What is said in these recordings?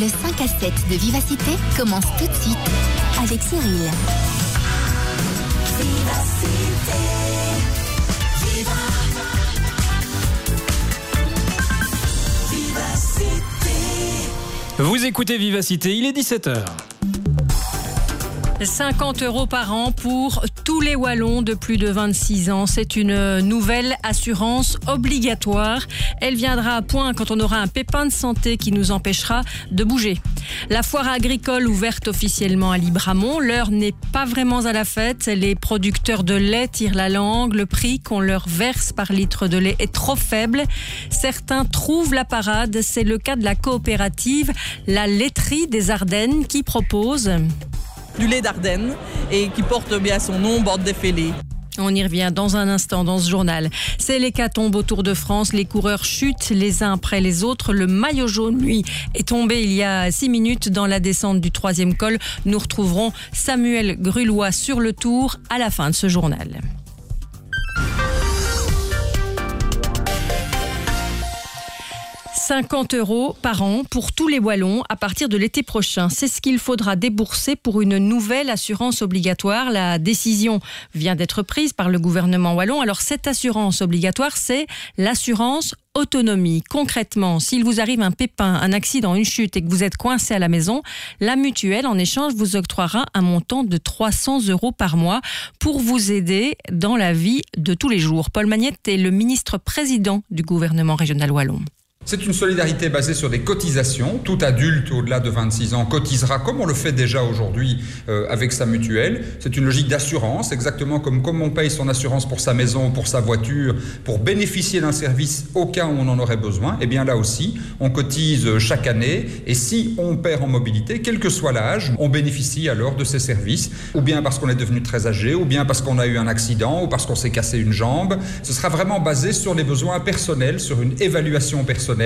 Le 5 à 7 de Vivacité commence tout de suite avec Cyril. Vous écoutez Vivacité, il est 17h. 50 euros par an pour tous les Wallons de plus de 26 ans. C'est une nouvelle assurance obligatoire. Elle viendra à point quand on aura un pépin de santé qui nous empêchera de bouger. La foire agricole ouverte officiellement à Libramont. L'heure n'est pas vraiment à la fête. Les producteurs de lait tirent la langue. Le prix qu'on leur verse par litre de lait est trop faible. Certains trouvent la parade. C'est le cas de la coopérative La Laiterie des Ardennes qui propose du lait d'Ardenne et qui porte bien son nom, Borde des Fêlés. On y revient dans un instant dans ce journal. C'est l'hécatombe autour de France. Les coureurs chutent les uns après les autres. Le maillot jaune, lui, est tombé il y a six minutes dans la descente du troisième col. Nous retrouverons Samuel Grulois sur le tour à la fin de ce journal. 50 euros par an pour tous les Wallons à partir de l'été prochain. C'est ce qu'il faudra débourser pour une nouvelle assurance obligatoire. La décision vient d'être prise par le gouvernement wallon. Alors cette assurance obligatoire, c'est l'assurance autonomie. Concrètement, s'il vous arrive un pépin, un accident, une chute et que vous êtes coincé à la maison, la mutuelle, en échange, vous octroiera un montant de 300 euros par mois pour vous aider dans la vie de tous les jours. Paul Magnette est le ministre président du gouvernement régional wallon. C'est une solidarité basée sur des cotisations. Tout adulte au-delà de 26 ans cotisera comme on le fait déjà aujourd'hui euh, avec sa mutuelle. C'est une logique d'assurance, exactement comme comme on paye son assurance pour sa maison ou pour sa voiture, pour bénéficier d'un service au cas où on en aurait besoin. Et eh bien là aussi, on cotise chaque année et si on perd en mobilité, quel que soit l'âge, on bénéficie alors de ces services, ou bien parce qu'on est devenu très âgé, ou bien parce qu'on a eu un accident, ou parce qu'on s'est cassé une jambe. Ce sera vraiment basé sur les besoins personnels, sur une évaluation personnelle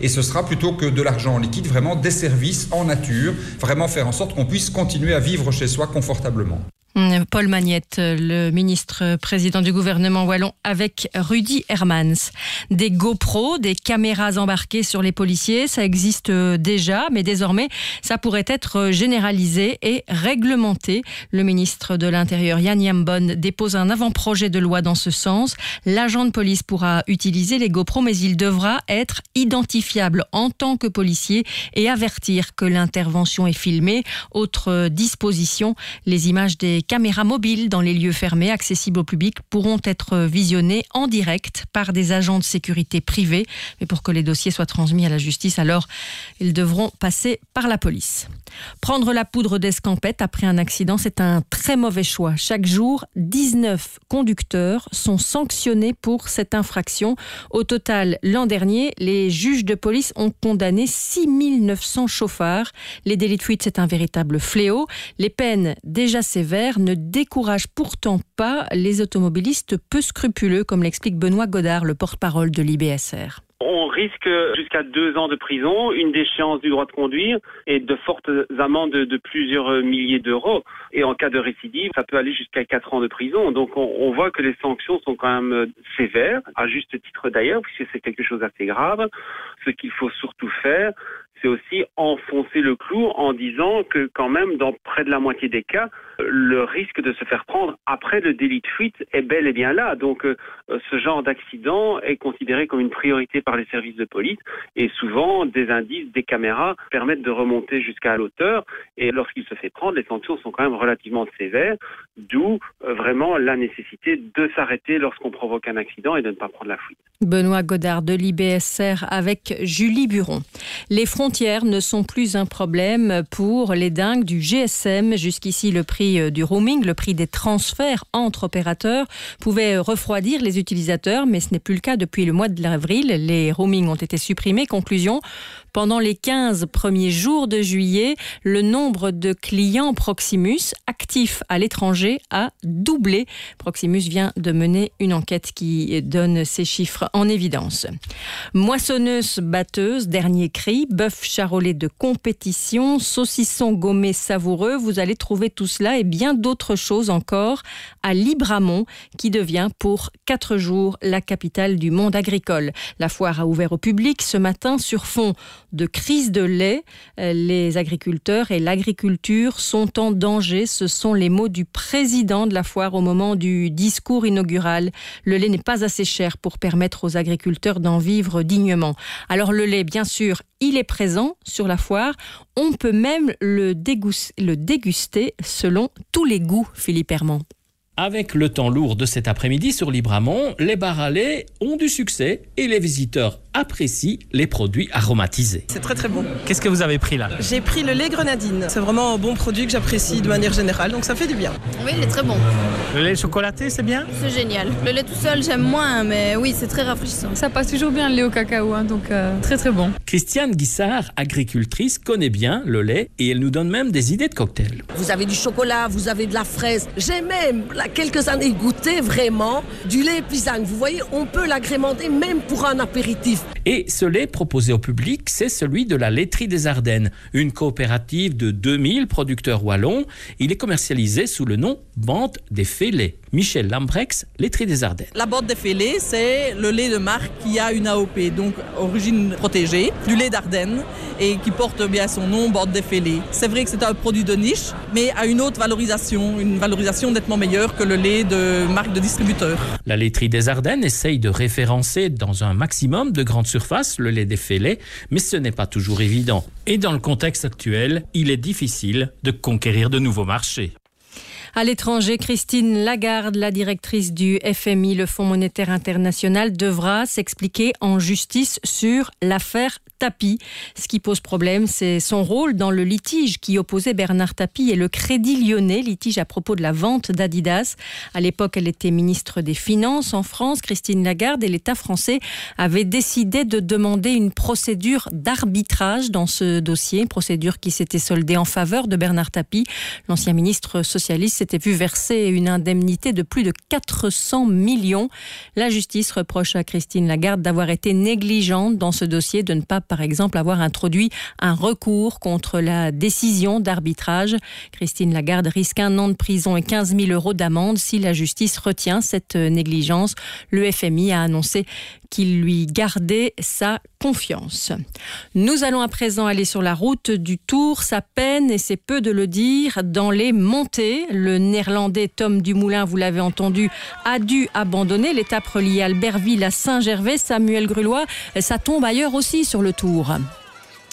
et ce sera plutôt que de l'argent en liquide, vraiment des services en nature, vraiment faire en sorte qu'on puisse continuer à vivre chez soi confortablement. Mm, Paul Magnette, le ministre président du gouvernement wallon, avec Rudy Hermans. Des GoPro, des caméras embarquées sur les policiers, ça existe déjà, mais désormais, ça pourrait être généralisé et réglementé. Le ministre de l'Intérieur, Yann Yambon, dépose un avant-projet de loi dans ce sens. L'agent de police pourra utiliser les GoPro, mais il devra être identifiable en tant que policier et avertir que l'intervention est filmée. Autre disposition, les images des caméras mobiles dans les lieux fermés accessibles au public pourront être visionnées en direct par des agents de sécurité privés. Mais pour que les dossiers soient transmis à la justice, alors ils devront passer par la police. Prendre la poudre d'escampette après un accident, c'est un très mauvais choix. Chaque jour, 19 conducteurs sont sanctionnés pour cette infraction. Au total, l'an dernier, les juges de police ont condamné 6900 chauffards. Les délits de fuite, c'est un véritable fléau. Les peines déjà sévères ne décourage pourtant pas les automobilistes peu scrupuleux, comme l'explique Benoît Godard, le porte-parole de l'IBSR. On risque jusqu'à deux ans de prison, une déchéance du droit de conduire et de fortes amendes de, plusieurs milliers d'euros. Et en cas de récidive, ça peut aller jusqu'à quatre ans de prison. Donc on, voit que les sanctions sont quand même sévères, à juste titre d'ailleurs, puisque c'est quelque chose d'assez grave. Ce qu'il faut surtout faire, c'est aussi enfoncer le clou en disant que quand même, dans près de la moitié des cas, le risque de se faire prendre après le délit de fuite est bel et bien là. Donc euh, ce genre d'accident est considéré comme une priorité par les services de police et souvent des indices, des caméras permettent de remonter jusqu'à l'auteur et lorsqu'il se fait prendre, les sanctions sont quand même relativement sévères, d'où euh, vraiment la nécessité de s'arrêter lorsqu'on provoque un accident et de ne pas prendre la fuite. Benoît Godard de l'IBSR avec Julie Buron. Les frontières ne sont plus un problème pour les dingues du GSM. Jusqu'ici, le prix euh, du roaming, le prix des transferts entre opérateurs pouvait refroidir les utilisateurs, mais ce n'est plus le cas depuis le mois de l'avril. Les roamings ont été supprimés. Conclusion, pendant les 15 premiers jours de juillet, le nombre de clients Proximus actifs à l'étranger a doublé. Proximus vient de mener une enquête qui donne ces chiffres en évidence. Moissonneuse batteuse, dernier cri, bœuf charolais de compétition, saucisson gommé savoureux, vous allez trouver tout cela et bien d'autres choses encore à Libramont, qui devient pour quatre jours la capitale du monde agricole. La foire a ouvert au public ce matin sur fond de crise de lait. Euh, les agriculteurs et l'agriculture sont en danger. Ce sont les mots du président de la foire au moment du discours inaugural. Le lait n'est pas assez cher pour permettre aux agriculteurs d'en vivre dignement. Alors le lait, bien sûr, il est présent sur la foire. On peut même le, déguster selon tous les goûts, Philippe Herman. Avec le temps lourd de cet après-midi sur Libramont, les lait ont du succès et les visiteurs apprécient les produits aromatisés. C'est très très bon. Qu'est-ce que vous avez pris là? J'ai pris le lait grenadine. C'est vraiment un bon produit que j'apprécie de manière générale, donc ça fait du bien. Oui, il est très bon. Le lait chocolaté, c'est bien? C'est génial. Le lait tout seul, j'aime moins, mais oui, c'est très rafraîchissant. Ça passe toujours bien le lait au cacao, hein, donc euh, très très bon. Christiane Guissard, agricultrice, connaît bien le lait et elle nous donne même des idées de cocktails. Vous avez du chocolat, vous avez de la fraise. J'ai même, a quelques années, goûté vraiment du lait pisang. Vous voyez, on peut l'agrémenter même pour un apéritif. Et ce lait proposé au public, c'est celui de la laiterie des Ardennes, une coopérative de 2000 producteurs wallons. Il est commercialisé sous le nom Bande des Félets. Michel Lambrex, laiterie des Ardennes. La Bande des Félets, c'est le lait de marque qui a une AOP, donc origine protégée, du lait d'Ardennes et qui porte bien son nom, Bande des Félets. C'est vrai que c'est un produit de niche, mais a une autre valorisation, une valorisation nettement meilleure que le lait de marque de distributeur. La laiterie des Ardennes essaye de référencer dans un maximum de grandes surfaces le lait des fêlés, mais ce n'est pas toujours évident. Et dans le contexte actuel, il est difficile de conquérir de nouveaux marchés. À l'étranger, Christine Lagarde, la directrice du FMI, le Fonds monétaire international, devra s'expliquer en justice sur l'affaire Tapie. Ce qui pose problème, c'est son rôle dans le litige qui opposait Bernard Tapie et le Crédit Lyonnais, litige à propos de la vente d'Adidas. À l'époque, elle était ministre des Finances en France. Christine Lagarde et l'État français avaient décidé de demander une procédure d'arbitrage dans ce dossier, procédure qui s'était soldée en faveur de Bernard Tapie. L'ancien ministre socialiste s'était vu verser une indemnité de plus de 400 millions. La justice reproche à Christine Lagarde d'avoir été négligente dans ce dossier, de ne pas par exemple, avoir introduit un recours contre la décision d'arbitrage. Christine Lagarde risque un an de prison et 15 000 euros d'amende si la justice retient cette négligence. Le FMI a annoncé qu'il lui gardait sa confiance. Nous allons à présent aller sur la route du Tour. Ça peine, et c'est peu de le dire, dans les montées. Le néerlandais Tom Dumoulin, vous l'avez entendu, a dû abandonner l'étape reliée Albertville à Saint-Gervais. Samuel Grulois, ça tombe ailleurs aussi sur le Tour.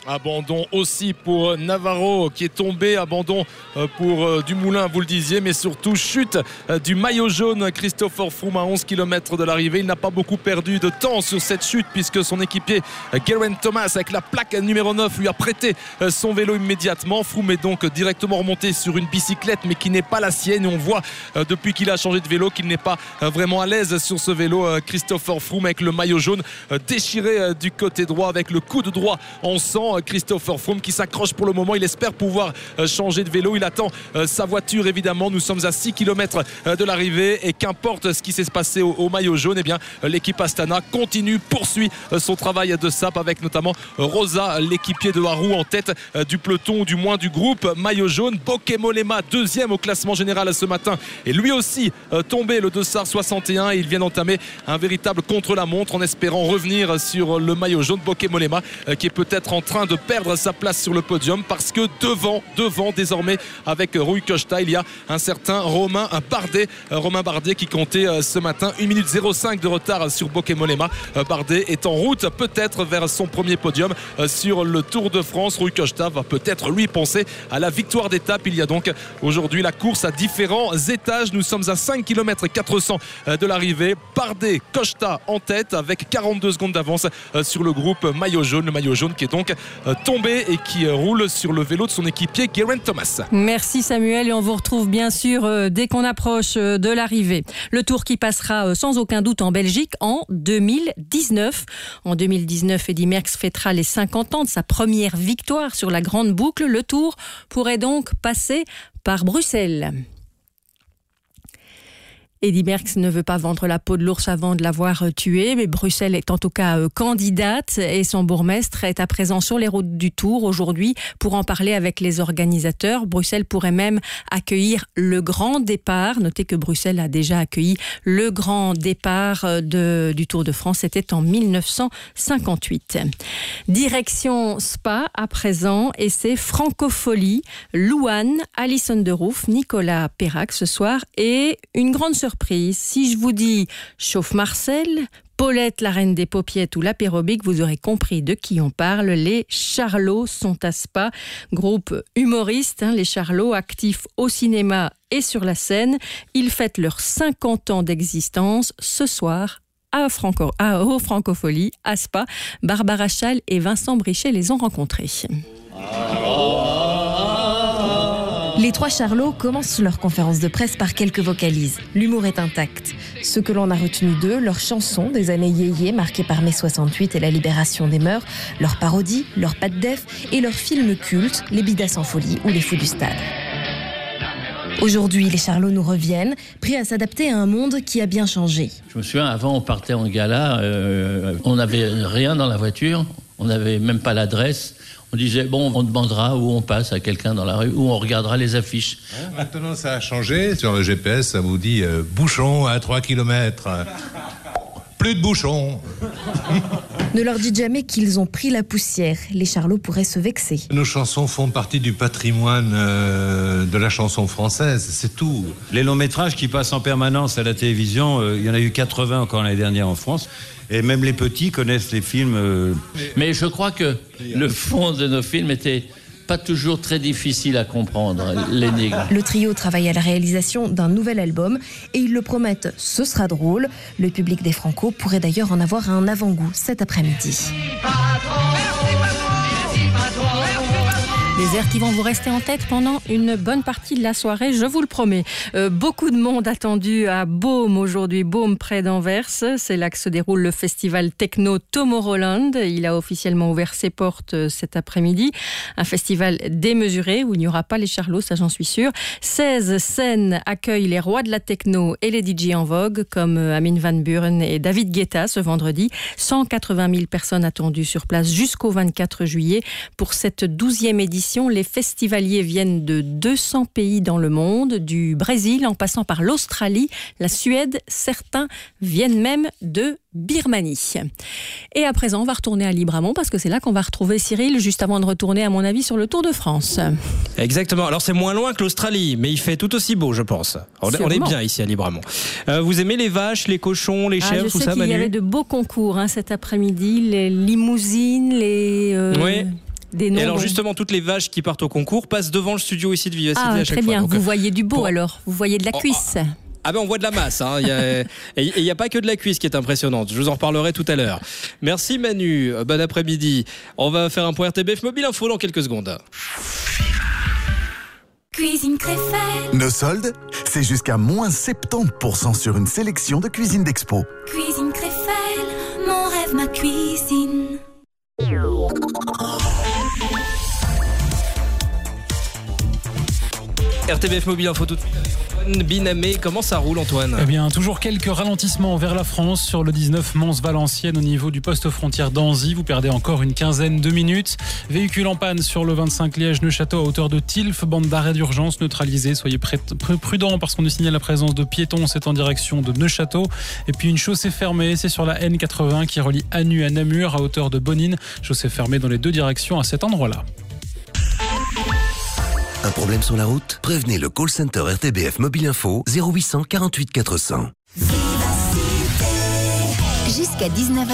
Abandon aussi pour Navarro qui est tombé. Abandon euh, pour euh, Dumoulin, vous le disiez, mais surtout chute euh, du maillot jaune. Christopher Froome à 11 km de l'arrivée. Il n'a pas beaucoup perdu de temps sur cette chute puisque son équipier Geraint Thomas avec la plaque numéro 9 lui a prêté son vélo immédiatement. Froome est donc directement remonté sur une bicyclette mais qui n'est pas la sienne. On voit depuis qu'il a changé de vélo qu'il n'est pas vraiment à l'aise sur ce vélo. Christopher Froome avec le maillot jaune déchiré du côté droit avec le coup de droit en sang. Christopher Froome qui s'accroche pour le moment. Il espère pouvoir euh, changer de vélo. Il attend euh, sa voiture évidemment. Nous sommes à 6 km euh, de l'arrivée et qu'importe ce qui s'est passé au, maillot jaune, eh bien l'équipe Astana continue, poursuit son travail de sap avec notamment Rosa, l'équipier de Harou en tête du peloton, du moins du groupe maillot jaune. Bokemolema, deuxième au classement général ce matin, et lui aussi tombé le Dossard 61 et il vient d'entamer un véritable contre-la-montre en espérant revenir sur le maillot jaune. Bokemolema qui est peut-être en train de perdre sa place sur le podium parce que devant, devant désormais avec Rui Costa, il y a un certain Romain Bardet. Euh, Romain Bardet qui comptait euh, ce matin 1 minute 05 de retard sur Bokemolema. Euh, Bardet est en route peut-être vers son premier podium sur le Tour de France. Rui Costa va peut-être lui penser à la victoire d'étape. Il y a donc aujourd'hui la course à différents étages. Nous sommes à 5 km 400 de l'arrivée. Bardet, Costa en tête avec 42 secondes d'avance sur le groupe maillot jaune. Le maillot jaune qui est donc tombé et qui euh, roule sur le vélo de son équipier Geraint Thomas. Merci Samuel et on vous retrouve bien sûr euh, dès qu'on approche de l'arrivée. Le tour qui passera sans aucun doute en Belgique en 2019. En 2019, Eddy Merckx fêtera les 50 ans de sa première victoire sur la grande boucle. Le tour pourrait donc passer par Bruxelles. Eddy Merckx ne veut pas vendre la peau de l'ours avant de l'avoir euh, tué, mais Bruxelles est en tout cas euh, candidate et son bourgmestre est à présent sur les routes du Tour aujourd'hui pour en parler avec les organisateurs. Bruxelles pourrait même accueillir le grand départ. Notez que Bruxelles a déjà accueilli le grand départ euh, du Tour de France. C'était en 1958. Direction Spa à présent et c'est Francofolie. Louane, Alison Derouf, Nicolas Perrac ce soir et une grande Si je vous dis Chauffe Marcel, Paulette, la reine des paupiettes ou l'apérobique, vous aurez compris de qui on parle. Les Charlots sont à Spa, groupe humoriste, hein, les Charlots, actifs au cinéma et sur la scène. Ils fêtent leurs 50 ans d'existence ce soir à, Franco, à à Spa. Barbara Chal et Vincent Brichet les ont rencontrés. Les trois Charlots commencent leur conférence de presse par quelques vocalises. L'humour est intact. Ce que l'on a retenu d'eux, leurs chansons des années yéyé marquées par mai 68 et la libération des mœurs, leurs parodies, leurs pattes def et leurs films cultes, Les Bidas en folie ou Les Fous du Stade. Aujourd'hui, les Charlots nous reviennent, prêts à s'adapter à un monde qui a bien changé. Je me souviens, avant, on partait en gala, euh, on n'avait rien dans la voiture, on n'avait même pas l'adresse on disait bon, on demandera où on passe à quelqu'un dans la rue, où on regardera les affiches. Maintenant, ça a changé. Sur le GPS, ça vous dit euh, bouchon à 3 km. Plus de bouchons. ne leur dites jamais qu'ils ont pris la poussière. Les Charlots pourraient se vexer. Nos chansons font partie du patrimoine euh, de la chanson française, c'est tout. Les longs métrages qui passent en permanence à la télévision, euh, il y en a eu 80 encore l'année dernière en France. Et même les petits connaissent les films. Euh, Mais je crois que le fond de nos films était pas toujours très difficile à comprendre, l'énigme. Le trio travaille à la réalisation d'un nouvel album et ils le promettent, ce sera drôle. Le public des Franco pourrait d'ailleurs en avoir un avant-goût cet après-midi. Des airs qui vont vous rester en tête pendant une bonne partie de la soirée, je vous le promets. Euh, beaucoup de monde attendu à Baume aujourd'hui, Baume près d'Anvers. C'est là que se déroule le festival techno Tomorrowland. Il a officiellement ouvert ses portes euh, cet après-midi. Un festival démesuré où il n'y aura pas les charlots, ça j'en suis sûr. 16 scènes accueillent les rois de la techno et les DJ en vogue comme euh, Amin Van Buren et David Guetta ce vendredi. 180 000 personnes attendues sur place jusqu'au 24 juillet pour cette 12e édition les festivaliers viennent de 200 pays dans le monde, du Brésil en passant par l'Australie, la Suède, certains viennent même de Birmanie. Et à présent, on va retourner à Libramont parce que c'est là qu'on va retrouver Cyril juste avant de retourner, à mon avis, sur le Tour de France. Exactement. Alors c'est moins loin que l'Australie, mais il fait tout aussi beau, je pense. On, est bien ici à Libramont. Euh, vous aimez les vaches, les cochons, les ah, chèvres, tout ça, Il y avait de beaux concours hein, cet après-midi, les limousines, les. Euh, oui. Et alors justement, toutes les vaches qui partent au concours passent devant le studio ici de Vivacité ah, à chaque très bien. vous voyez du beau alors, vous voyez de la oh, cuisse. Oh. Ah ben on voit de la masse, hein. et il n'y a pas que de la cuisse qui est impressionnante, je vous en reparlerai tout à l'heure. Merci Manu, bon après-midi. On va faire un point RTBF Mobile Info dans quelques secondes. Cuisine Créfelle. Nos soldes, c'est jusqu'à moins 70% sur une sélection de cuisine d'expo. Cuisine Créfelle, mon rêve, ma cuisine. RTBF Mobile Info tout de. Binamé, comment ça roule Antoine? Eh bien, toujours quelques ralentissements vers la France sur le 19 Mons-Valenciennes au niveau du poste frontière d'Anzy. Vous perdez encore une quinzaine de minutes. Véhicule en panne sur le 25 Liège-Neuchâteau à hauteur de Tilf. Bande d'arrêt d'urgence neutralisée. Soyez prudents parce qu'on nous signale la présence de piétons. C'est en direction de Neuchâteau. Et puis une chaussée fermée, c'est sur la N80 qui relie Anu à Namur à hauteur de Bonine. Chaussée fermée dans les deux directions à cet endroit-là. Un problème sur la route? Prévenez le call center RTBF Mobile Info 0800 48 400. Jusqu'à 19h,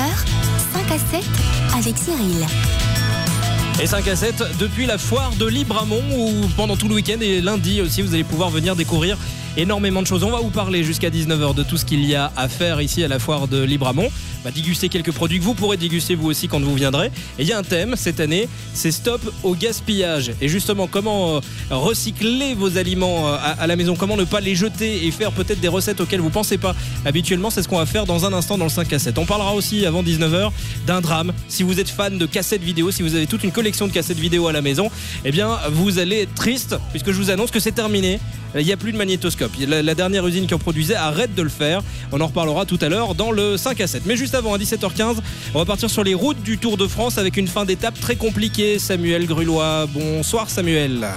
5 à 7 avec Cyril. Et 5 à 7 depuis la foire de Libramont où pendant tout le week-end et lundi aussi vous allez pouvoir venir découvrir énormément de choses. On va vous parler jusqu'à 19h de tout ce qu'il y a à faire ici à la foire de Libramont. bah, déguster quelques produits que vous pourrez déguster vous aussi quand vous viendrez. Et il y a un thème cette année, c'est stop au gaspillage. Et justement, comment euh, recycler vos aliments euh, à, la maison, comment ne pas les jeter et faire peut-être des recettes auxquelles vous pensez pas? Habituellement, c'est ce qu'on va faire dans un instant dans le 5 à 7. On parlera aussi avant 19h d'un drame. Si vous êtes fan de cassettes vidéo, si vous avez toute une collection de cassettes vidéo à la maison, eh bien vous allez être triste puisque je vous annonce que c'est terminé. Il n'y a plus de magnétoscope. La, dernière usine qui en produisait arrête de le faire. On en reparlera tout à l'heure dans le 5 à 7. Mais juste avant, à 17h15, on va partir sur les routes du Tour de France avec une fin d'étape très compliquée. Samuel Grulois, bonsoir Samuel.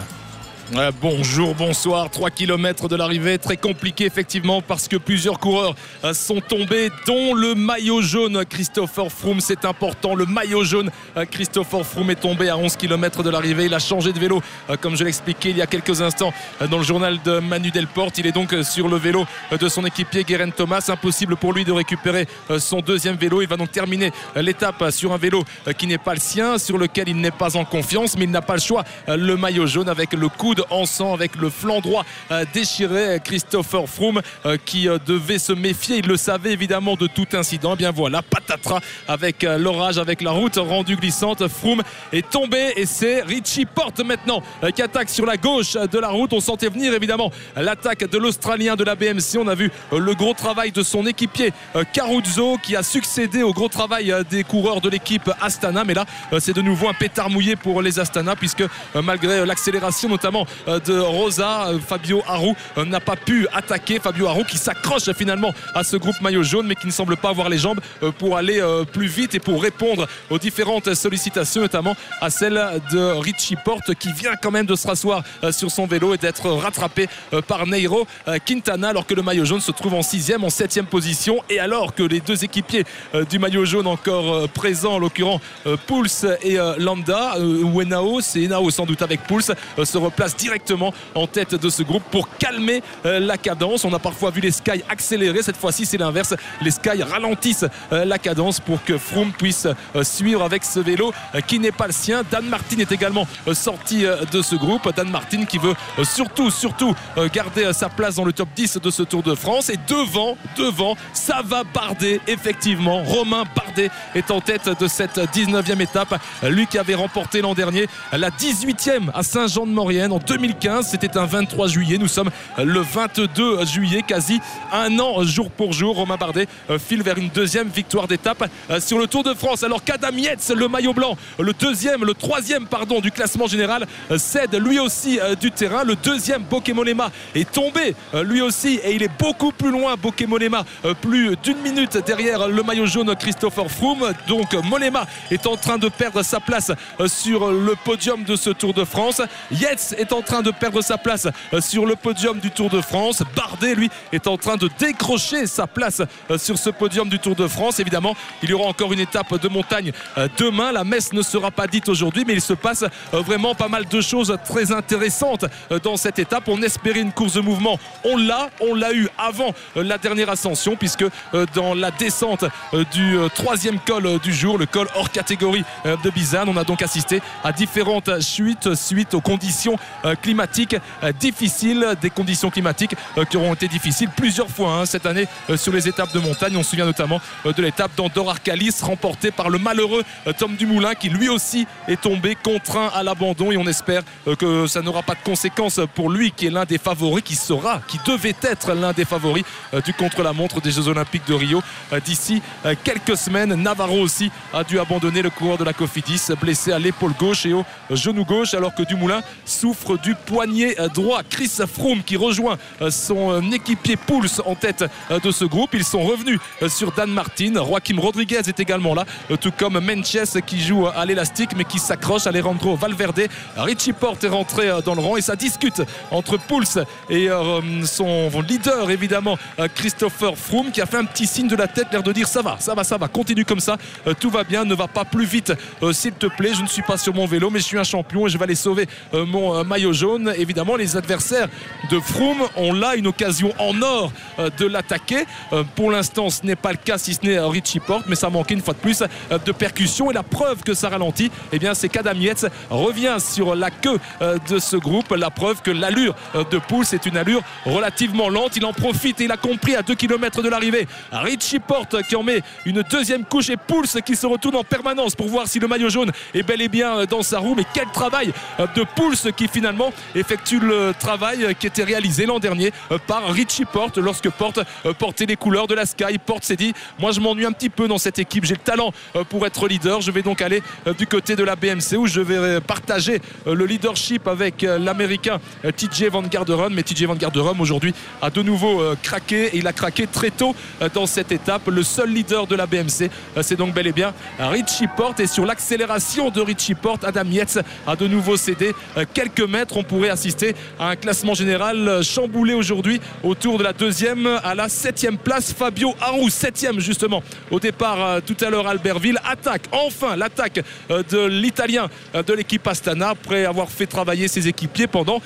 Ouais, bonjour, bonsoir. 3 km de l'arrivée, très compliqué effectivement parce que plusieurs coureurs euh, sont tombés, dont le maillot jaune Christopher Froome. C'est important, le maillot jaune euh, Christopher Froome est tombé à 11 km de l'arrivée. Il a changé de vélo, euh, comme je l'expliquais il y a quelques instants dans le journal de Manu Delporte. Il est donc sur le vélo de son équipier Guérin Thomas. Impossible pour lui de récupérer son deuxième vélo. Il va donc terminer l'étape sur un vélo qui n'est pas le sien, sur lequel il n'est pas en confiance, mais il n'a pas le choix. Le maillot jaune avec le en sang avec le flanc droit euh, déchiré. Christopher Froome euh, qui euh, devait se méfier, il le savait évidemment de tout incident. Eh bien voilà, patatras avec l'orage, avec la route rendue glissante. Froome est tombé et c'est Richie Porte maintenant qui attaque sur la gauche de la route. On sentait venir évidemment l'attaque de l'Australien de la BMC. On a vu le gros travail de son équipier Caruso qui a succédé au gros travail des coureurs de l'équipe Astana. Mais là, c'est de nouveau un pétard mouillé pour les Astana puisque malgré l'accélération notamment de Rosa. Fabio Aru n'a pas pu attaquer. Fabio Aru qui s'accroche finalement à ce groupe maillot jaune mais qui ne semble pas avoir les jambes pour aller plus vite et pour répondre aux différentes sollicitations, notamment à celle de Richie Porte qui vient quand même de se rasseoir sur son vélo et d'être rattrapé par Neiro Quintana alors que le maillot jaune se trouve en 6 en 7 position et alors que les deux équipiers du maillot jaune encore présents en l'occurrence Pulse et Lambda ou Enao, c'est Enao sans doute avec Pulse se replace directement en tête de ce groupe pour calmer la cadence. On a parfois vu les Sky accélérer. Cette fois-ci, c'est l'inverse. Les Sky ralentissent la cadence pour que Froome puisse suivre avec ce vélo qui n'est pas le sien. Dan Martin est également sorti de ce groupe. Dan Martin qui veut surtout, surtout garder sa place dans le top 10 de ce Tour de France. Et devant, devant, ça va Bardet, effectivement. Romain Bardet est en tête de cette 19e étape. Lui qui avait remporté l'an dernier la 18e à Saint-Jean-de-Maurienne en 2015. C'était un 23 juillet. Nous sommes le 22 juillet, quasi un an jour pour jour. Romain Bardet file vers une deuxième victoire d'étape sur le Tour de France. Alors qu'Adam Yates, le maillot blanc, le deuxième, le troisième, pardon, du classement général, cède lui aussi du terrain. Le deuxième, Bokemolema, est tombé lui aussi et il est beaucoup plus loin. Bokemolema, plus d'une minute derrière le maillot jaune Christopher Froome. Donc Molema est en train de perdre sa place sur le podium de ce Tour de France. Yates est en train de perdre sa place sur le podium du Tour de France. Bardet, lui, est en train de décrocher sa place sur ce podium du Tour de France. Évidemment, il y aura encore une étape de montagne demain. La messe ne sera pas dite aujourd'hui, mais il se passe vraiment pas mal de choses très intéressantes dans cette étape. On espérait une course de mouvement. On l'a, on l'a eu avant la dernière ascension, puisque dans la descente du troisième col du jour, le col hors catégorie de Bizane, on a donc assisté à différentes chutes suite aux conditions climatiques difficiles, des conditions climatiques qui auront été difficiles plusieurs fois hein, cette année sur les étapes de montagne. On se souvient notamment de l'étape d'Andorre Arcalis remportée par le malheureux Tom Dumoulin qui lui aussi est tombé contraint à l'abandon et on espère que ça n'aura pas de conséquences pour lui qui est l'un des favoris, qui sera, qui devait être l'un des favoris du contre-la-montre des Jeux Olympiques de Rio d'ici quelques semaines. Navarro aussi a dû abandonner le coureur de la Cofidis, blessé à l'épaule gauche et au genou gauche, alors que Dumoulin souffre du poignet droit. Chris Froome qui rejoint son équipier Pouls en tête de ce groupe. Ils sont revenus sur Dan Martin. Joaquim Rodriguez est également là, tout comme Menches qui joue à l'élastique mais qui s'accroche. Alejandro Valverde. Richie Porte est rentré dans le rang et ça discute entre Pouls et son leader évidemment Christopher Froome qui a fait un petit signe de la tête, l'air de dire ça va, ça va, ça va, continue comme ça, tout va bien, ne va pas plus vite s'il te plaît. Je ne suis pas sur mon vélo mais je suis un champion et je vais aller sauver mon maillot jaune. Évidemment, les adversaires de Froome ont là une occasion en or de l'attaquer. Pour l'instant, ce n'est pas le cas si ce n'est Richie Porte, mais ça manquait une fois de plus de percussion. Et la preuve que ça ralentit, eh bien, c'est qu'Adam revient sur la queue de ce groupe. La preuve que l'allure de Pouls est une allure relativement lente. Il en profite et il a compris à 2 km de l'arrivée. Richie Porte qui en met une deuxième couche et Pouls qui se retourne en permanence pour voir si le maillot jaune est bel et bien dans sa roue. Mais quel travail de Pouls qui finalement effectue le travail qui était réalisé l'an dernier par Richie Porte lorsque Porte portait les couleurs de la Sky. Porte s'est dit Moi je m'ennuie un petit peu dans cette équipe. J'ai le talent pour être leader. Je vais donc aller du côté de la BMC où je vais partager le leadership avec l'américain TJ Van Garderen. Mais TJ Van Garderen aujourd'hui a de nouveau craqué et il a craqué très tôt dans cette étape. Le seul leader de la BMC, c'est donc bel et bien Richie Porte. Et sur l'accélération de Richie Porte, Adam Yates a de nouveau cédé quelques mètres. On pourrait assister à un classement général chamboulé aujourd'hui autour de la deuxième à la septième place. Fabio Harou, septième justement au départ tout à l'heure. Albertville attaque enfin l'attaque de l'italien de l'équipe Astana après avoir fait travailler ses équipiers pendant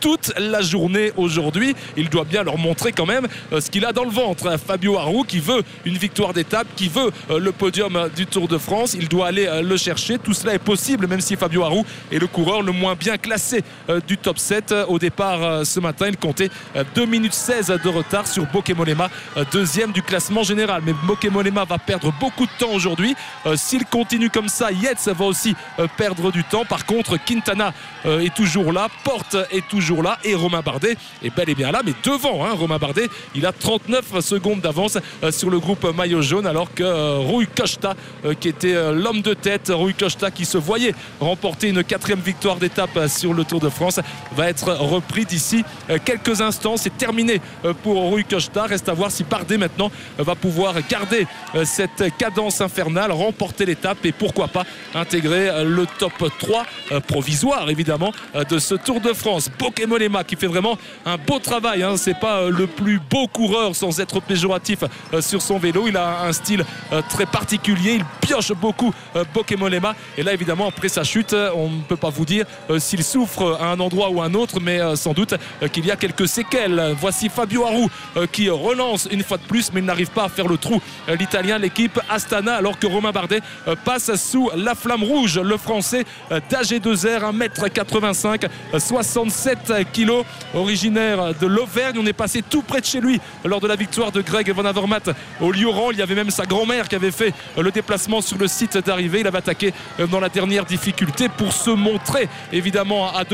toute la journée aujourd'hui. Il doit bien leur montrer quand même ce qu'il a dans le ventre. Fabio Harou qui veut une victoire d'étape, qui veut le podium du Tour de France. Il doit aller le chercher. Tout cela est possible, même si Fabio Harou est le coureur le moins bien classé du top 7. Au départ ce matin, il comptait 2 minutes 16 de retard sur Bokemolema, deuxième du classement général. Mais Bokemolema va perdre beaucoup de temps aujourd'hui. S'il continue comme ça, Yates va aussi perdre du temps. Par contre, Quintana est toujours là, Porte est toujours là et Romain Bardet est bel et bien là, mais devant hein, Romain Bardet, il a 39 secondes d'avance sur le groupe maillot jaune alors que Rui Costa qui était l'homme de tête, Rui Costa qui se voyait remporter une quatrième victoire d'étape sur le Tour de France va être repris d'ici quelques instants. C'est terminé pour Rui Costa. Reste à voir si Bardet maintenant va pouvoir garder cette cadence infernale, remporter l'étape et pourquoi pas intégrer le top 3 provisoire évidemment de ce Tour de France. Bokemolema qui fait vraiment un beau travail. Hein. C'est pas le plus beau coureur sans être péjoratif sur son vélo. Il a un style très particulier. Il pioche beaucoup Bokemolema. Et là évidemment après sa chute, on ne peut pas vous dire s'il souffre à un endroit ou à un autre, mais sans doute qu'il y a quelques séquelles. Voici Fabio Harou qui relance une fois de plus, mais il n'arrive pas à faire le trou. L'Italien, l'équipe Astana, alors que Romain Bardet passe sous la flamme rouge. Le Français d'AG2R, 1m85, 67 kg, originaire de l'Auvergne. On est passé tout près de chez lui lors de la victoire de Greg Van Avermaet au Lioran. Il y avait même sa grand-mère qui avait fait le déplacement sur le site d'arrivée. Il avait attaqué dans la dernière difficulté pour se montrer évidemment à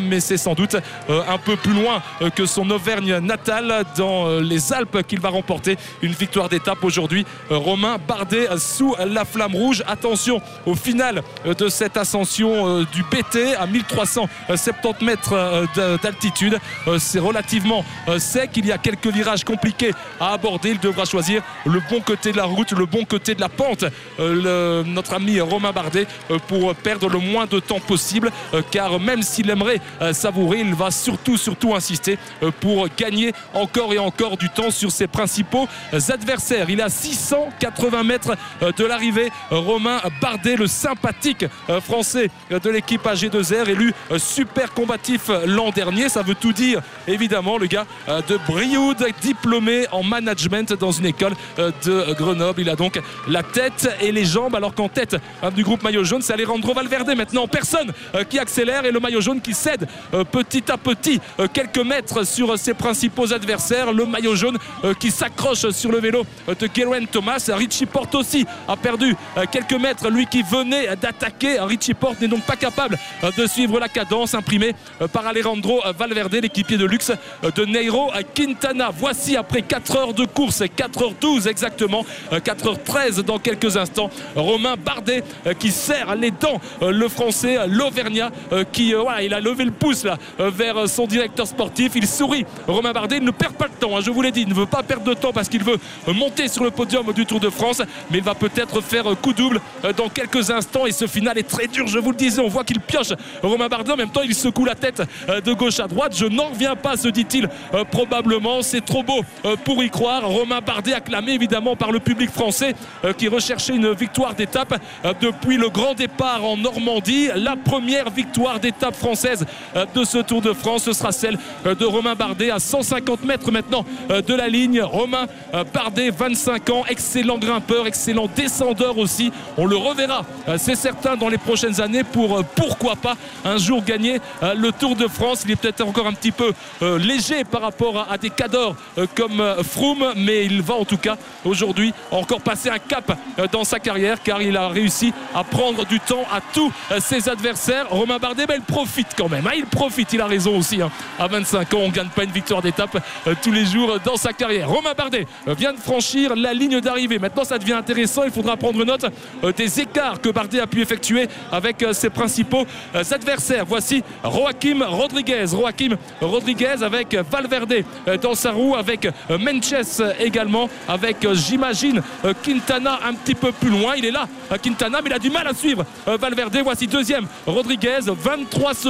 mais c'est sans doute un peu plus loin que son Auvergne natale dans les Alpes qu'il va remporter une victoire d'étape aujourd'hui. Romain Bardet sous la flamme rouge. Attention au final de cette ascension du BT à 1370 mètres d'altitude. C'est relativement sec. Il y a quelques virages compliqués à aborder. Il devra choisir le bon côté de la route, le bon côté de la pente. Notre ami Romain Bardet pour perdre le moins de temps possible. Car même s'il aimerait savourer, il va surtout, surtout insister pour gagner encore et encore du temps sur ses principaux adversaires. Il à 680 mètres de l'arrivée. Romain Bardet, le sympathique français de l'équipe AG2R, élu super combatif l'an dernier. Ça veut tout dire, évidemment, le gars de Brioude, diplômé en management dans une école de Grenoble. Il a donc la tête et les jambes, alors qu'en tête du groupe maillot jaune, c'est Alejandro Valverde maintenant. Personne qui accélère et le maillot jaune qui cède petit à petit quelques mètres sur ses principaux adversaires. Le maillot jaune qui s'accroche sur le vélo de Geraint Thomas. Richie Porte aussi a perdu quelques mètres, lui qui venait d'attaquer. Richie Porte n'est donc pas capable de suivre la cadence imprimée par Alejandro Valverde, l'équipier de luxe de Neiro Quintana. Voici après 4 heures de course, 4h12 exactement, 4h13 dans quelques instants. Romain Bardet qui serre les dents, le français, l'Auvergnat qui voilà, il a levé le pouce là vers son directeur sportif. Il sourit. Romain Bardet, il ne perd pas de temps, hein, je vous l'ai dit, il ne veut pas perdre de temps parce qu'il veut monter sur le podium du Tour de France, mais il va peut-être faire coup double dans quelques instants. Et ce final est très dur, je vous le disais, on voit qu'il pioche Romain Bardet, en même temps il secoue la tête de gauche à droite, je n'en reviens pas, se dit-il probablement, c'est trop beau pour y croire. Romain Bardet acclamé évidemment par le public français qui recherchait une victoire d'étape depuis le grand départ en Normandie, la première victoire d'étape française française euh, de ce Tour de France. Ce sera celle euh, de Romain Bardet à 150 mètres maintenant euh, de la ligne. Romain Bardet, 25 ans, excellent grimpeur, excellent descendeur aussi. On le reverra, c'est certain, dans les prochaines années pour pourquoi pas un jour gagner le Tour de France. Il est peut-être encore un petit peu léger par rapport à, des cadors comme Froome, mais il va en tout cas aujourd'hui encore passer un cap dans sa carrière car il a réussi à prendre du temps à tous ses adversaires. Romain Bardet, ben, il profite quand même. hein. il profite, il a raison aussi. hein. À 25 ans, on ne gagne pas une victoire d'étape euh, tous les jours dans sa carrière. Romain Bardet euh, vient de franchir la ligne d'arrivée. Maintenant, ça devient intéressant. Il faudra prendre note euh, des écarts que Bardet a pu effectuer avec euh, ses principaux euh, adversaires. Voici Joaquim Rodriguez. Joaquim Rodriguez avec Valverde euh, dans sa roue, avec euh, Menches également, avec euh, j'imagine euh, Quintana un petit peu plus loin. Il est là, euh, Quintana, mais il a du mal à suivre euh, Valverde. Voici deuxième Rodriguez, 23 secondes,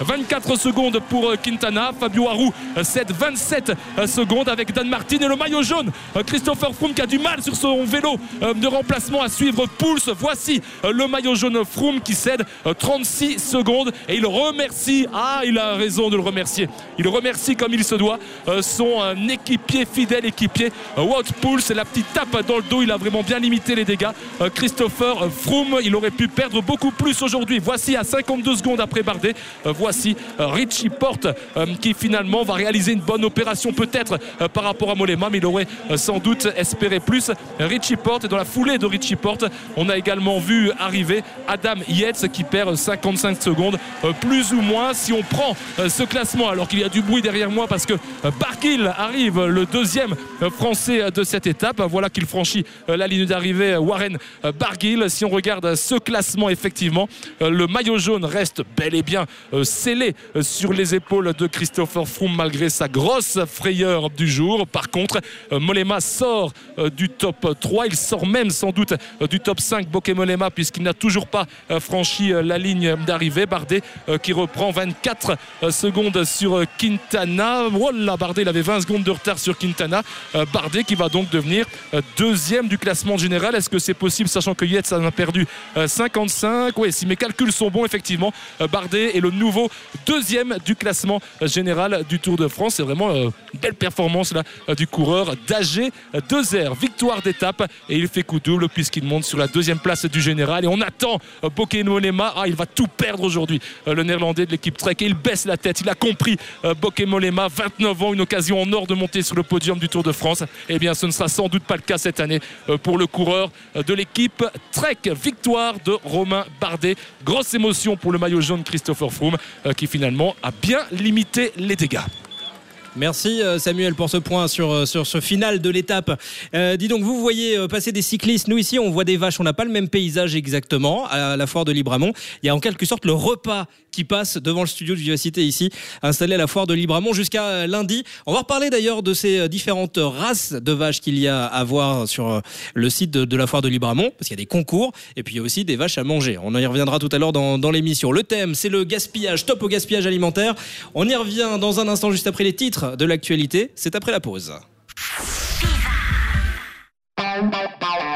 24 secondes pour euh, Quintana. Fabio Aru, 7, 27 euh, secondes avec Dan Martin et le maillot jaune. euh, Christopher Froome qui a du mal sur son vélo euh, de remplacement à suivre Pulse. Voici le maillot jaune Froome qui cède euh, 36 secondes et il remercie, ah il a raison de le remercier, il remercie comme il se doit son équipier, fidèle équipier Wout Pulse. La petite tape dans le dos, il a vraiment bien limité les dégâts. Christopher Froome, il aurait pu perdre beaucoup plus aujourd'hui. Voici à 52 secondes après Bardet, voici euh, Richie Porte euh, qui finalement va réaliser une bonne opération peut-être euh, par rapport à Molema, mais il aurait euh, sans doute espéré plus. Richie Porte et dans la foulée de Richie Porte, on a également vu arriver Adam Yates qui perd 55 secondes euh, plus ou moins si on prend euh, ce classement alors qu'il y a du bruit derrière moi parce que euh, Barguil arrive le deuxième euh, français euh, de cette étape voilà qu'il franchit euh, la ligne d'arrivée euh, Warren euh, Barguil si on regarde euh, ce classement effectivement euh, le maillot jaune reste bel et bien euh, scellé euh, sur les épaules de Christopher Froome malgré sa grosse frayeur du jour. Par contre euh, Molema sort euh, du top 3 il sort même sans doute euh, du top 5 Bokeh Molema puisqu'il n'a toujours pas euh, franchi euh, la ligne d'arrivée. Bardet euh, qui reprend 24 euh, secondes sur euh, Quintana. Voilà Bardet il avait 20 secondes de retard sur Quintana. Euh, Bardet qui va donc devenir euh, deuxième du classement général. Est-ce que c'est possible sachant que Yates en a perdu euh, 55 oui si mes calculs sont bons effectivement euh, Bardet est le nouveau deuxième du classement général du Tour de France. C'est vraiment euh, une belle performance là euh, du coureur d'AG 2R victoire d'étape et il fait coup double puisqu'il monte sur la deuxième place du général. Et on attend euh, Bokeh Molema ah il va tout perdre aujourd'hui le néerlandais de l'équipe Trek. Et il baisse la tête. Il a compris euh, Bokeh Molema 29 ans une occasion en or de monter sur le podium du Tour de France. Eh bien ce ne sera sans doute pas le cas cette année pour le coureur de l'équipe Trek. Victoire de Romain Bardet. Grosse émotion pour le maillot jaune Christopher Euh, qui finalement a bien limité les dégâts Merci euh, Samuel pour ce point sur, euh, sur ce final de l'étape. Dis donc, vous voyez passer des cyclistes. Nous ici, on voit des vaches. On n'a pas le même paysage exactement à la foire de Libramont. Il y a en quelque sorte le repas qui passe devant le studio de Vivacité ici, installé à la foire de Libramont jusqu'à euh, lundi. On va reparler d'ailleurs de ces euh, différentes races de vaches qu'il y a à voir sur euh, le site de, la foire de Libramont, parce qu'il y a des concours et puis il y a aussi des vaches à manger. On y reviendra tout à l'heure dans, dans l'émission. Le thème, c'est le gaspillage, stop au gaspillage alimentaire. On y revient dans un instant juste après les titres de l'actualité. C'est après la pause.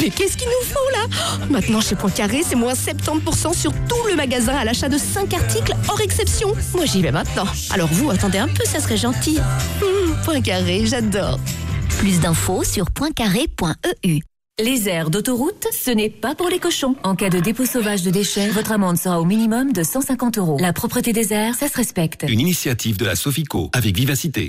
Mais qu'est-ce qu'il nous faut là Oh, Maintenant chez Poincaré, c'est moins 70% sur tout le magasin à l'achat de 5 articles hors exception. Moi j'y vais maintenant. Alors vous, attendez un peu, ça serait gentil. Hum, Poincaré, j'adore. Plus d'infos sur pointcarré.eu. Les aires d'autoroute, ce n'est pas pour les cochons. En cas de dépôt sauvage de déchets, votre amende sera au minimum de 150 euros. La propreté des airs, ça se respecte. Une initiative de la Sofico avec Vivacité.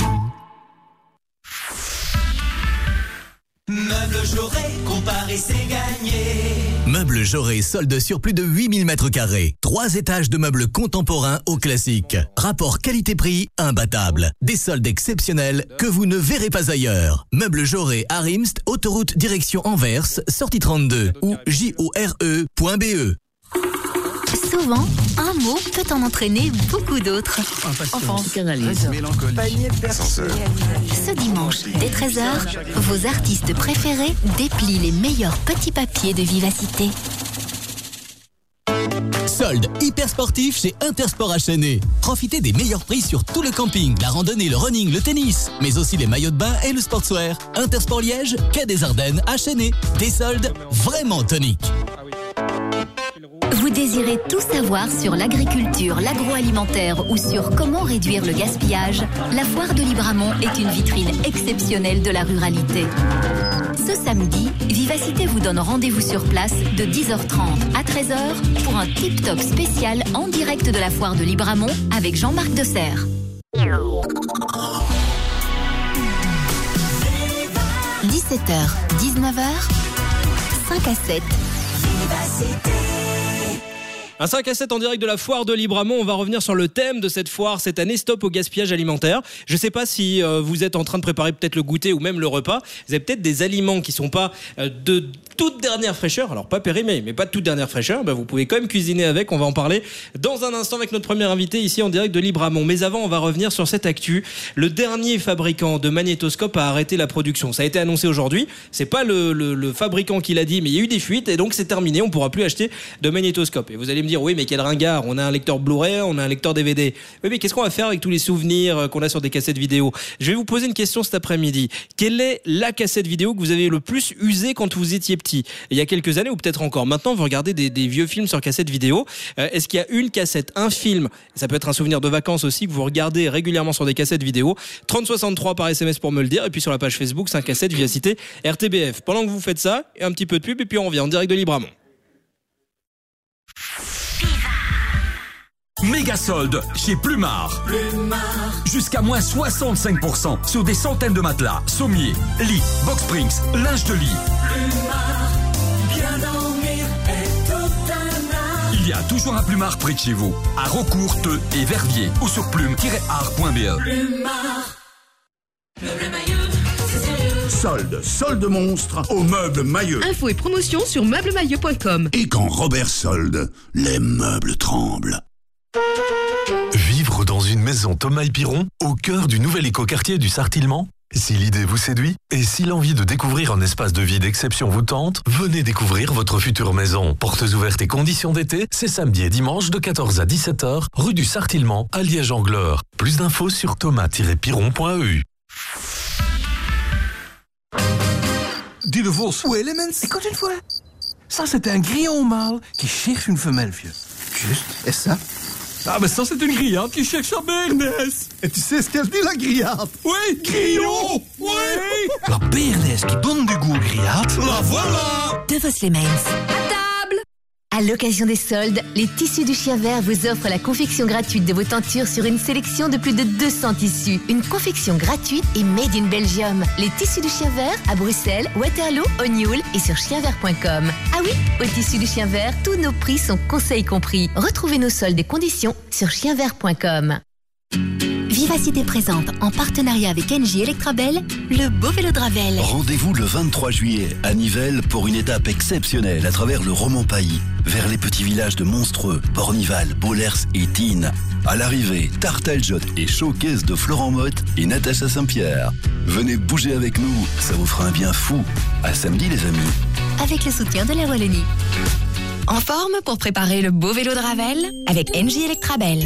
Meubles Jaurès, comparé c'est gagné. Meubles Jauré solde sur plus de 8000 mètres carrés. Trois étages de meubles contemporains au classique. Rapport qualité-prix imbattable. Des soldes exceptionnels que vous ne verrez pas ailleurs. Meubles Jauré à Rimst, autoroute direction Anvers, sortie 32 ou jore.be. Souvent, un mot peut en entraîner beaucoup d'autres. Enfance. Ce dimanche, dès 13h, vos artistes préférés déplient les meilleurs petits papiers de vivacité. Solde hyper sportif chez Intersport HNE. Profitez des meilleurs prix sur tout le camping, la randonnée, le running, le tennis, mais aussi les maillots de bain et le sportswear. Intersport Liège, Quai des Ardennes, HNE. Des soldes vraiment toniques. Vous désirez tout savoir sur l'agriculture, l'agroalimentaire ou sur comment réduire le gaspillage? La foire de Libramont est une vitrine exceptionnelle de la ruralité. Ce samedi, Vivacité vous donne rendez-vous sur place de 10h30 à 13h pour un tip-top spécial en direct de la foire de Libramont avec Jean-Marc Desserre. 17h, 19h, 5 à 7. Un 5 à 7 en direct de la foire de Libramont. On va revenir sur le thème de cette foire cette année, stop au gaspillage alimentaire. Je ne sais pas si euh, vous êtes en train de préparer peut-être le goûter ou même le repas. Vous avez peut-être des aliments qui sont pas euh, de toute dernière fraîcheur, alors pas périmés, mais pas de toute dernière fraîcheur. Ben, vous pouvez quand même cuisiner avec. On va en parler dans un instant avec notre premier invité ici en direct de Libramont. Mais avant, on va revenir sur cette actu. Le dernier fabricant de magnétoscope a arrêté la production. Ça a été annoncé aujourd'hui. C'est pas le, fabricant qui l'a dit, mais il y a eu des fuites et donc c'est terminé. On pourra plus acheter de magnétoscope. Et vous allez me oui, mais quel ringard On a un lecteur Blu-ray, on a un lecteur DVD. Oui, mais qu'est-ce qu'on va faire avec tous les souvenirs euh, qu'on a sur des cassettes vidéo? Je vais vous poser une question cet après-midi. Quelle est la cassette vidéo que vous avez le plus usée quand vous étiez petit? Il y a quelques années ou peut-être encore maintenant, vous regardez des, vieux films sur cassette vidéo. Euh, Est-ce qu'il y a une cassette, un film? Ça peut être un souvenir de vacances aussi que vous regardez régulièrement sur des cassettes vidéo. 3063 par SMS pour me le dire et puis sur la page Facebook 5 cassettes Vivacité RTBF. Pendant que vous faites ça, un petit peu de pub et puis on revient en direct de Libramont. Méga solde chez Plumard. Jusqu'à moins 65% sur des centaines de matelas, sommiers, lits, box springs, linge de lit. Il y a toujours un Plumard près de chez vous, à Rocourt, Teux et Verviers ou sur plume-art.be. Solde, solde monstre au meuble Maillot. Infos et promotions sur meublemaillot.com. Et quand Robert solde, les meubles tremblent. Vivre dans une maison Thomas et Piron, au cœur du nouvel écoquartier du Sartillement Si l'idée vous séduit et si l'envie de découvrir un espace de vie d'exception vous tente, venez découvrir votre future maison. Portes ouvertes et conditions d'été, c'est samedi et dimanche de 14 à 17h, rue du Sartillement à Liège-Angleur. Plus d'infos sur thomas-piron.eu. Dis de Vos. Où est Elements Écoute une fois? Ça, c'est un grillon mâle qui cherche une femelle, vieux. Juste. Et ça? Ah, mais ça, c'est une grillade qui cherche sa bernesse. Et tu sais ce qu'elle dit, la grillade? Oui, grillon Oui! La bernesse qui donne du goût aux grillades, la voilà! De Vos Lemens. À table À l'occasion des soldes, les tissus du chien vert vous offrent la confection gratuite de vos tentures sur une sélection de plus de 200 tissus. Une confection gratuite et made in Belgium. Les tissus du chien vert à Bruxelles, Waterloo, O'Neill et sur chienvert.com. Ah oui, au tissu du chien vert, tous nos prix sont conseils compris. Retrouvez nos soldes et conditions sur chienvert.com. Vivacité présente, en partenariat avec NJ Electrabel, le beau vélo de Ravel. Rendez-vous le 23 juillet à Nivelles pour une étape exceptionnelle à travers le Roman Pays, vers les petits villages de Monstreux, Bornival, Bollers et Tine. À l'arrivée, Tartaljot et Showcase de Florent Motte et Natacha Saint-Pierre. Venez bouger avec nous, ça vous fera un bien fou. À samedi les amis. avec le soutien de la Wallonie. En forme pour préparer le beau vélo de Ravel avec NJ Electrabel.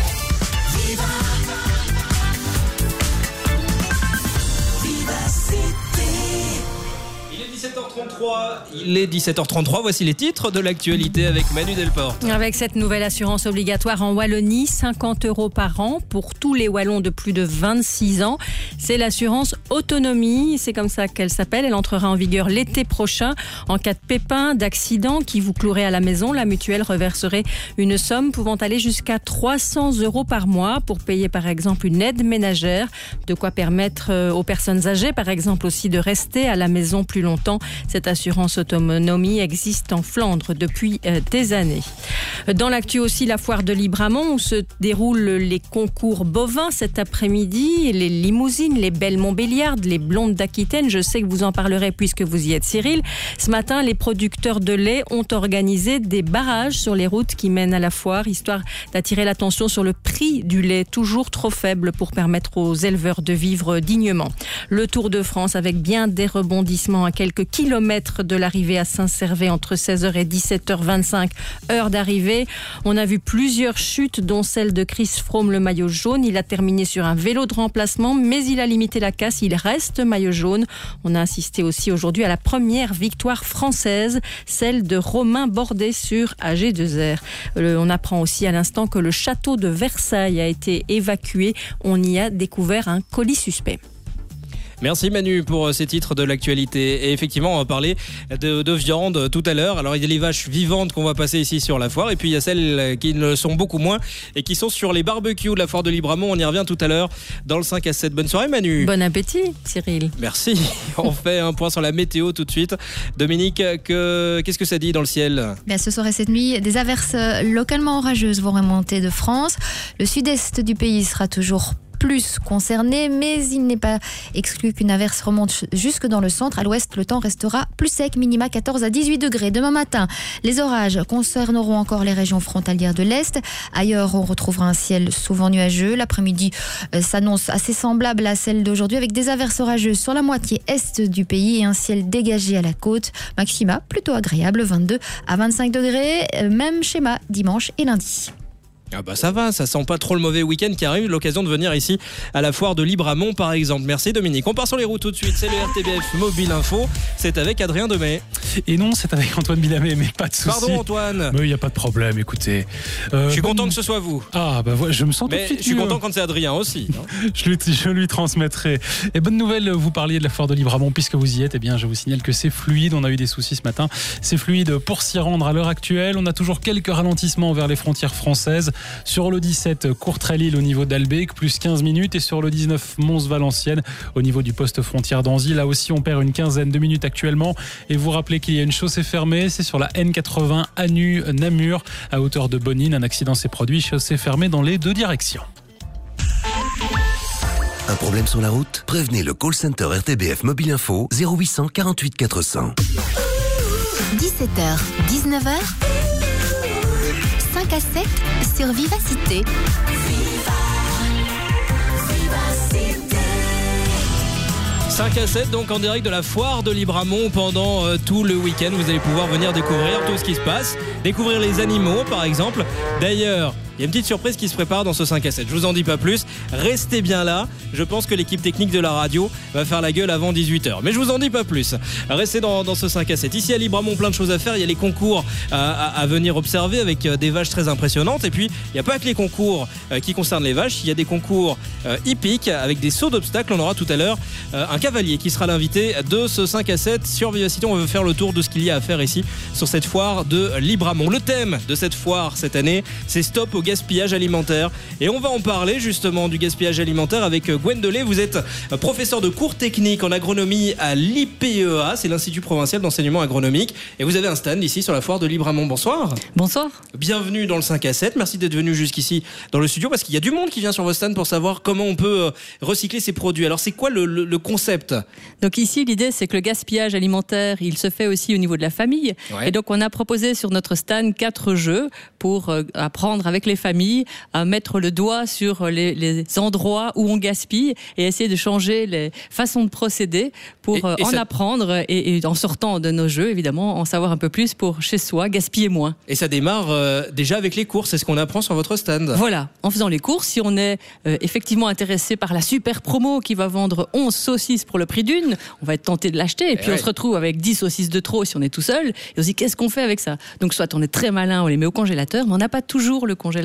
17h33, il est 17h33, voici les titres de l'actualité avec Manu Delport. Avec cette nouvelle assurance obligatoire en Wallonie, 50 euros par an pour tous les Wallons de plus de 26 ans. C'est l'assurance autonomie, c'est comme ça qu'elle s'appelle. Elle entrera en vigueur l'été prochain. En cas de pépin, d'accident qui vous clouerait à la maison, la mutuelle reverserait une somme pouvant aller jusqu'à 300 euros par mois pour payer par exemple une aide ménagère. De quoi permettre euh, aux personnes âgées par exemple aussi de rester à la maison plus longtemps. Cette assurance autonomie existe en Flandre depuis euh, des années. Dans l'actu aussi, la foire de Libramont où se déroulent les concours bovins cet après-midi, les limousines, les belles Montbéliardes, les blondes d'Aquitaine. Je sais que vous en parlerez puisque vous y êtes, Cyril. Ce matin, les producteurs de lait ont organisé des barrages sur les routes qui mènent à la foire, histoire d'attirer l'attention sur le prix du lait, toujours trop faible pour permettre aux éleveurs de vivre dignement. Le Tour de France avec bien des rebondissements à quelques kilomètres de l'arrivée à Saint-Servais entre 16h et 17h25, heure d'arrivée. On a vu plusieurs chutes, dont celle de Chris Froome, le maillot jaune. Il a terminé sur un vélo de remplacement, mais il a limité la casse. Il reste maillot jaune. On a assisté aussi aujourd'hui à la première victoire française, celle de Romain Bordet sur AG2R. Euh, on apprend aussi à l'instant que le château de Versailles a été évacué. On y a découvert un colis suspect. Merci Manu pour euh, ces titres de l'actualité. Et effectivement, on va parler de, de viande tout à l'heure. Alors il y a les vaches vivantes qu'on va passer ici sur la foire et puis il y a celles qui ne le sont beaucoup moins et qui sont sur les barbecues de la foire de Libramont. On y revient tout à l'heure dans le 5 à 7. Bonne soirée Manu. Bon appétit Cyril. Merci. On fait un point sur la météo tout de suite. Dominique, que, qu'est-ce que ça dit dans le ciel? Bien, Ce soir et cette nuit, des averses localement orageuses vont remonter de France. Le sud-est du pays sera toujours plus concerné, mais il n'est pas exclu qu'une averse remonte jusque dans le centre. À l'ouest, le temps restera plus sec, minima 14 à 18 degrés. Demain matin, les orages concerneront encore les régions frontalières de l'Est. Ailleurs, on retrouvera un ciel souvent nuageux. L'après-midi euh, s'annonce assez semblable à celle d'aujourd'hui, avec des averses orageuses sur la moitié est du pays et un ciel dégagé à la côte. Maxima plutôt agréable, 22 à 25 degrés. Euh, même schéma dimanche et lundi. Ah bah ça va, ça sent pas trop le mauvais week-end qui arrive, l'occasion de venir ici à la foire de Libramont par exemple. Merci Dominique. On part sur les routes tout de suite, c'est le RTBF Mobile Info, c'est avec Adrien Demet. Et non, c'est avec Antoine Bilamé, mais pas de souci. Pardon Antoine. Mais il n'y a pas de problème, écoutez. Euh, je suis content que ce soit vous. Ah bah voilà, je me sens mais tout de suite Je suis content quand c'est Adrien aussi. je, lui, je lui transmettrai. Et bonne nouvelle, vous parliez de la foire de Libramont, puisque vous y êtes, eh bien je vous signale que c'est fluide, on a eu des soucis ce matin. C'est fluide pour s'y rendre à l'heure actuelle. On a toujours quelques ralentissements vers les frontières françaises. Sur le 17, Courtrai-Lille au niveau d'Albec, plus 15 minutes. Et sur le 19, Mons-Valenciennes au niveau du poste frontière d'Anzy. Là aussi, on perd une quinzaine de minutes actuellement. Et vous rappelez qu'il y a une chaussée fermée, c'est sur la N80 Anu-Namur à hauteur de Bonine. Un accident s'est produit, chaussée fermée dans les deux directions. Un problème sur la route? Prévenez le call center RTBF Mobile Info 0800 48 400. 17h, 19h, 5 à 7 sur Vivacité. 5 à 7, donc en direct de la foire de Libramont pendant euh, tout le week-end. Vous allez pouvoir venir découvrir tout ce qui se passe, découvrir les animaux par exemple. D'ailleurs, il y a une petite surprise qui se prépare dans ce 5 à 7. Je vous en dis pas plus. Restez bien là. Je pense que l'équipe technique de la radio va faire la gueule avant 18h. Mais je vous en dis pas plus. Restez dans, ce 5 à 7. Ici à Libramont, plein de choses à faire. Il y a les concours à, à- venir observer avec euh, des vaches très impressionnantes. Et puis, il n'y a pas que les concours euh, qui concernent les vaches. Il y a des concours euh, hippiques avec des sauts d'obstacles. On aura tout à l'heure euh, un cavalier qui sera l'invité de ce 5 à 7 sur Vivacité. On va faire le tour de ce qu'il y a à faire ici sur cette foire de Libramont. Le thème de cette foire cette année, c'est Stop au gaspillage alimentaire. Et on va en parler justement du gaspillage alimentaire avec euh, Gwendolet. Vous êtes euh, professeur de cours techniques en agronomie à l'IPEA, c'est l'Institut provincial d'enseignement agronomique. Et vous avez un stand ici sur la foire de Libramont. Bonsoir. Bonsoir. Bienvenue dans le 5 à 7. Merci d'être venu jusqu'ici dans le studio parce qu'il y a du monde qui vient sur vos stands pour savoir comment on peut euh, recycler ces produits. Alors c'est quoi le, le- le concept? Donc ici, l'idée, c'est que le gaspillage alimentaire, il se fait aussi au niveau de la famille. Ouais. Et donc, on a proposé sur notre stand quatre jeux pour apprendre avec les familles à mettre le doigt sur les, les endroits où on gaspille et essayer de changer les façons de procéder pour Et- euh, et en ça- apprendre et, et en sortant de nos jeux, évidemment, en savoir un peu plus pour chez soi, gaspiller moins. Et ça démarre euh, déjà avec les courses, c'est ce qu'on apprend sur votre stand. Voilà, en faisant les courses, si on est euh, effectivement intéressé par la super promo qui va vendre 11 saucisses pour le prix d'une, on va être tenté de l'acheter. Et puis ouais. on se retrouve avec 10 saucisses de trop si on est tout seul. Et on se dit qu'est-ce qu'on fait avec ça? Donc soit on est très malin, on les met au congélateur, mais on n'a pas toujours le congélateur.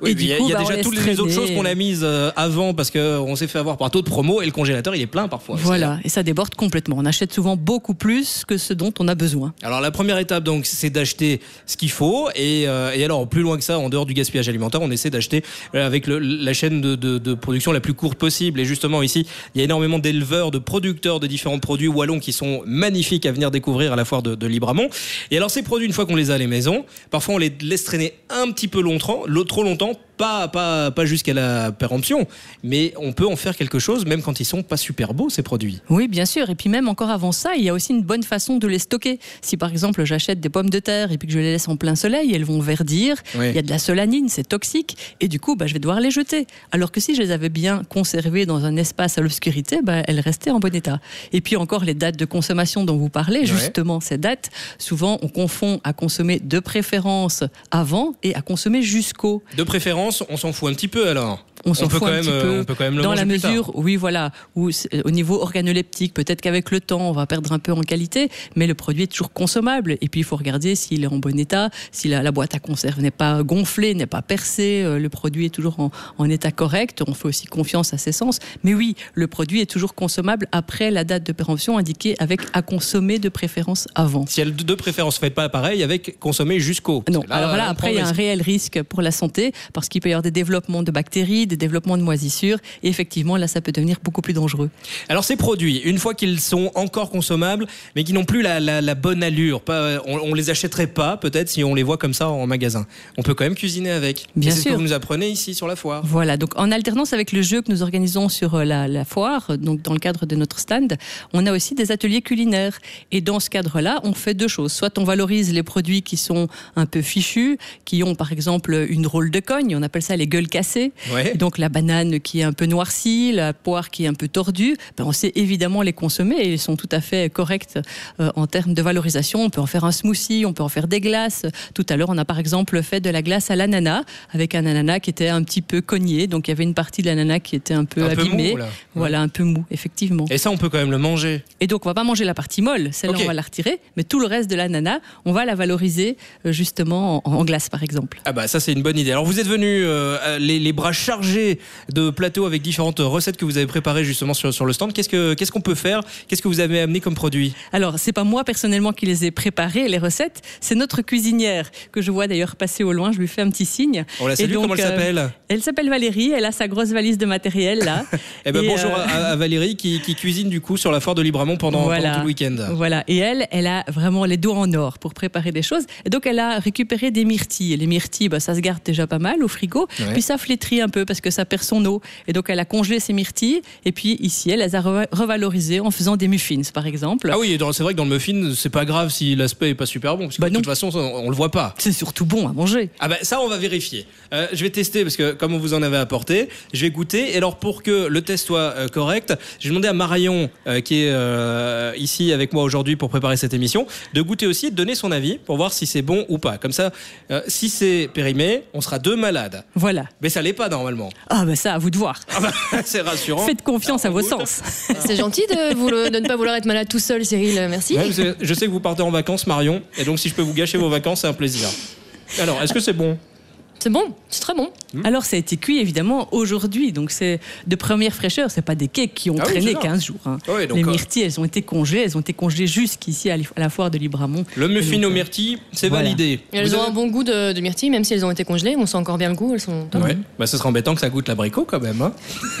Oui, et du il y a, coup, il y a bah, déjà toutes les autres choses qu'on a mises euh, avant parce qu'on s'est fait avoir par taux de promo et le congélateur il est plein parfois. Voilà, et ça déborde complètement. On achète souvent beaucoup plus que ce dont on a besoin. Alors la première étape donc c'est d'acheter ce qu'il faut et, euh, et alors plus loin que ça en dehors du gaspillage alimentaire on essaie d'acheter euh, avec le- la chaîne de, de- de production la plus courte possible et justement ici il y a énormément d'éleveurs de producteurs de différents produits wallons qui sont magnifiques à venir découvrir à la foire de, de Libramont et alors ces produits une fois qu'on les a à la maison parfois on les laisse traîner un petit peu longtemps trop longtemps pas, pas, pas jusqu'à la péremption mais on peut en faire quelque chose même quand ils sont pas super beaux ces produits Oui, bien sûr. Et puis même encore avant ça, il y a aussi une bonne façon de les stocker. Si par exemple j'achète des pommes de terre et puis que je les laisse en plein soleil, elles vont verdir. Oui. Il y a de la solanine, c'est toxique. Et du coup, bah, je vais devoir les jeter. Alors que si je les avais bien conservées dans un espace à l'obscurité, bah, elles restaient en bon état. Et puis encore les dates de consommation dont vous parlez, justement ces dates, souvent on confond à consommer de préférence avant et à consommer jusqu'au. de préférence on s'en fout un petit peu alors On s'en fout quand un même, petit euh, peu. on peut quand même le dans la plus tard. mesure, oui, voilà, où au niveau organoleptique, peut-être qu'avec le temps, on va perdre un peu en qualité, mais le produit est toujours consommable. Et puis, il faut regarder s'il est en bon état, si la, la boîte à conserve n'est pas gonflée, n'est pas percée, euh, le produit est toujours en, en état correct. On fait aussi confiance à ses sens. Mais oui, le produit est toujours consommable après la date de péremption indiquée avec à consommer de préférence avant. Si elle de préférence, faites pas pareil avec consommer jusqu'au. Non, là, alors là, après, il y a un réel risque pour la santé parce qu'il peut y avoir des développements de bactéries, des développements de moisissures. Et effectivement, là, ça peut devenir beaucoup plus dangereux. Alors ces produits, une fois qu'ils sont encore consommables, mais qui n'ont plus la, la- la bonne allure, pas, on, on les achèterait pas peut-être si on les voit comme ça en magasin. On peut quand même cuisiner avec. Bien Et c'est ce que sûr. vous nous apprenez ici sur la foire. Voilà, donc en alternance avec le jeu que nous organisons sur euh, la, la foire, euh, donc dans le cadre de notre stand, on a aussi des ateliers culinaires. Et dans ce cadre-là, on fait deux choses. Soit on valorise les produits qui sont un peu fichus, qui ont par exemple une drôle de cogne, on appelle ça les gueules cassées. Ouais. Donc la banane qui est un peu noircie, la poire qui est un peu tordue, ben, on sait évidemment les consommer et ils sont tout à fait corrects euh, en termes de valorisation. On peut en faire un smoothie, on peut en faire des glaces. Tout à l'heure, on a par exemple fait de la glace à l'ananas avec un ananas qui était un petit peu cogné, donc il y avait une partie de l'ananas qui était un peu Un peu abîmée. mou. Voilà, un peu mou, effectivement. Et ça, on peut quand même le manger. Et donc, on va pas manger la partie molle, celle-là, on va la retirer, mais tout le reste de l'ananas, on va la valoriser euh, justement en, en glace, par exemple. Ah bah ça c'est une bonne idée. Alors vous êtes venu euh, les, les bras chargés de plateaux avec différentes recettes que vous avez préparées justement sur, sur le stand. Qu'est-ce que qu'est-ce qu'on peut faire? Qu'est-ce que vous avez amené comme produit? Alors, c'est pas moi personnellement qui les ai préparées, les recettes, c'est notre cuisinière que je vois d'ailleurs passer au loin. Je lui fais un petit signe. On la salue, donc, comment elle euh, s'appelle? Elle s'appelle Valérie, elle a sa grosse valise de matériel là. Eh ben Et, bonjour euh, à, à Valérie qui, qui cuisine du coup sur la foire de Libramont pendant, pendant tout le week-end. Voilà. Et elle, elle a vraiment les doigts en or pour préparer des choses. Et donc, elle a récupéré des myrtilles. Et les myrtilles, bah, ça se garde déjà pas mal au frigo. Ouais. Puis ça flétrit un peu parce que ça perd son eau. Et donc, elle a congelé ses myrtilles. Et puis, ici, elle les a reva- revalorisées en faisant des muffins, par exemple. Ah oui, c'est vrai que dans le muffin, c'est pas grave si l'aspect est pas super bon, parce que de toute façon, on, on le voit pas. C'est surtout bon à manger. Ah bah ça, on va vérifier. Euh, je vais tester parce que comme on vous en avait apporté, je vais goûter. Et alors pour que le test soit euh, correct, j'ai demandé à Marion, euh, qui est euh, ici avec moi aujourd'hui pour préparer cette émission, de goûter aussi et de donner son avis pour voir si c'est bon ou pas. Comme ça, si c'est périmé, on sera deux malades. Voilà. Mais ça l'est pas normalement. Ah bah ça, à vous de voir. Ah bah, c'est rassurant. Faites confiance à vos sens. C'est gentil de, vous le- de ne pas vouloir être malade tout seul, Cyril. Merci. Ouais, je sais que vous partez en vacances, Marion, et donc si je peux vous gâcher vos vacances, c'est un plaisir. Alors, est-ce que c'est bon? C'est bon, c'est très bon. Alors, ça a été cuit évidemment aujourd'hui, donc c'est de première fraîcheur. C'est pas des cakes qui ont Ah traîné. 15 jours. hein. Ah oui, donc, Les euh, myrtilles, elles ont été congelées, elles ont été congelées jusqu'ici à la foire de Libramont. Le muffin aux donc, myrtilles, c'est voilà. validé. Et elles Vous ont avez- un bon goût de, de myrtille, même si elles ont été congelées. On sent encore bien le goût. Elles sont. Ouais, bah ce serait embêtant que ça goûte l'abricot quand même. hein.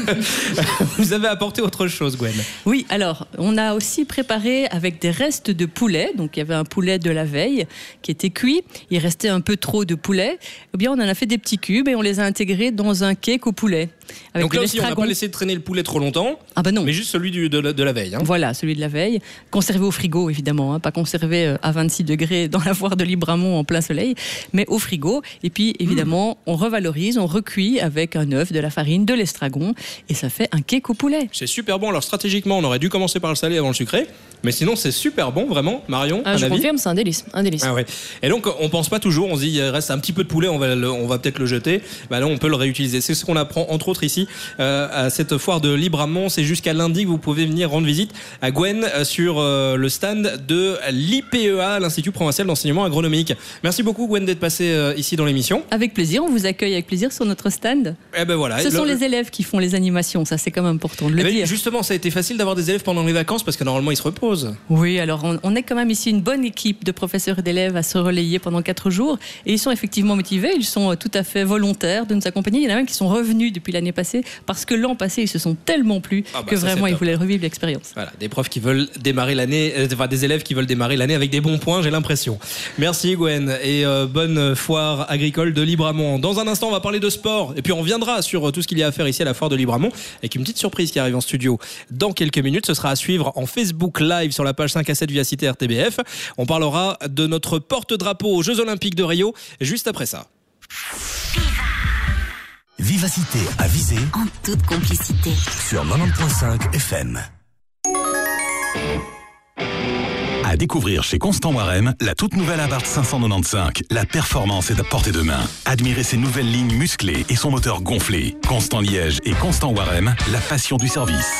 Vous avez apporté autre chose, Gwen. Oui, alors, on a aussi préparé avec des restes de poulet. Donc, il y avait un poulet de la veille qui était cuit. Il restait un peu trop de poulet. Eh bien, on en a fait des petits cubes et on les a intégrés dans un cake au poulet. Avec Donc là aussi, on n'a pas laissé traîner le poulet trop longtemps. Ah bah non. Mais juste celui du- de, la, de la veille. hein. Voilà, celui de la veille. Conservé au frigo, évidemment, hein, pas conservé euh, à 26 degrés dans la foire de Libramont en plein soleil, mais au frigo. Et puis, évidemment, on revalorise, on recuit avec un œuf, de la farine, de l'estragon, et ça fait un cake au poulet. C'est super bon. Alors stratégiquement, on aurait dû commencer par le salé avant le sucré. Mais sinon, c'est super bon, vraiment. Marion, Ah, un je avis confirme, c'est un délice. Un délice. Ah ouais. Et donc, on pense pas toujours, on se dit, il reste un petit peu de poulet, on va, le- on va peut-être le jeter. Bah non, on peut le réutiliser. C'est ce qu'on apprend, entre autres, ici euh, à cette foire de Libramont. C'est jusqu'à lundi que vous pouvez venir rendre visite à Gwen euh, sur euh, le stand de l'IPEA, l'Institut provincial d'enseignement agronomique. Merci beaucoup Gwen d'être passée ici dans l'émission. Avec plaisir, on vous accueille avec plaisir sur notre stand. Eh ben voilà. Ce sont Le- les élèves qui font les animations, ça c'est quand même important de le Eh ben, dire. Justement, ça a été facile d'avoir des élèves pendant les vacances parce que normalement ils se reposent. Oui, alors on, on est quand même ici une bonne équipe de professeurs et d'élèves à se relayer pendant quatre jours. Et ils sont effectivement motivés, ils sont tout à fait volontaires de nous accompagner. Il y en a même qui sont revenus depuis l'année passée parce que l'an passé, ils se sont tellement plu Ah bah que vraiment ils voulaient revivre l'expérience. Voilà, des profs qui veulent démarrer l'année, euh, enfin des élèves qui veulent démarrer l'année avec des bons points, j'ai l'impression. Merci Gwen et euh, bonne foire agricole de Libramont. Dans un instant, on va parler de sport et puis on reviendra sur euh, tout ce qu'il y a à faire ici à la foire de Libramont avec une petite surprise qui arrive en studio dans quelques minutes. Ce sera à suivre en Facebook Live sur la page 5 à 7 via Cité RTBF. On parlera de notre porte-drapeau aux Jeux Olympiques de Rio juste après ça. Vivacité à viser En toute complicité. sur 90.5 FM. À découvrir chez Constant Warem, la toute nouvelle Abarth 595. La performance est à portée de main. Admirez ses nouvelles lignes musclées et son moteur gonflé. Constant Liège et Constant Warem, la passion du service.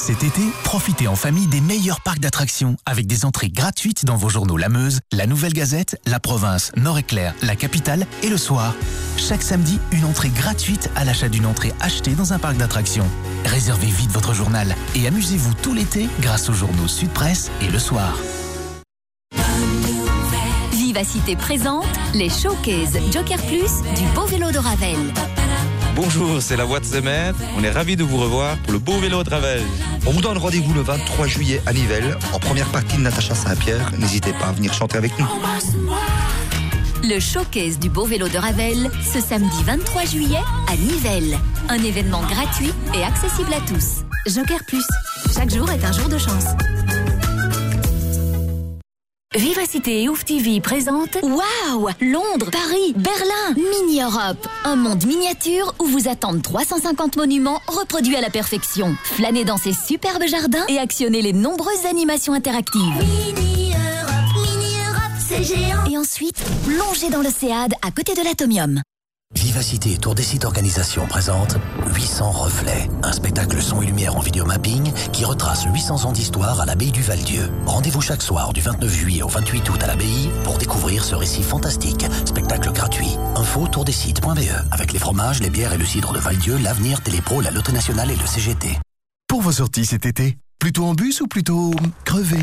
Cet été, profitez en famille des meilleurs parcs d'attractions avec des entrées gratuites dans vos journaux La Meuse, La Nouvelle Gazette, La Province, Nord-Éclair, La Capitale et Le Soir. Chaque samedi, une entrée gratuite à l'achat d'une entrée achetée dans un parc d'attractions. Réservez vite votre journal et amusez-vous tout l'été grâce aux journaux Sud Presse et Le Soir. Vivacité présente les showcases Joker Plus du beau vélo de Ravel. Bonjour, c'est la voix de semaine. On est ravis de vous revoir pour le beau vélo de Ravel. On vous donne rendez-vous le 23 juillet à Nivelles, en première partie de Natacha Saint-Pierre. N'hésitez pas à venir chanter avec nous. Le showcase du beau vélo de Ravel, ce samedi 23 juillet à Nivelles. Un événement gratuit et accessible à tous. Joker Plus, chaque jour est un jour de chance. Vivacité et Ouf TV présente Waouh Londres, Paris, Berlin, Mini-Europe. Un monde miniature où vous attendent 350 monuments reproduits à la perfection. Flânez dans ces superbes jardins et actionnez les nombreuses animations interactives. c'est géant. Et ensuite, plongez dans l'Océade à côté de l'Atomium. Vivacité Tour des sites organisation présente 800 reflets, un spectacle son et lumière en vidéomapping qui retrace 800 ans d'histoire à l'abbaye du Val-Dieu. Rendez-vous chaque soir du 29 juillet au 28 août à l'abbaye pour découvrir ce récit fantastique. Spectacle gratuit. Info tourdesites.be avec les fromages, les bières et le cidre de Val-Dieu, l'avenir, Télépro, la Loto Nationale et le CGT. Pour vos sorties cet été, plutôt en bus ou plutôt crevé?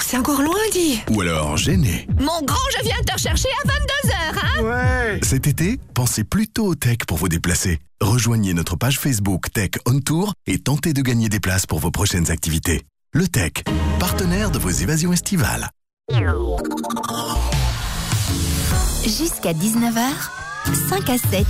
C'est encore loin, dit. Ou alors gêné Mon grand, je viens te rechercher à 22h, hein Ouais Cet été, pensez plutôt au tech pour vous déplacer. Rejoignez notre page Facebook Tech On Tour et tentez de gagner des places pour vos prochaines activités. Le Tech, partenaire de vos évasions estivales. Jusqu'à 19h, 5 à 7.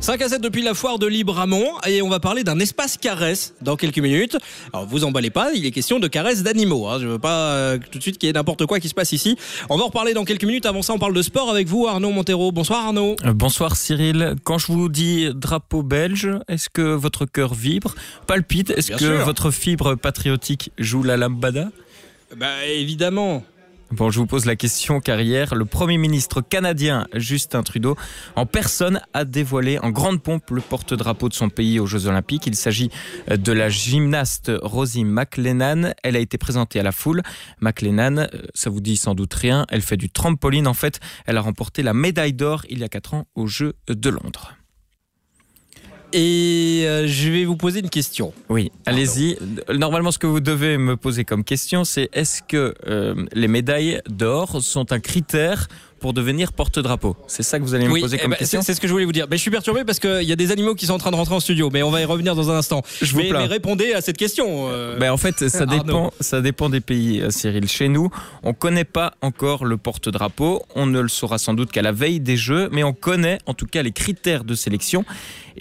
5 à 7 depuis la foire de Libramont et on va parler d'un espace caresse dans quelques minutes. Alors vous emballez pas, il est question de caresses d'animaux. Hein. Je veux pas euh, tout de suite qu'il y ait n'importe quoi qui se passe ici. On va en reparler dans quelques minutes. Avant ça, on parle de sport avec vous, Arnaud Montero. Bonsoir Arnaud. Euh, Bonsoir Cyril. Quand je vous dis drapeau belge, est-ce que votre cœur vibre, palpite Est-ce que sûr. votre fibre patriotique joue la lambada? Bah évidemment. Bon, je vous pose la question car hier, le Premier ministre canadien Justin Trudeau, en personne, a dévoilé en grande pompe le porte-drapeau de son pays aux Jeux Olympiques. Il s'agit euh, de la gymnaste Rosie McLennan. Elle a été présentée à la foule. McLennan, euh, ça vous dit sans doute rien, elle fait du trampoline. En fait, elle a remporté la médaille d'or il y a 4 ans aux Jeux de Londres. Et euh, je vais vous poser une question. Oui, allez-y. Normalement, ce que vous devez me poser comme question, c'est est-ce que euh, les médailles d'or sont un critère pour devenir porte-drapeau? C'est ça que vous allez me Oui, poser eh comme ben, question? c'est ce que je voulais vous dire. Mais je suis perturbé parce qu'il y a des animaux qui sont en train de rentrer en studio, mais on va y revenir dans un instant. Je vous mais, répondez à cette question. euh, Ben, en fait, ça dépend, ça dépend des pays, euh, Cyril. Chez nous, on connaît pas encore le porte-drapeau. On ne le saura sans doute qu'à la veille des Jeux, mais on connaît en tout cas les critères de sélection.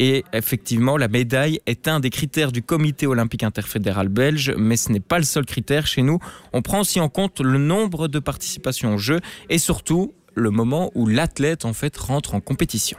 Et effectivement, la médaille est un des critères du Comité olympique interfédéral belge, mais ce n'est pas le seul critère. Chez nous, on prend aussi en compte le nombre de participations aux Jeux et surtout le moment où l'athlète en fait rentre en compétition.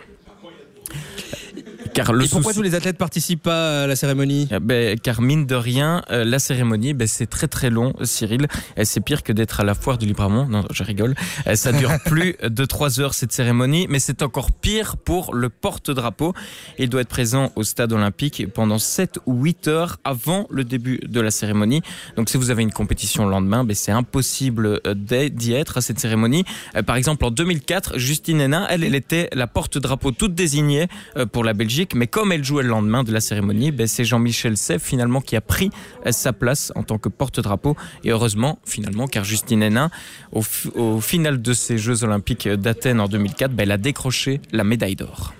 Car le Et pourquoi souci- tous les athlètes participent pas à la cérémonie? Eh ben, car mine de rien, euh, la cérémonie, ben, c'est très très long, Cyril. C'est pire que d'être à la foire du Libremont. Non, je rigole. Euh, Ça dure plus de trois heures cette cérémonie, mais c'est encore pire pour le porte-drapeau. Il doit être présent au stade olympique pendant 7 ou 8 heures avant le début de la cérémonie. Donc si vous avez une compétition le lendemain, ben, c'est impossible euh, d'y être à cette cérémonie. Par exemple, en 2004, Justine Hénin, elle, elle était la porte-drapeau toute désignée pour la Belgique, mais comme elle jouait le lendemain de la cérémonie, ben, c'est Jean-Michel Seff finalement qui a pris euh, sa place en tant que porte-drapeau. Et heureusement, finalement, car Justine Hénin, au, fi- au final de ces Jeux Olympiques d'Athènes en 2004, ben, elle a décroché la médaille d'or.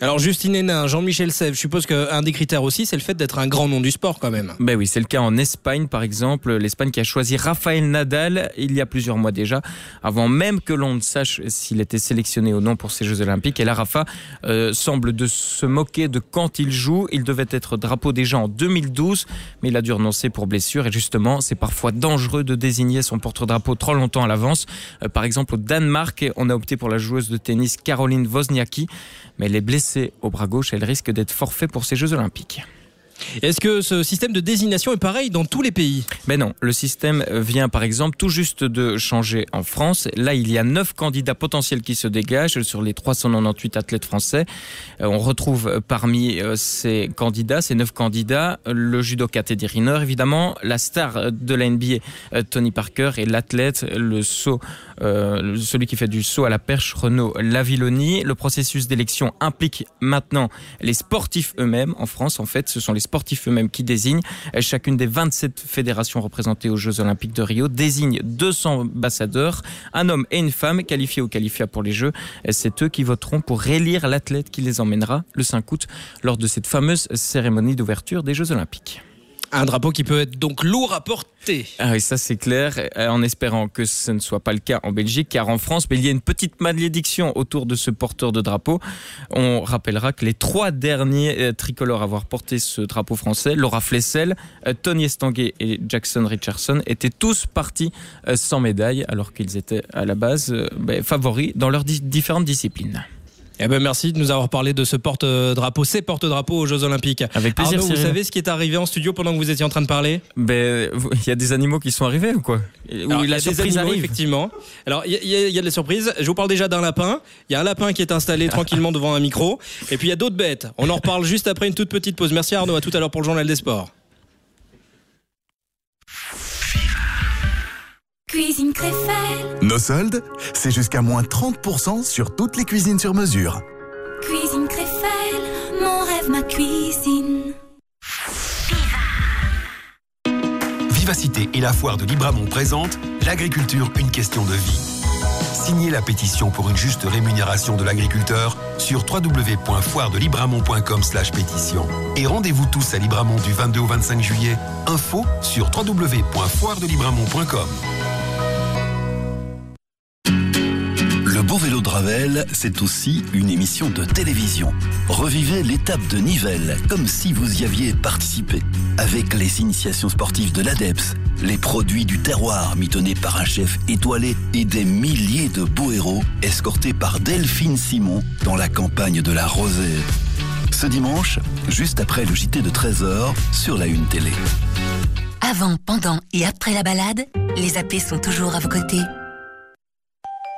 Alors Justine Hénin, Jean-Michel Sèvres, je suppose qu'un des critères aussi, c'est le fait d'être un grand nom du sport quand même. Ben oui, c'est le cas en Espagne par exemple. L'Espagne qui a choisi Rafael Nadal il y a plusieurs mois déjà, avant même que l'on ne sache s'il était sélectionné ou non pour ces Jeux Olympiques. Et là, Rafa euh, semble de se moquer de quand il joue. Il devait être drapeau déjà en 2012, mais il a dû renoncer pour blessure. Et justement, c'est parfois dangereux de désigner son porte-drapeau trop longtemps à l'avance. Euh, par exemple, au Danemark, on a opté pour la joueuse de tennis Caroline Wozniacki, mais elle est au bras gauche. Elle risque d'être forfait pour ces Jeux Olympiques. Est-ce que ce système de désignation est pareil dans tous les pays? Mais non, le système vient par exemple tout juste de changer en France. Là, il y a neuf candidats potentiels qui se dégagent sur les 398 athlètes français. Euh, On retrouve parmi euh, ces candidats, ces neuf candidats, le judoka Teddy Riner, évidemment, la star de la NBA euh, Tony Parker et l'athlète, le saut, euh, celui qui fait du saut à la perche, Renaud Lavilloni. Le processus d'élection implique maintenant les sportifs eux-mêmes. En France, en fait, ce sont les sportifs eux-mêmes qui désignent. Euh, Chacune des 27 fédérations représentées aux Jeux Olympiques de Rio désigne 200 ambassadeurs, un homme et une femme, qualifiés ou qualifiables pour les Jeux. Euh, C'est eux qui voteront pour élire l'athlète qui les emmènera le 5 août lors de cette fameuse cérémonie d'ouverture des Jeux Olympiques. Un drapeau qui peut être donc lourd à porter. Ah oui, ça c'est clair, euh, en espérant que ce ne soit pas le cas en Belgique, car en France, mais il y a une petite malédiction autour de ce porteur de drapeau. On rappellera que les trois derniers euh, tricolores à avoir porté ce drapeau français, Laura Flessel, euh, Tony Estanguet et Jackson Richardson, étaient tous partis sans médaille, alors qu'ils étaient à la base ben, favoris dans leurs di- différentes disciplines. Eh ben merci de nous avoir parlé de ce porte-drapeau, ces porte-drapeaux aux Jeux Olympiques. Avec plaisir, Arnaud, vous savez ce qui est arrivé en studio pendant que vous étiez en train de parler? Ben, il y a des animaux qui sont arrivés ou quoi? Ou la surprise animaux, arrive effectivement. Alors, y, y il y a de la surprise. Je vous parle déjà d'un lapin. Il y a un lapin qui est installé tranquillement devant un micro. Et puis, il y a d'autres bêtes. On en reparle juste après une toute petite pause. Merci Arnaud. À tout à l'heure pour le journal des sports. Cuisine Créfelle, Nos soldes, c'est jusqu'à moins 30% sur toutes les cuisines sur mesure. cuisine Créfelle, mon rêve, ma cuisine. Vivacité et la foire de Libramont présentent L'agriculture, une question de vie. Signez la pétition pour une juste rémunération de l'agriculteur sur www.foiredelibramont.com slash pétition. Et rendez-vous tous à Libramont du 22 au 25 juillet. Info sur www.foiredelibramont.com. Le beau vélo de Ravel, c'est aussi une émission de télévision. Revivez l'étape de Nivelles comme si vous y aviez participé. Avec les initiations sportives de l'ADEPS, les produits du terroir mitonnés par un chef étoilé et des milliers de beaux héros escortés par Delphine Simon dans la campagne de la Rosée. Ce dimanche, juste après le JT de 13h sur la Une Télé. Avant, pendant et après la balade, les AP sont toujours à vos côtés.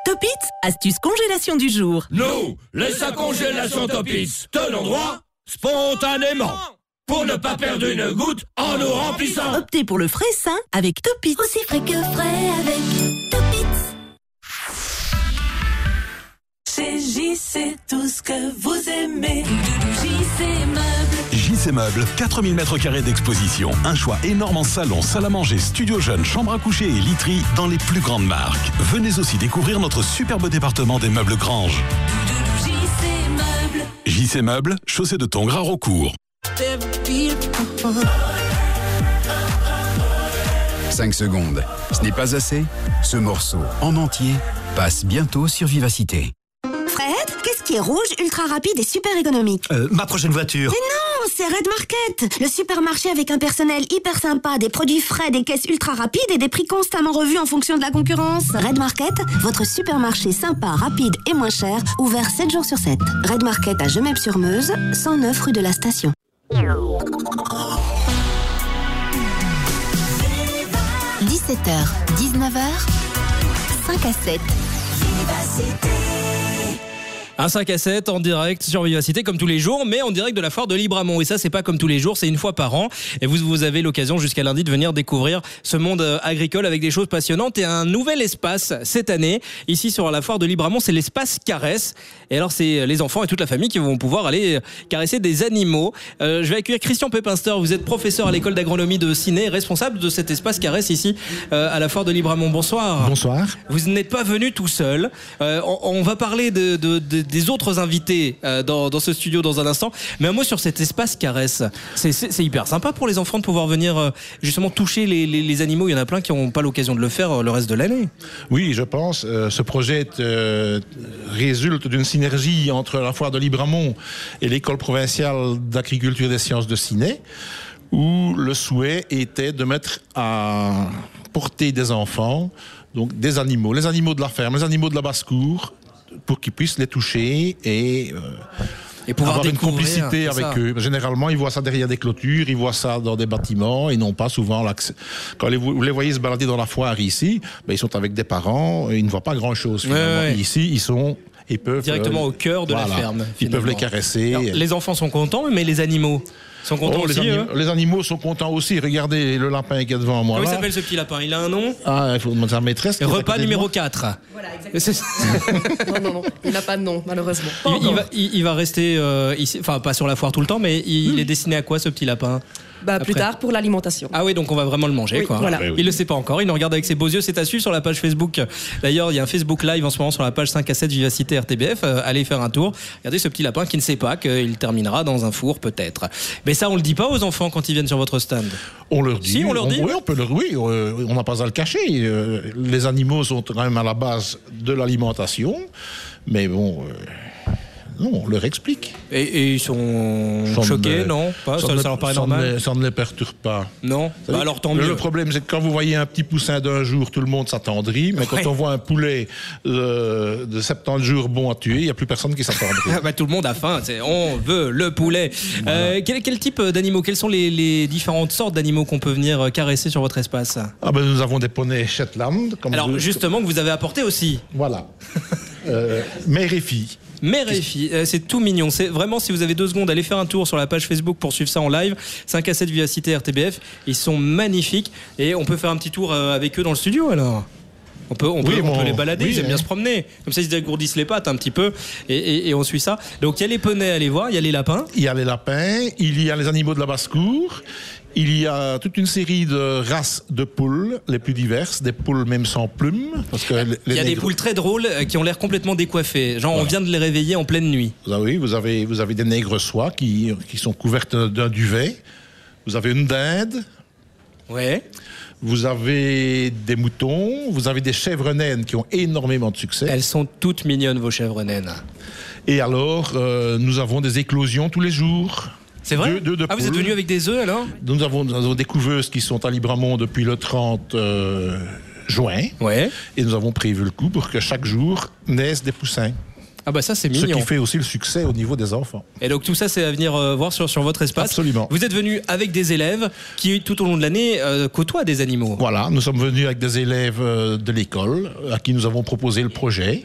Topits, astuce congélation du jour. Nous, les sa congélation Topis, tenons droit spontanément pour ne pas perdre une goutte en nous remplissant. Optez pour le frais sain avec Topits. Aussi frais que frais avec Topits. Chez JC, tout ce que vous aimez. JC Meubles. Meubles, 4000 mètres carrés d'exposition. Un choix énorme en salon, salle à manger, studio jeune, chambre à coucher et literie dans les plus grandes marques. Venez aussi découvrir notre superbe département des meubles Grange. JC Meubles. JC Meubles, chaussée de Tongres à Rocourt. 5 secondes. Ce n'est pas assez Ce morceau, en entier, passe bientôt sur Vivacité. Fred, qu'est-ce qui est rouge, ultra rapide et super économique? Euh, ma prochaine voiture. Mais non, c'est Red Market, le supermarché avec un personnel hyper sympa, des produits frais, des caisses ultra rapides et des prix constamment revus en fonction de la concurrence. Red Market, votre supermarché sympa, rapide et moins cher, ouvert 7 jours sur 7. Red Market à Gemep-sur-Meuse, 109 rue de la Station. 17h, 19h, 5 à 7. Un 5 à 7 en direct sur Vivacité comme tous les jours, mais en direct de la foire de Libramont. Et ça, c'est pas comme tous les jours, c'est une fois par an. Et vous, vous avez l'occasion jusqu'à lundi de venir découvrir ce monde euh, agricole avec des choses passionnantes et un nouvel espace cette année. Ici sur la foire de Libramont, c'est l'espace caresse. Et alors, c'est les enfants et toute la famille qui vont pouvoir aller caresser des animaux. Euh, je vais accueillir Christian Pepinster. Vous êtes professeur à l'école d'agronomie de Ciné, responsable de cet espace caresse ici euh, à la foire de Libramont. Bonsoir. Bonsoir. Vous n'êtes pas venu tout seul. Euh, on, on va parler de, de- de- des autres invités euh, dans, ce studio dans un instant. Mais un mot sur cet espace caresse. C'est- hyper sympa pour les enfants de pouvoir venir euh, justement toucher les, animaux. Il y en a plein qui n'ont pas l'occasion de le faire euh, le reste de l'année. Oui, je pense. Ce projet résulte d'une synergie entre la foire de Libramont et l'école provinciale d'agriculture et des sciences de Ciné, où le souhait était de mettre à portée des enfants donc des animaux, les animaux de la ferme, les animaux de la basse-cour, pour qu'ils puissent les toucher et euh, Et pouvoir avoir une complicité avec ça. eux. Généralement, ils voient ça derrière des clôtures, ils voient ça dans des bâtiments, ils n'ont pas souvent l'accès. Quand les- vous les voyez se balader dans la foire ici, ben, ils sont avec des parents, et ils ne voient pas grand-chose finalement. Ouais, ouais. Ici, ils sont, ils peuvent Directement euh, au cœur de la ferme. Ils peuvent les caresser. Alors, les enfants sont contents, mais les animaux sont contents Oh, les, aussi. anim- eux les animaux sont contents aussi. Regardez le lapin qui est devant moi. Comment il s'appelle ce petit lapin? Il a un nom? Ah, il faut demander à sa maîtresse. Repas numéro moi. 4. Non, non, non, il n'a pas de nom, malheureusement. Il, il va, il- il va rester euh, ici, enfin pas sur la foire tout le temps, mais il, il est destiné à quoi ce petit lapin? Bah, plus tard pour l'alimentation. Ah oui, donc on va vraiment le manger, Oui, quoi. voilà. Eh Oui, oui. Il le sait pas encore, il nous regarde avec ses beaux yeux, c'est à suivre sur la page Facebook. D'ailleurs, il y a un Facebook Live en ce moment sur la page 5 à 7 Vivacité RTBF. Euh, allez faire un tour. Regardez ce petit lapin qui ne sait pas qu'il terminera dans un four, peut-être. Mais ça, on le dit pas aux enfants quand ils viennent sur votre stand. On leur dit. Si, on leur dit. Oui, on peut leur, oui, euh, on n'a pas à le cacher. Euh, les animaux sont quand même à la base de l'alimentation, mais bon, euh, non, on leur explique. Et, et ils sont choqués, ne- non Pas ça, ne- ça leur paraît ça ne normal les- ça ne les perturbe pas. Non Bah alors tant le, mieux. le problème, c'est que quand vous voyez un petit poussin d'un jour, tout le monde s'attendrit. Mais quand on voit un poulet euh, de 70 jours bon à tuer, il n'y a plus personne qui s'attendrit. Bah, tout le monde a faim, on veut le poulet. Euh, quel, quel type d'animaux Quelles sont les, les différentes sortes d'animaux qu'on peut venir euh, caresser sur votre espace? Ah ben, nous avons des poneys Shetland. Comme Alors vous- justement que vous avez apporté aussi. Voilà. Euh, mère et fille. Mère et fille, euh, c'est tout mignon. C'est vraiment si vous avez deux secondes, allez faire un tour sur la page Facebook pour suivre ça en live. 5 à 7 Vivacité RTBF, ils sont magnifiques et on peut faire un petit tour euh, avec eux dans le studio alors. On peut, on peut, Oui, on peut les balader, oui, ils aiment bien se promener. Comme ça, ils se dégourdissent les pattes un petit peu et, et- et on suit ça. Donc il y a les poneys à aller voir, il y a les lapins. Il y a les lapins, il y a les animaux de la basse-cour, il y a toute une série de races de poules, les plus diverses, des poules même sans plumes. Parce que les- Il y a des poules très drôles euh, qui ont l'air complètement décoiffées. Genre, on vient de les réveiller en pleine nuit. Vous avez, vous avez, vous avez des nègres soies qui, qui sont couvertes d'un duvet. Vous avez une dinde. Ouais. Vous avez des moutons. Vous avez des chèvres naines qui ont énormément de succès. Elles sont toutes mignonnes, vos chèvres naines. Et alors, euh, nous avons des éclosions tous les jours. C'est vrai Deux- deux de Ah, vous êtes venu avec des œufs alors Nous avons, nous avons des couveuses qui sont à Libramont depuis le 30 euh, juin. Ouais. Et nous avons prévu le coup pour que chaque jour naissent des poussins. Ah bah ça c'est Ce mignon. qui fait aussi le succès au niveau des enfants. Et donc tout ça, c'est à venir euh, voir sur, sur votre espace. Absolument. Vous êtes venu avec des élèves qui, tout au long de l'année, euh, côtoient des animaux. Voilà, nous sommes venus avec des élèves euh, de l'école à qui nous avons proposé le projet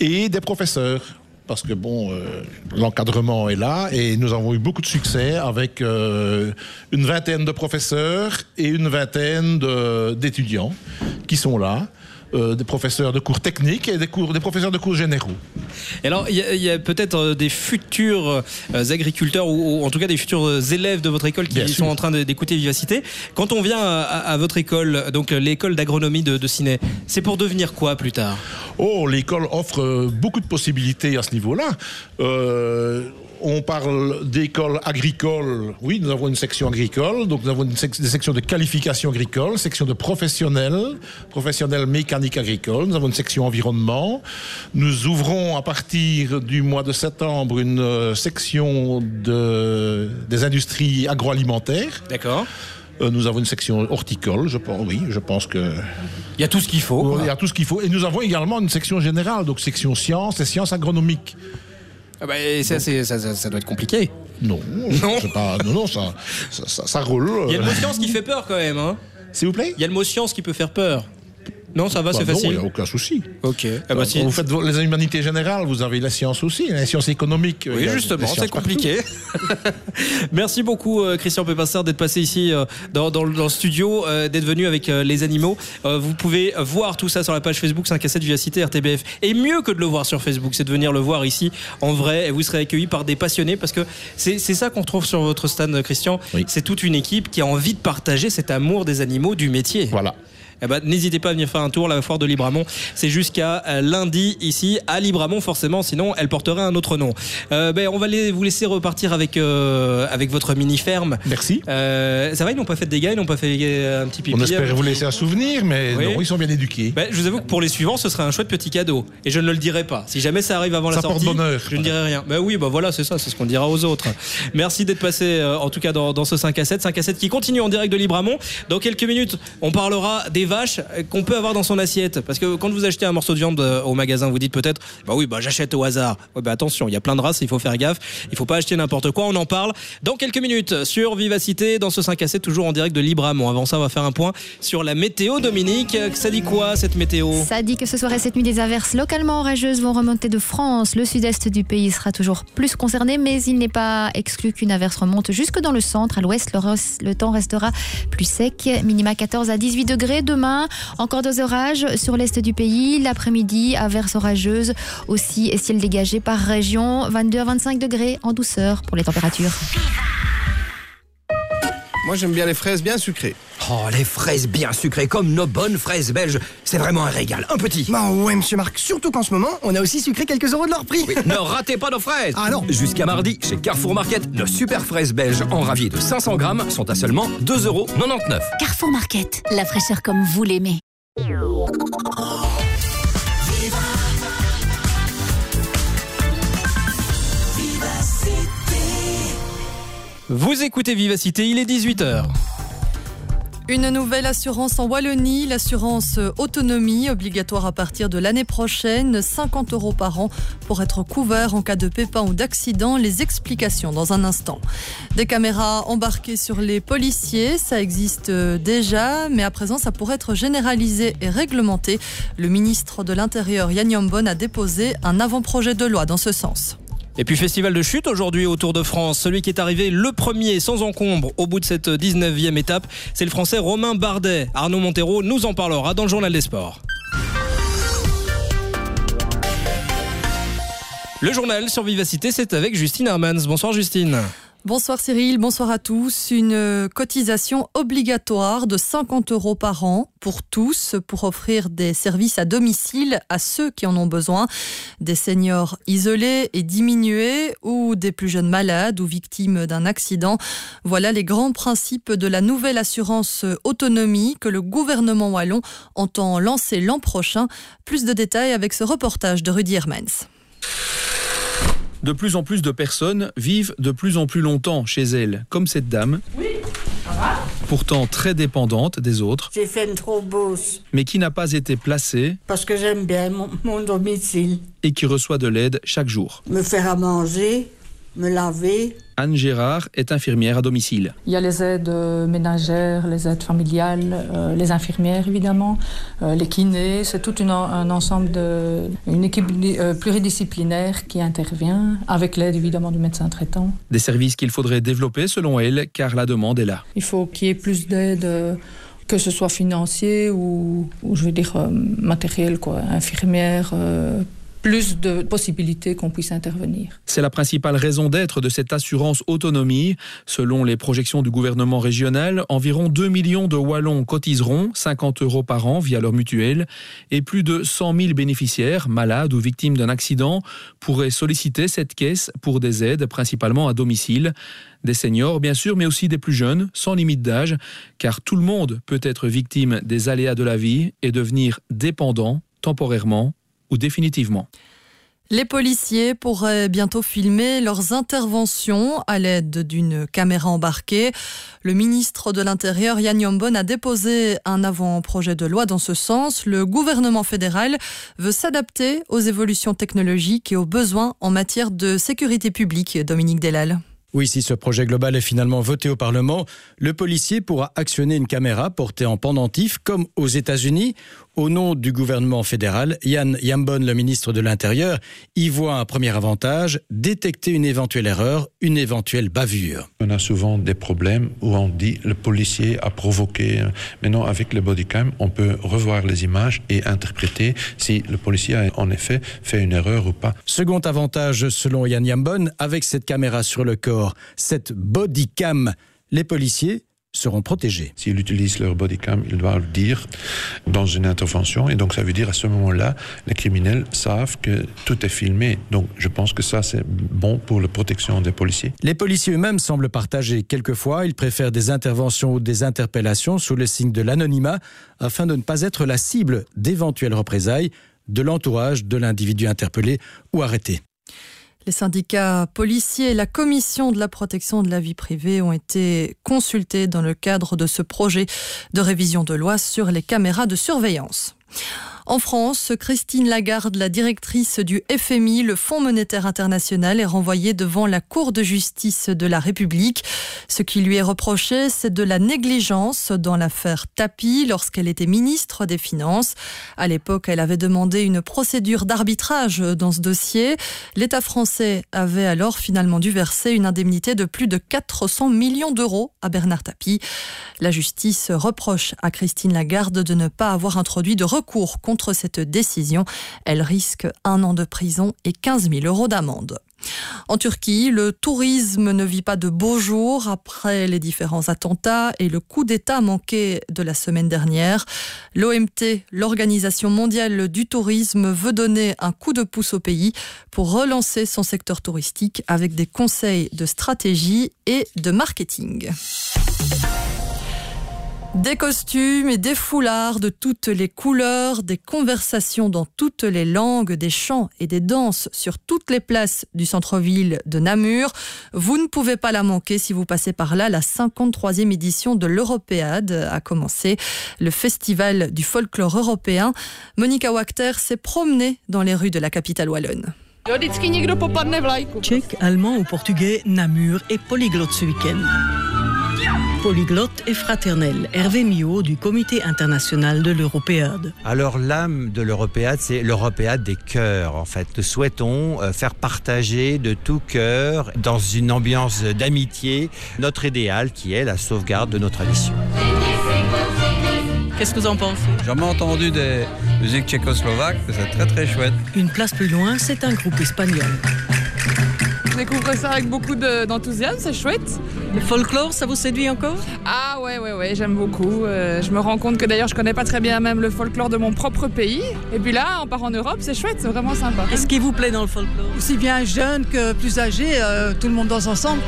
et des professeurs. Parce que bon, euh, l'encadrement est là et nous avons eu beaucoup de succès avec euh, une vingtaine de professeurs et une vingtaine d'étudiants qui sont là, euh, des professeurs de cours techniques et des, cours, des professeurs de cours généraux. Et alors, il y a, peut-être euh, des futurs euh, agriculteurs ou, ou en tout cas des futurs élèves de votre école qui Bien sont sûr. en train d'écouter Vivacité. Quand on vient à, votre école, donc l'école d'agronomie de, de Ciné, c'est pour devenir quoi plus tard? Oh, l'école offre beaucoup de possibilités à ce niveau-là. Euh, on parle d'écoles agricoles. Oui, nous avons une section agricole. Donc, nous avons une sec- des sections de qualification agricole, section de professionnels, professionnels mécaniques agricoles. Nous avons une section environnement. Nous ouvrons à partir du mois de septembre une euh, section de, des industries agroalimentaires. D'accord. Euh, nous avons une section horticole, je pense. Oui, je pense que. Il y a tout ce qu'il faut. Il y a tout ce qu'il faut. Et nous avons également une section générale, donc section sciences et sciences agronomiques. Ah bah, et ça, c'est- ça, ça- ça doit être compliqué. Non, c'est pas, non, non, ça, ça, ça- ça roule. Il y a le mot science qui fait peur quand même. Hein. S'il vous plaît? Il y a le mot science qui peut faire peur. Non, ça va, Bah c'est non, facile. il n'y a aucun souci. Ok. Ah bah, si- Vous faites les humanités générales, vous avez la science aussi, la science économique. Oui, justement, c'est compliqué. Merci beaucoup, euh, Christian Pépasser, d'être passé ici euh, dans, dans le dans le studio, euh, d'être venu avec les animaux. Vous pouvez voir tout ça sur la page Facebook 5 à 7 Vivacité RTBF. Et mieux que de le voir sur Facebook, c'est de venir le voir ici en vrai. Et vous serez accueillis par des passionnés parce que c'est ça qu'on retrouve sur votre stand, Christian. C'est toute une équipe qui a envie de partager cet amour des animaux, du métier. Voilà. Eh ben, n'hésitez pas à venir faire un tour. La foire de Libramont, c'est jusqu'à euh, lundi ici à Libramont, forcément. Sinon, elle porterait un autre nom. Euh, ben, on va les- vous laisser repartir avec euh, avec votre mini ferme. Merci. Euh, ça va, ils n'ont pas fait de dégâts, ils n'ont pas fait euh, un petit pipi. On espère vous laisser un souvenir, mais Oui. non, ils sont bien éduqués. Ben, je vous avoue que pour les suivants, ce serait un chouette petit cadeau. Et je ne le dirai pas. Si jamais ça arrive avant la Ça porte sortie, bonheur. je ne dirai rien. Ben oui, ben voilà, c'est ça, c'est ce qu'on dira aux autres. Merci d'être passé, euh, en tout cas, dans, dans ce 5 à 7. 5 à 7 qui continue en direct de Libramont. Dans quelques minutes, on parlera des vaches qu'on peut avoir dans son assiette. Parce que quand vous achetez un morceau de viande euh, au magasin, vous dites peut-être, bah oui, bah j'achète au hasard. Ouais, bah attention, il y a plein de races, il faut faire gaffe. Il faut pas acheter n'importe quoi. On en parle dans quelques minutes sur Vivacité, dans ce 5 à 7, toujours en direct de Libramont. Avant ça, on va faire un point sur la météo, Dominique. Ça dit quoi, cette météo? Ça dit que ce soir et cette nuit, des averses localement orageuses vont remonter de France. Le sud-est du pays sera toujours plus concerné, mais il n'est pas exclu qu'une averse remonte jusque dans le centre. À l'ouest, le, le temps restera plus sec. Minima 14 à 18 degrés. Demain, encore deux orages sur l'est du pays. L'après-midi, averses orageuses aussi ciel dégagé par région. 22 à 25 degrés en douceur pour les températures. Moi, j'aime bien les fraises bien sucrées. Oh, les fraises bien sucrées, comme nos bonnes fraises belges. C'est vraiment un régal. Un petit. Bah ouais, monsieur Marc, surtout qu'en ce moment, on a aussi sucré quelques euros de leur prix. Oui, ne ratez pas nos fraises Ah non Jusqu'à mardi, chez Carrefour Market, nos super fraises belges en ravier de 500 grammes sont à seulement 2,99 euros. Carrefour Market, la fraîcheur comme vous l'aimez. Vous écoutez Vivacité, il est 18h. Une nouvelle assurance en Wallonie, l'assurance autonomie, obligatoire à partir de l'année prochaine, 50 euros par an pour être couvert en cas de pépin ou d'accident. Les explications dans un instant. Des caméras embarquées sur les policiers, ça existe déjà, mais à présent ça pourrait être généralisé et réglementé. Le ministre de l'Intérieur Yann Yambon a déposé un avant-projet de loi dans ce sens. Et puis festival de chute aujourd'hui au Tour de France. Celui qui est arrivé le premier sans encombre au bout de cette 19e étape, c'est le français Romain Bardet. Arnaud Montero nous en parlera dans le journal des sports. Le journal sur Vivacité, c'est avec Justine Hermans. Bonsoir Justine. Bonsoir Cyril, bonsoir à tous. Une euh, cotisation obligatoire de 50 euros par an pour tous pour offrir des services à domicile à ceux qui en ont besoin, des seniors isolés et diminués ou des plus jeunes malades ou victimes d'un accident. Voilà les grands principes de la nouvelle assurance autonomie que le gouvernement wallon entend lancer l'an prochain. Plus de détails avec ce reportage de Rudy Hermans. De plus en plus de personnes vivent de plus en plus longtemps chez elles, comme cette dame, pourtant très dépendante des autres, J'ai fait une thrombose. Mais qui n'a pas été placée. Parce que j'aime bien mon, mon domicile. et qui reçoit de l'aide chaque jour. Me faire à manger, me laver. Anne Gérard est infirmière à domicile. Il y a les aides euh, ménagères, les aides familiales, euh, les infirmières évidemment, euh, les kinés. C'est tout un ensemble de une équipe euh, pluridisciplinaire qui intervient avec l'aide évidemment du médecin traitant. Des services qu'il faudrait développer selon elle, car la demande est là. Il faut qu'il y ait plus d'aide. euh, que ce soit financier ou, ou je veux dire euh, matériel quoi, infirmière, euh, plus de possibilités qu'on puisse intervenir. C'est la principale raison d'être de cette assurance autonomie. Selon les projections du gouvernement régional, environ 2 millions de Wallons cotiseront 50 euros par an via leur mutuelle et plus de 100 000 bénéficiaires, malades ou victimes d'un accident, pourraient solliciter cette caisse pour des aides, principalement à domicile. Des seniors, bien sûr, mais aussi des plus jeunes, sans limite d'âge, car tout le monde peut être victime des aléas de la vie et devenir dépendant temporairement ou définitivement. Les policiers pourraient bientôt filmer leurs interventions à l'aide d'une caméra embarquée. Le ministre de l'Intérieur, Yann Yombon, a déposé un avant-projet de loi dans ce sens. Le gouvernement fédéral veut s'adapter aux évolutions technologiques et aux besoins en matière de sécurité publique. Dominique Delal. Oui, si ce projet global est finalement voté au Parlement, le policier pourra actionner une caméra portée en pendentif comme aux États-Unis. Au nom du gouvernement fédéral, Yann Yambon, le ministre de l'Intérieur, y voit un premier avantage, détecter une éventuelle erreur, une éventuelle bavure. On a souvent des problèmes où on dit le policier a provoqué. Maintenant, avec le bodycam, on peut revoir les images et interpréter si le policier a en effet fait une erreur ou pas. Second avantage, selon Yann Yambon, avec cette caméra sur le corps, cette bodycam, les policiers seront protégés. S'ils utilisent leur bodycam, ils doivent le dire dans une intervention. Et donc, ça veut dire à ce moment-là, les criminels savent que tout est filmé. Donc, je pense que ça, c'est bon pour la protection des policiers. Les policiers eux-mêmes semblent partager. Quelquefois, ils préfèrent des interventions ou des interpellations sous le signe de l'anonymat afin de ne pas être la cible d'éventuelles représailles de l'entourage de l'individu interpellé ou arrêté. Les syndicats policiers et la commission de la protection de la vie privée ont été consultés dans le cadre de ce projet de révision de loi sur les caméras de surveillance. En France, Christine Lagarde, la directrice du FMI, le Fonds monétaire international, est renvoyée devant la Cour de justice de la République. Ce qui lui est reproché, c'est de la négligence dans l'affaire Tapi lorsqu'elle était ministre des Finances. À l'époque, elle avait demandé une procédure d'arbitrage dans ce dossier. L'État français avait alors finalement dû verser une indemnité de plus de 400 millions d'euros à Bernard Tapie. La justice reproche à Christine Lagarde de ne pas avoir introduit de recours contre cette décision. Elle risque un an de prison et 15 000 euros d'amende. En Turquie, le tourisme ne vit pas de beaux jours après les différents attentats et le coup d'État manqué de la semaine dernière. L'OMT, l'Organisation mondiale du tourisme, veut donner un coup de pouce au pays pour relancer son secteur touristique avec des conseils de stratégie et de marketing. Des costumes et des foulards de toutes les couleurs, des conversations dans toutes les langues, des chants et des danses sur toutes les places du centre-ville de Namur. Vous ne pouvez pas la manquer si vous passez par là. La 53e édition de l'Européade a commencé. Le festival du folklore européen. Monica Wachter s'est promenée dans les rues de la capitale wallonne. Tchèque, allemand ou portugais, Namur est polyglotte ce week-end. Polyglotte et fraternel, Hervé Mio du Comité international de l'Européade. Alors l'âme de l'Européade, c'est l'Européade des cœurs en fait. Nous souhaitons euh, faire partager de tout cœur, dans une ambiance d'amitié, notre idéal qui est la sauvegarde de nos traditions. Qu'est-ce que vous en pensez? Jamais entendu des musiques tchécoslovaques, c'est très très chouette. Une place plus loin, c'est un groupe espagnol. Je découvre ça avec beaucoup d'enthousiasme, c'est chouette. Le folklore, ça vous séduit encore? Ah ouais, ouais, ouais, j'aime beaucoup. Euh, je me rends compte que d'ailleurs, je connais pas très bien même le folklore de mon propre pays. Et puis là, on part en Europe, c'est chouette, c'est vraiment sympa. Qu'est-ce qui vous plaît dans le folklore? Aussi bien jeune que plus âgé, euh, tout le monde danse ensemble.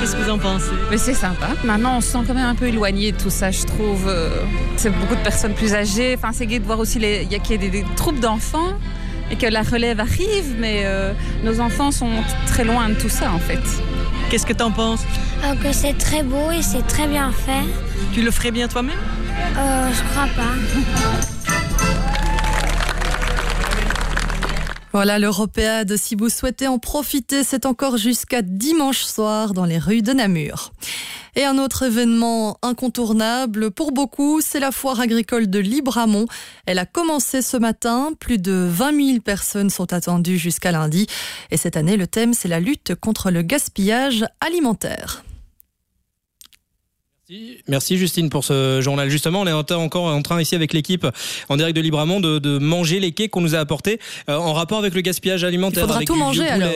Qu'est-ce que vous en pensez? Mais c'est sympa. Maintenant, on se sent quand même un peu éloigné de tout ça, je trouve. Euh, c'est beaucoup de personnes plus âgées. Enfin, c'est gai de voir aussi les... il y a, qu'il y a des, des troupes d'enfants et que la relève arrive, mais euh, nos enfants sont très loin de tout ça en fait. Qu'est-ce que tu en penses? Euh, Que c'est très beau et c'est très bien fait. Tu le ferais bien toi-même? Euh, Je crois pas. Voilà l'Européade. Si vous souhaitez en profiter, c'est encore jusqu'à dimanche soir dans les rues de Namur. Et un autre événement incontournable pour beaucoup, c'est la foire agricole de Libramont. Elle a commencé ce matin. Plus de 20 000 personnes sont attendues jusqu'à lundi. Et cette année, le thème, c'est la lutte contre le gaspillage alimentaire. Merci Justine pour ce journal. Justement, on est encore en train ici avec l'équipe en direct de Libramont de, de manger les quais qu'on nous a apportés euh, en rapport avec le gaspillage alimentaire. Il faudra avec tout manger, alors.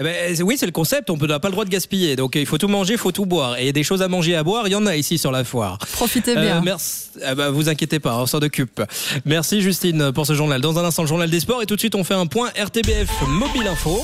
Eh ben, oui, c'est le concept. On n'a pas le droit de gaspiller. Donc, il faut tout manger, il faut tout boire. Et il y a des choses à manger et à boire, il y en a ici sur la foire. Profitez bien. merci. Ah bah, vous inquiétez pas, on s'en occupe. Merci Justine pour ce journal. Dans un instant, le journal des sports. Et tout de suite, on fait un point RTBF Mobile Info.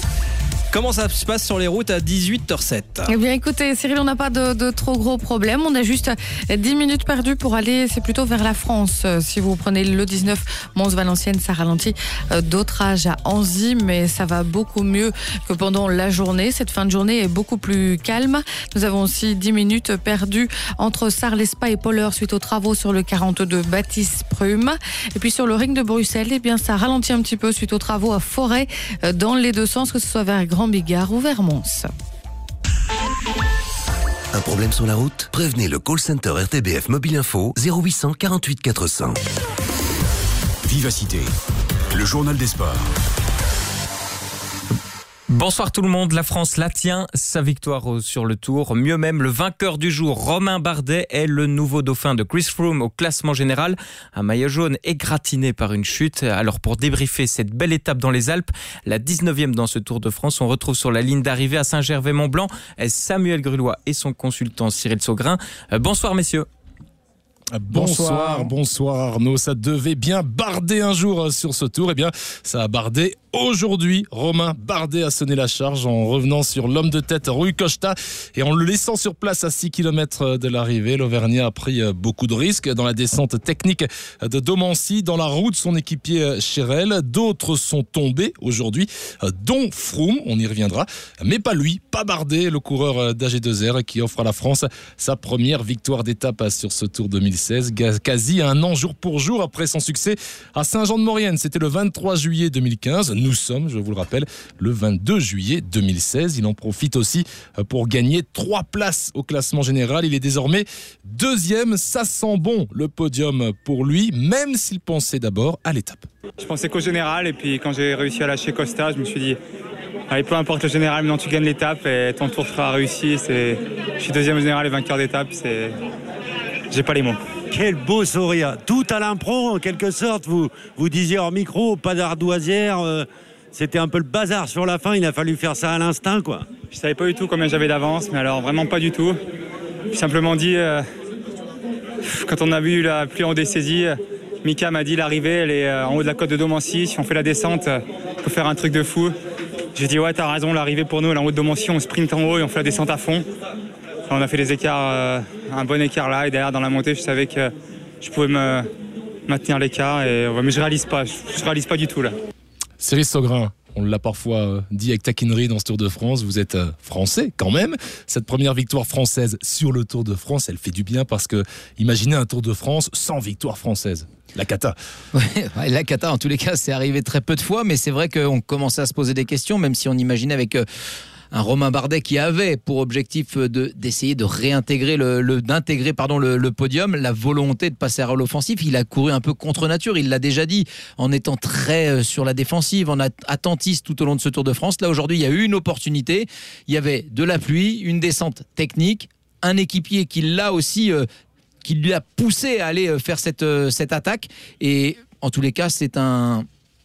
Comment ça se passe sur les routes à 18h07 Eh bien, écoutez, Cyril, on n'a pas de, trop gros problèmes. On a juste 10 minutes perdues pour aller, c'est plutôt vers la France. Euh, Si vous prenez le 19 Mons-Valenciennes, ça ralentit euh, d'Autrage à Anzy, mais ça va beaucoup mieux que pendant la journée. Cette fin de journée est beaucoup plus calme. Nous avons aussi 10 minutes perdues entre Sarlespa et Polleur suite aux travaux sur le 42 Baptiste Prume. Et puis sur le ring de Bruxelles, eh bien, ça ralentit un petit peu suite aux travaux à Forêt euh, dans les deux sens, que ce soit vers Grand Bigard ou vers Mons. Un problème sur la route? Prévenez le call center RTBF Mobile Info 0800 48 400. Vivacité, le journal des sports. Bonsoir tout le monde, la France la tient, sa victoire sur le tour. Mieux même, le vainqueur du jour, Romain Bardet, est le nouveau dauphin de Chris Froome au classement général. Un maillot jaune égratigné par une chute. Alors pour débriefer cette belle étape dans les Alpes, la 19e dans ce Tour de France, on retrouve sur la ligne d'arrivée à Saint-Gervais-Mont-Blanc Samuel Grulois et son consultant Cyril Saugrin. Euh, Bonsoir messieurs. Bonsoir, bonsoir Arnaud. Ça devait bien barder un jour euh, sur ce tour. Eh bien, ça a bardé aujourd'hui. Romain Bardet a sonné la charge en revenant sur l'homme de tête Rui Costa et en le laissant sur place à 6 km de l'arrivée. L'Auvergnat a pris euh, beaucoup de risques dans la descente technique de Domancy, dans la route son équipier euh, Cherel. D'autres sont tombés aujourd'hui, euh, dont Froome, on y reviendra, mais pas lui, pas Bardet, le coureur euh, d'AG2R qui offre à la France sa première victoire d'étape sur ce Tour 2016, ga- quasi un an jour pour jour après son succès à Saint-Jean-de-Maurienne. C'était le 23 juillet 2015. Nous sommes, je vous le rappelle, le 22 juillet 2016. Il en profite aussi euh, pour gagner trois places au classement général. Il est désormais deuxième. Ça sent bon le podium pour lui, même s'il pensait d'abord à l'étape. Je pensais qu'au général, et puis quand j'ai réussi à lâcher Costa, je me suis dit, allez, peu importe le général, maintenant tu gagnes l'étape et ton tour sera réussi. Je suis deuxième au général et vainqueur d'étape, j'ai pas les mots. Quel beau sourire. Tout à l'impro, en quelque sorte. Vous, vous disiez hors micro, pas d'ardoisière. euh, C'était un peu le bazar sur la fin. Il a fallu faire ça à l'instinct, quoi. Je savais pas du tout combien j'avais d'avance, mais alors vraiment pas du tout. J'ai simplement dit, euh, quand on a vu la pluie en dessaisie, euh, Mika m'a dit l'arrivée, elle est en haut de la côte de Domancy. Si on fait la descente, il faut faire un truc de fou. J'ai dit, ouais, t'as raison, l'arrivée pour nous, elle est en haut de Domancy, on sprint en haut et on fait la descente à fond. On a fait des écarts, euh, un bon écart là, et derrière dans la montée, je savais que je pouvais me maintenir l'écart, et, mais je réalise pas, je, je réalise pas du tout là. Cyril Saugrin, on l'a parfois euh, dit avec taquinerie dans ce Tour de France, vous êtes euh, français quand même. Cette première victoire française sur le Tour de France, elle fait du bien parce que imaginez un Tour de France sans victoire française. La cata. Ouais, la cata, en tous les cas, c'est arrivé très peu de fois, mais c'est vrai qu'on commençait à se poser des questions, même si on imaginait avec euh, un Romain Bardet qui avait pour objectif euh, de d'essayer de réintégrer le, d'intégrer pardon le, podium, la volonté de passer à l'offensif. Il a couru un peu contre nature. Il l'a déjà dit en étant très euh, sur la défensive, en at- attentiste tout au long de ce Tour de France. Là aujourd'hui, il y a eu une opportunité. Il y avait de la pluie, une descente technique, un équipier qui l'a aussi euh, qui lui a poussé à aller faire cette, cette attaque. Et en tous les cas, c'est un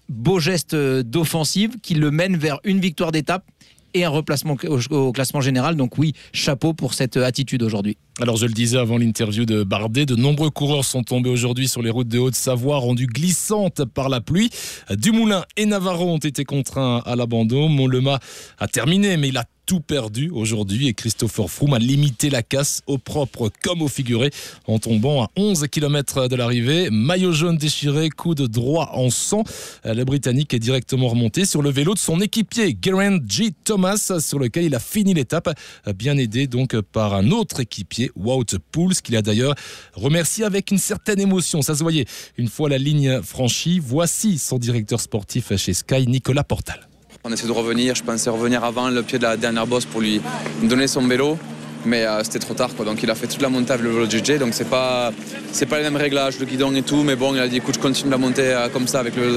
beau geste d'offensive qui le mène vers une victoire d'étape et un replacement au, classement général. Donc oui, chapeau pour cette euh, attitude aujourd'hui. Alors je le disais avant l'interview de Bardet, de nombreux coureurs sont tombés aujourd'hui sur les routes de Haute-Savoie, rendues glissantes par la pluie. Dumoulin et Navarro ont été contraints à l'abandon. Montlema a terminé, mais il a tout perdu aujourd'hui et Christopher Froome a limité la casse au propre comme au figuré en tombant à 11 km de l'arrivée. Maillot jaune déchiré, coup de droit en sang. Le Britannique est directement remonté sur le vélo de son équipier Geraint G. Thomas sur lequel il a fini l'étape, bien aidé donc par un autre équipier, Wout Poels, qu'il a d'ailleurs remercié avec une certaine émotion. Ça se voyait une fois la ligne franchie. Voici son directeur sportif chez Sky, Nicolas Portal. On essaie de revenir, je pensais revenir avant le pied de la dernière bosse pour lui donner son vélo, mais euh, c'était trop tard. Donc il a fait toute la montée avec le vélo donc c'est pas c'est pas les mêmes réglages, le guidon et tout, mais bon il a dit écoute je continue la montée euh, comme ça avec le vélo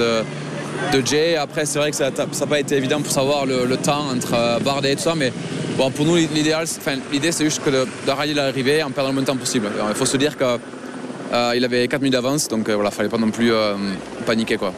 de, Jay. Après c'est vrai que ça n'a pas été évident pour savoir le, temps entre euh, Bardet et tout ça, mais Bon, pour nous, l'idéal, l'idée, c'est juste que de, de railler l'arrivée en perdant le moins de temps possible. Alors, il faut se dire qu'il euh, avait 4 minutes d'avance, donc euh, voilà, fallait pas non plus euh, paniquer, quoi.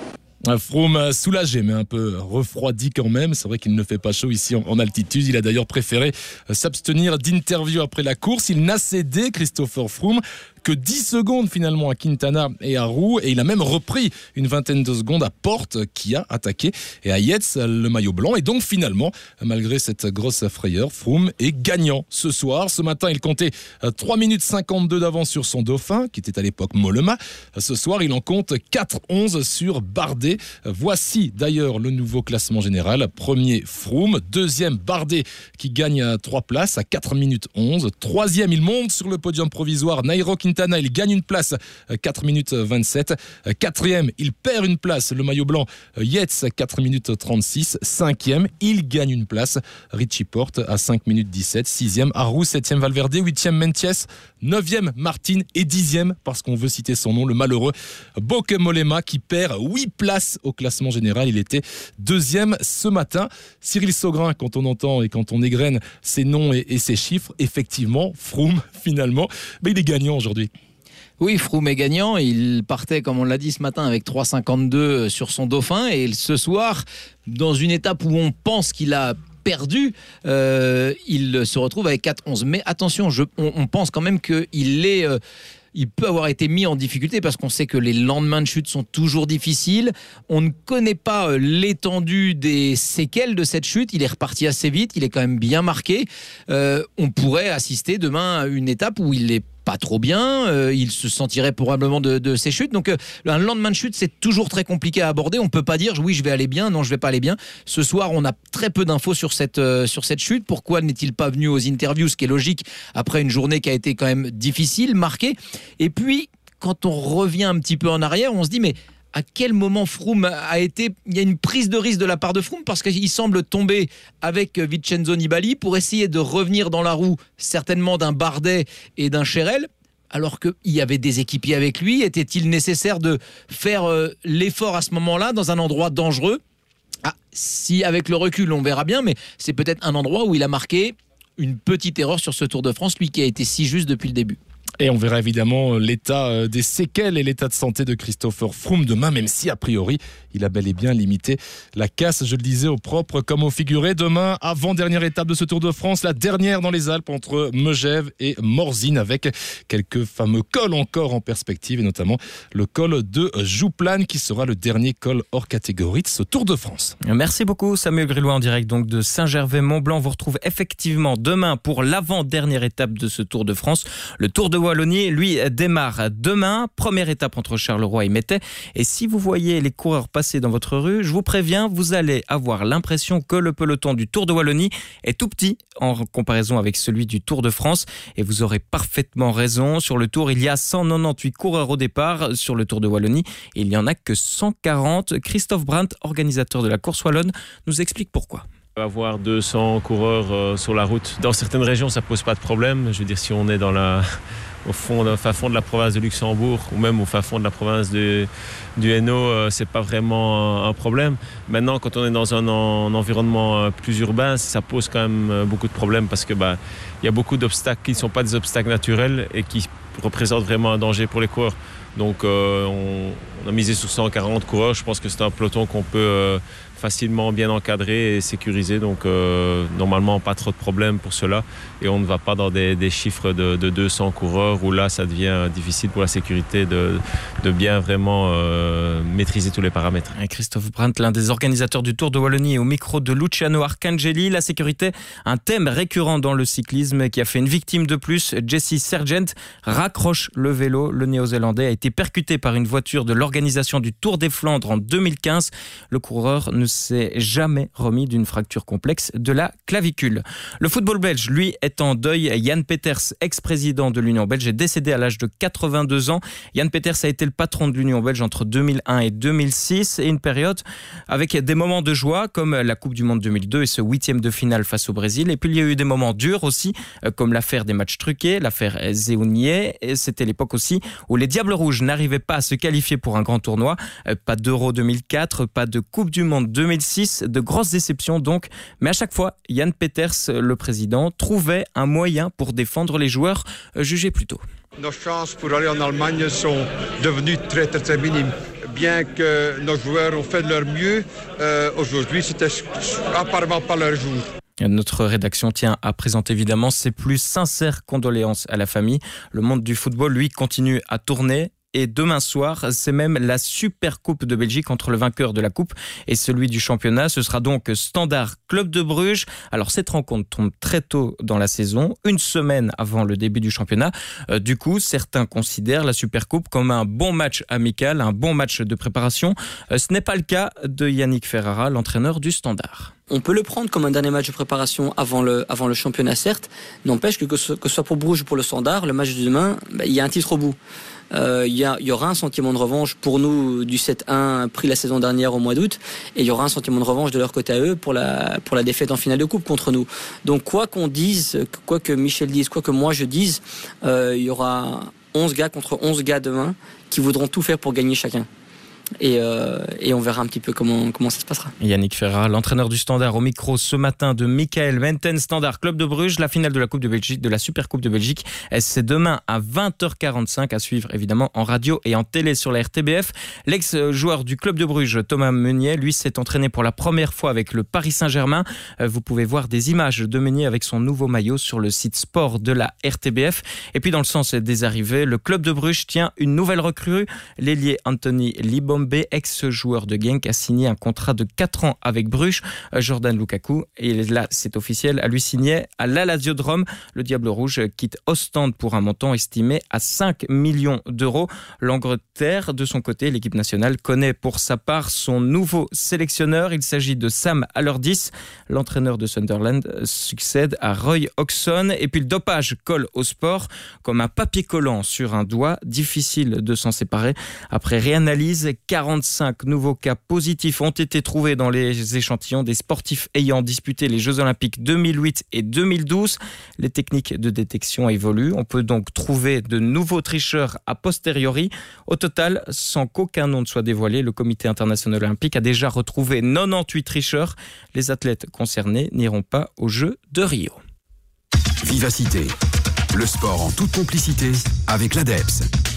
Froome soulagé mais un peu refroidi quand même. C'est vrai qu'il ne fait pas chaud ici en, altitude. Il a d'ailleurs préféré s'abstenir d'interview après la course. Il n'a cédé, Christopher Froome, que 10 secondes finalement à Quintana et à Roux. Et il a même repris une vingtaine de secondes à Porte qui a attaqué et à Yates le maillot blanc. Et donc finalement malgré cette grosse frayeur Froome est gagnant ce soir. Ce matin il comptait 3 minutes 52 d'avance sur son dauphin qui était à l'époque Mollema ce soir il en compte 4-11 sur Bardet voici d'ailleurs le nouveau classement général. Premier Froome. Deuxième Bardet qui gagne 3 places à 4 minutes 11 troisième il monte sur le podium provisoire Nairo Il gagne une place, 4 minutes 27. Quatrième, il perd une place, le maillot blanc, Yates, 4 minutes 36. Cinquième, il gagne une place, Richie Porte à 5 minutes 17. Sixième, Arrou, septième Valverde, huitième Mentiès, neuvième Martin et dixième, parce qu'on veut citer son nom, le malheureux Boke Molema qui perd 8 places au classement général. Il était deuxième ce matin. Cyril Saugrin, quand on entend et quand on égrène ses noms et, et ses chiffres, effectivement, Froome, finalement, mais il est gagnant aujourd'hui. Oui, Froome est gagnant. Il partait, comme on l'a dit ce matin, avec 3,52 sur son dauphin. Et ce soir, dans une étape où on pense qu'il a perdu, euh, il se retrouve avec 4-11. Mais attention, on, pense quand même qu'il est... Euh, il peut avoir été mis en difficulté parce qu'on sait que les lendemains de chute sont toujours difficiles. On ne connaît pas euh, l'étendue des séquelles de cette chute. Il est reparti assez vite, il est quand même bien marqué. Euh, on pourrait assister demain à une étape où il est pas trop bien, euh, il se sentirait probablement de, de ses chutes. Donc euh, un lendemain de chute, c'est toujours très compliqué à aborder. On peut pas dire oui, je vais aller bien, non, je vais pas aller bien. Ce soir, on a très peu d'infos sur cette euh, sur cette chute. Pourquoi n'est-il pas venu aux interviews, ce qui est logique après une journée qui a été quand même difficile, marquée. Et puis quand on revient un petit peu en arrière, on se dit mais à quel moment Froome a été. Il y a une prise de risque de la part de Froome parce qu'il semble tomber avec Vincenzo Nibali pour essayer de revenir dans la roue, certainement d'un Bardet et d'un Cherel. Alors qu'il y avait des équipiers avec lui, était-il nécessaire de faire euh, l'effort à ce moment-là dans un endroit dangereux? Ah, Si avec le recul on verra bien, mais c'est peut-être un endroit où il a marqué une petite erreur sur ce Tour de France, lui qui a été si juste depuis le début. Et on verra évidemment l'état des séquelles et l'état de santé de Christopher Froome demain, même si a priori il a bel et bien limité la casse, je le disais, au propre comme au figuré. Demain, avant-dernière étape de ce Tour de France, la dernière dans les Alpes entre Megève et Morzine, avec quelques fameux cols encore en perspective, et notamment le col de Jouplane, qui sera le dernier col hors catégorie de ce Tour de France. Merci beaucoup Samuel Grillois en direct donc de Saint-Gervais-Mont-Blanc. Vous retrouve effectivement demain pour l'avant-dernière étape de ce Tour de France, le Tour de Wallonie, lui, démarre demain. Première étape entre Charleroi et Métais. Et si vous voyez les coureurs passer dans votre rue, je vous préviens, vous allez avoir l'impression que le peloton du Tour de Wallonie est tout petit en comparaison avec celui du Tour de France. Et vous aurez parfaitement raison. Sur le Tour, il y a 198 coureurs au départ. Sur le Tour de Wallonie, il n'y en a que 140. Christophe Brandt, organisateur de la course wallonne, nous explique pourquoi. Avoir 200 coureurs euh, sur la route, dans certaines régions, ça pose pas de problème. Je veux dire, si on est dans la au fond, au fin fond de la province de Luxembourg ou même au fin fond de la province du Hainaut, euh, c'est pas vraiment un, problème. Maintenant, quand on est dans un, environnement plus urbain, ça pose quand même beaucoup de problèmes parce que bah, il y a beaucoup d'obstacles qui ne sont pas des obstacles naturels et qui représentent vraiment un danger pour les coureurs. Donc, euh, on, a misé sur 140 coureurs. Je pense que c'est un peloton qu'on peut euh, facilement bien encadré et sécurisé. Donc, euh, normalement, pas trop de problèmes pour cela. Et on ne va pas dans des, des chiffres de, de, 200 coureurs où là, ça devient difficile pour la sécurité de, de bien vraiment euh, maîtriser tous les paramètres. Christophe Brandt, l'un des organisateurs du Tour de Wallonie, au micro de Luciano Arcangeli. La sécurité, un thème récurrent dans le cyclisme qui a fait une victime de plus. Jesse Sergent raccroche le vélo. Le néo-zélandais a été percuté par une voiture de l'organisation du Tour des Flandres en 2015. Le coureur ne s'est jamais remis d'une fracture complexe de la clavicule. Le football belge, lui, est en deuil. Yann Peters, ex-président de l'Union belge, est décédé à l'âge de 82 ans. Yann Peters a été le patron de l'Union belge entre 2001 et 2006 et une période avec des moments de joie comme la Coupe du Monde 2002 et ce huitième de finale face au Brésil. Et puis il y a eu des moments durs aussi, comme l'affaire des matchs truqués, l'affaire Zéounier. C'était l'époque aussi où les Diables Rouges n'arrivait pas à se qualifier pour un grand tournoi. Euh, Pas d'Euro 2004, pas de Coupe du Monde 2006, de grosses déceptions donc. Mais à chaque fois, Yann Peters, le président, trouvait un moyen pour défendre les joueurs euh, jugés plus tôt. Nos chances pour aller en Allemagne sont devenues très très très minimes. Bien que nos joueurs ont fait de leur mieux, euh, aujourd'hui c'était apparemment pas leur jour. Notre rédaction tient à présenter évidemment ses plus sincères condoléances à la famille. Le monde du football, lui, continue à tourner. Demain soir, c'est même la Super Coupe de Belgique entre le vainqueur de la Coupe et celui du championnat. Ce sera donc Standard Club de Bruges. Alors cette rencontre tombe très tôt dans la saison, une semaine avant le début du championnat. Euh, du coup, certains considèrent la Super Coupe comme un bon match amical, un bon match de préparation. Euh, ce n'est pas le cas de Yannick Ferrara, l'entraîneur du Standard. On peut le prendre comme un dernier match de préparation avant le, championnat, certes. N'empêche que, ce, soit pour Bruges ou pour le Standard, le match de demain, bah, il y a un titre au bout. Euh, Il y, y aura un sentiment de revanche pour nous du 7-1 pris la saison dernière au mois d'août, et il y aura un sentiment de revanche de leur côté à eux pour la, pour la défaite en finale de coupe contre nous. Donc quoi qu'on dise, quoi que Michel dise, quoi que moi je dise, euh, il y aura 11 gars contre 11 gars demain qui voudront tout faire pour gagner chacun. Et, euh, et on verra un petit peu comment, ça se passera. Yannick Ferrara, l'entraîneur du Standard au micro ce matin de Michael Venten, Standard Club de Bruges. La finale de la Coupe de Belgique, de la Super Coupe de Belgique, c'est demain à 20h45 à suivre évidemment en radio et en télé sur la RTBF. L'ex-joueur du Club de Bruges, Thomas Meunier, lui s'est entraîné pour la première fois avec le Paris Saint-Germain. Euh, Vous pouvez voir des images de Meunier avec son nouveau maillot sur le site sport de la RTBF. Et puis dans le sens des arrivées, le Club de Bruges tient une nouvelle recrue, l'ailier Anthony Ex-joueur de Genk, a signé un contrat de 4 ans avec Bruges. Euh, Jordan Lukaku, et là c'est officiel, a lui signé à l'Alazio de Rome. Le Diable Rouge quitte Ostende pour un montant estimé à 5 millions d'euros. L'Angleterre, de son côté, l'équipe nationale connaît pour sa part son nouveau sélectionneur. Il s'agit de Sam Allardyce. L'entraîneur de Sunderland euh, succède à Roy Hodgson. Et puis le dopage colle au sport comme un papier collant sur un doigt. Difficile de s'en séparer. Après réanalyse, 45 nouveaux cas positifs ont été trouvés dans les échantillons des sportifs ayant disputé les Jeux Olympiques 2008 et 2012. Les techniques de détection évoluent. On peut donc trouver de nouveaux tricheurs a posteriori. Au total, sans qu'aucun nom ne soit dévoilé, le Comité international olympique a déjà retrouvé 98 tricheurs. Les athlètes concernés n'iront pas aux Jeux de Rio. Vivacité. Le sport en toute complicité avec l'ADEPS.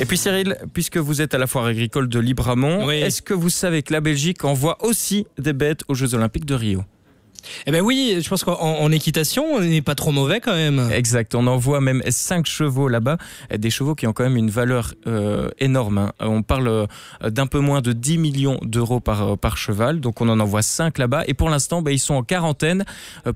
Et puis Cyril, puisque vous êtes à la foire agricole de Libramont, est-ce que vous savez que la Belgique envoie aussi des bêtes aux Jeux Olympiques de Rio? Eh ben oui, je pense qu'en en équitation, on n'est pas trop mauvais quand même. Exact, on envoie même 5 chevaux là-bas, des chevaux qui ont quand même une valeur euh, énorme. hein. On parle euh, d'un peu moins de 10 millions d'euros par, euh, par cheval, donc on en envoie 5 là-bas. Et pour l'instant, bah, ils sont en quarantaine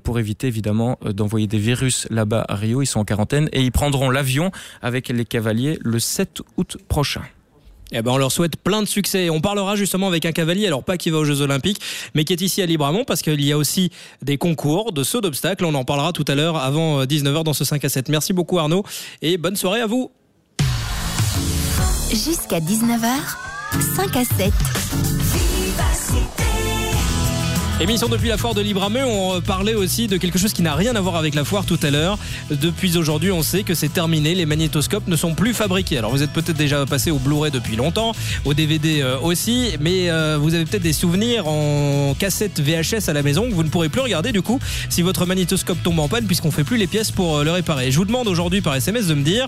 pour éviter évidemment d'envoyer des virus là-bas à Rio. Ils sont en quarantaine et ils prendront l'avion avec les cavaliers le 7 août prochain. Eh ben, on leur souhaite plein de succès. On parlera justement avec un cavalier, alors pas qui va aux Jeux Olympiques, mais qui est ici à Libramont parce qu'il y a aussi des concours de saut d'obstacles. On en parlera tout à l'heure avant euh, 19h dans ce 5 à 7. Merci beaucoup Arnaud et bonne soirée à vous. Jusqu'à 19h, 5 à 7. Émission depuis la foire de Librameux, on parlait aussi de quelque chose qui n'a rien à voir avec la foire tout à l'heure. Depuis aujourd'hui, on sait que c'est terminé, les magnétoscopes ne sont plus fabriqués. Alors vous êtes peut-être déjà passé au Blu-ray depuis longtemps, au DVD euh, aussi, mais euh, vous avez peut-être des souvenirs en cassette VHS à la maison que vous ne pourrez plus regarder du coup si votre magnétoscope tombe en panne puisqu'on fait plus les pièces pour euh, le réparer. Je vous demande aujourd'hui par SMS de me dire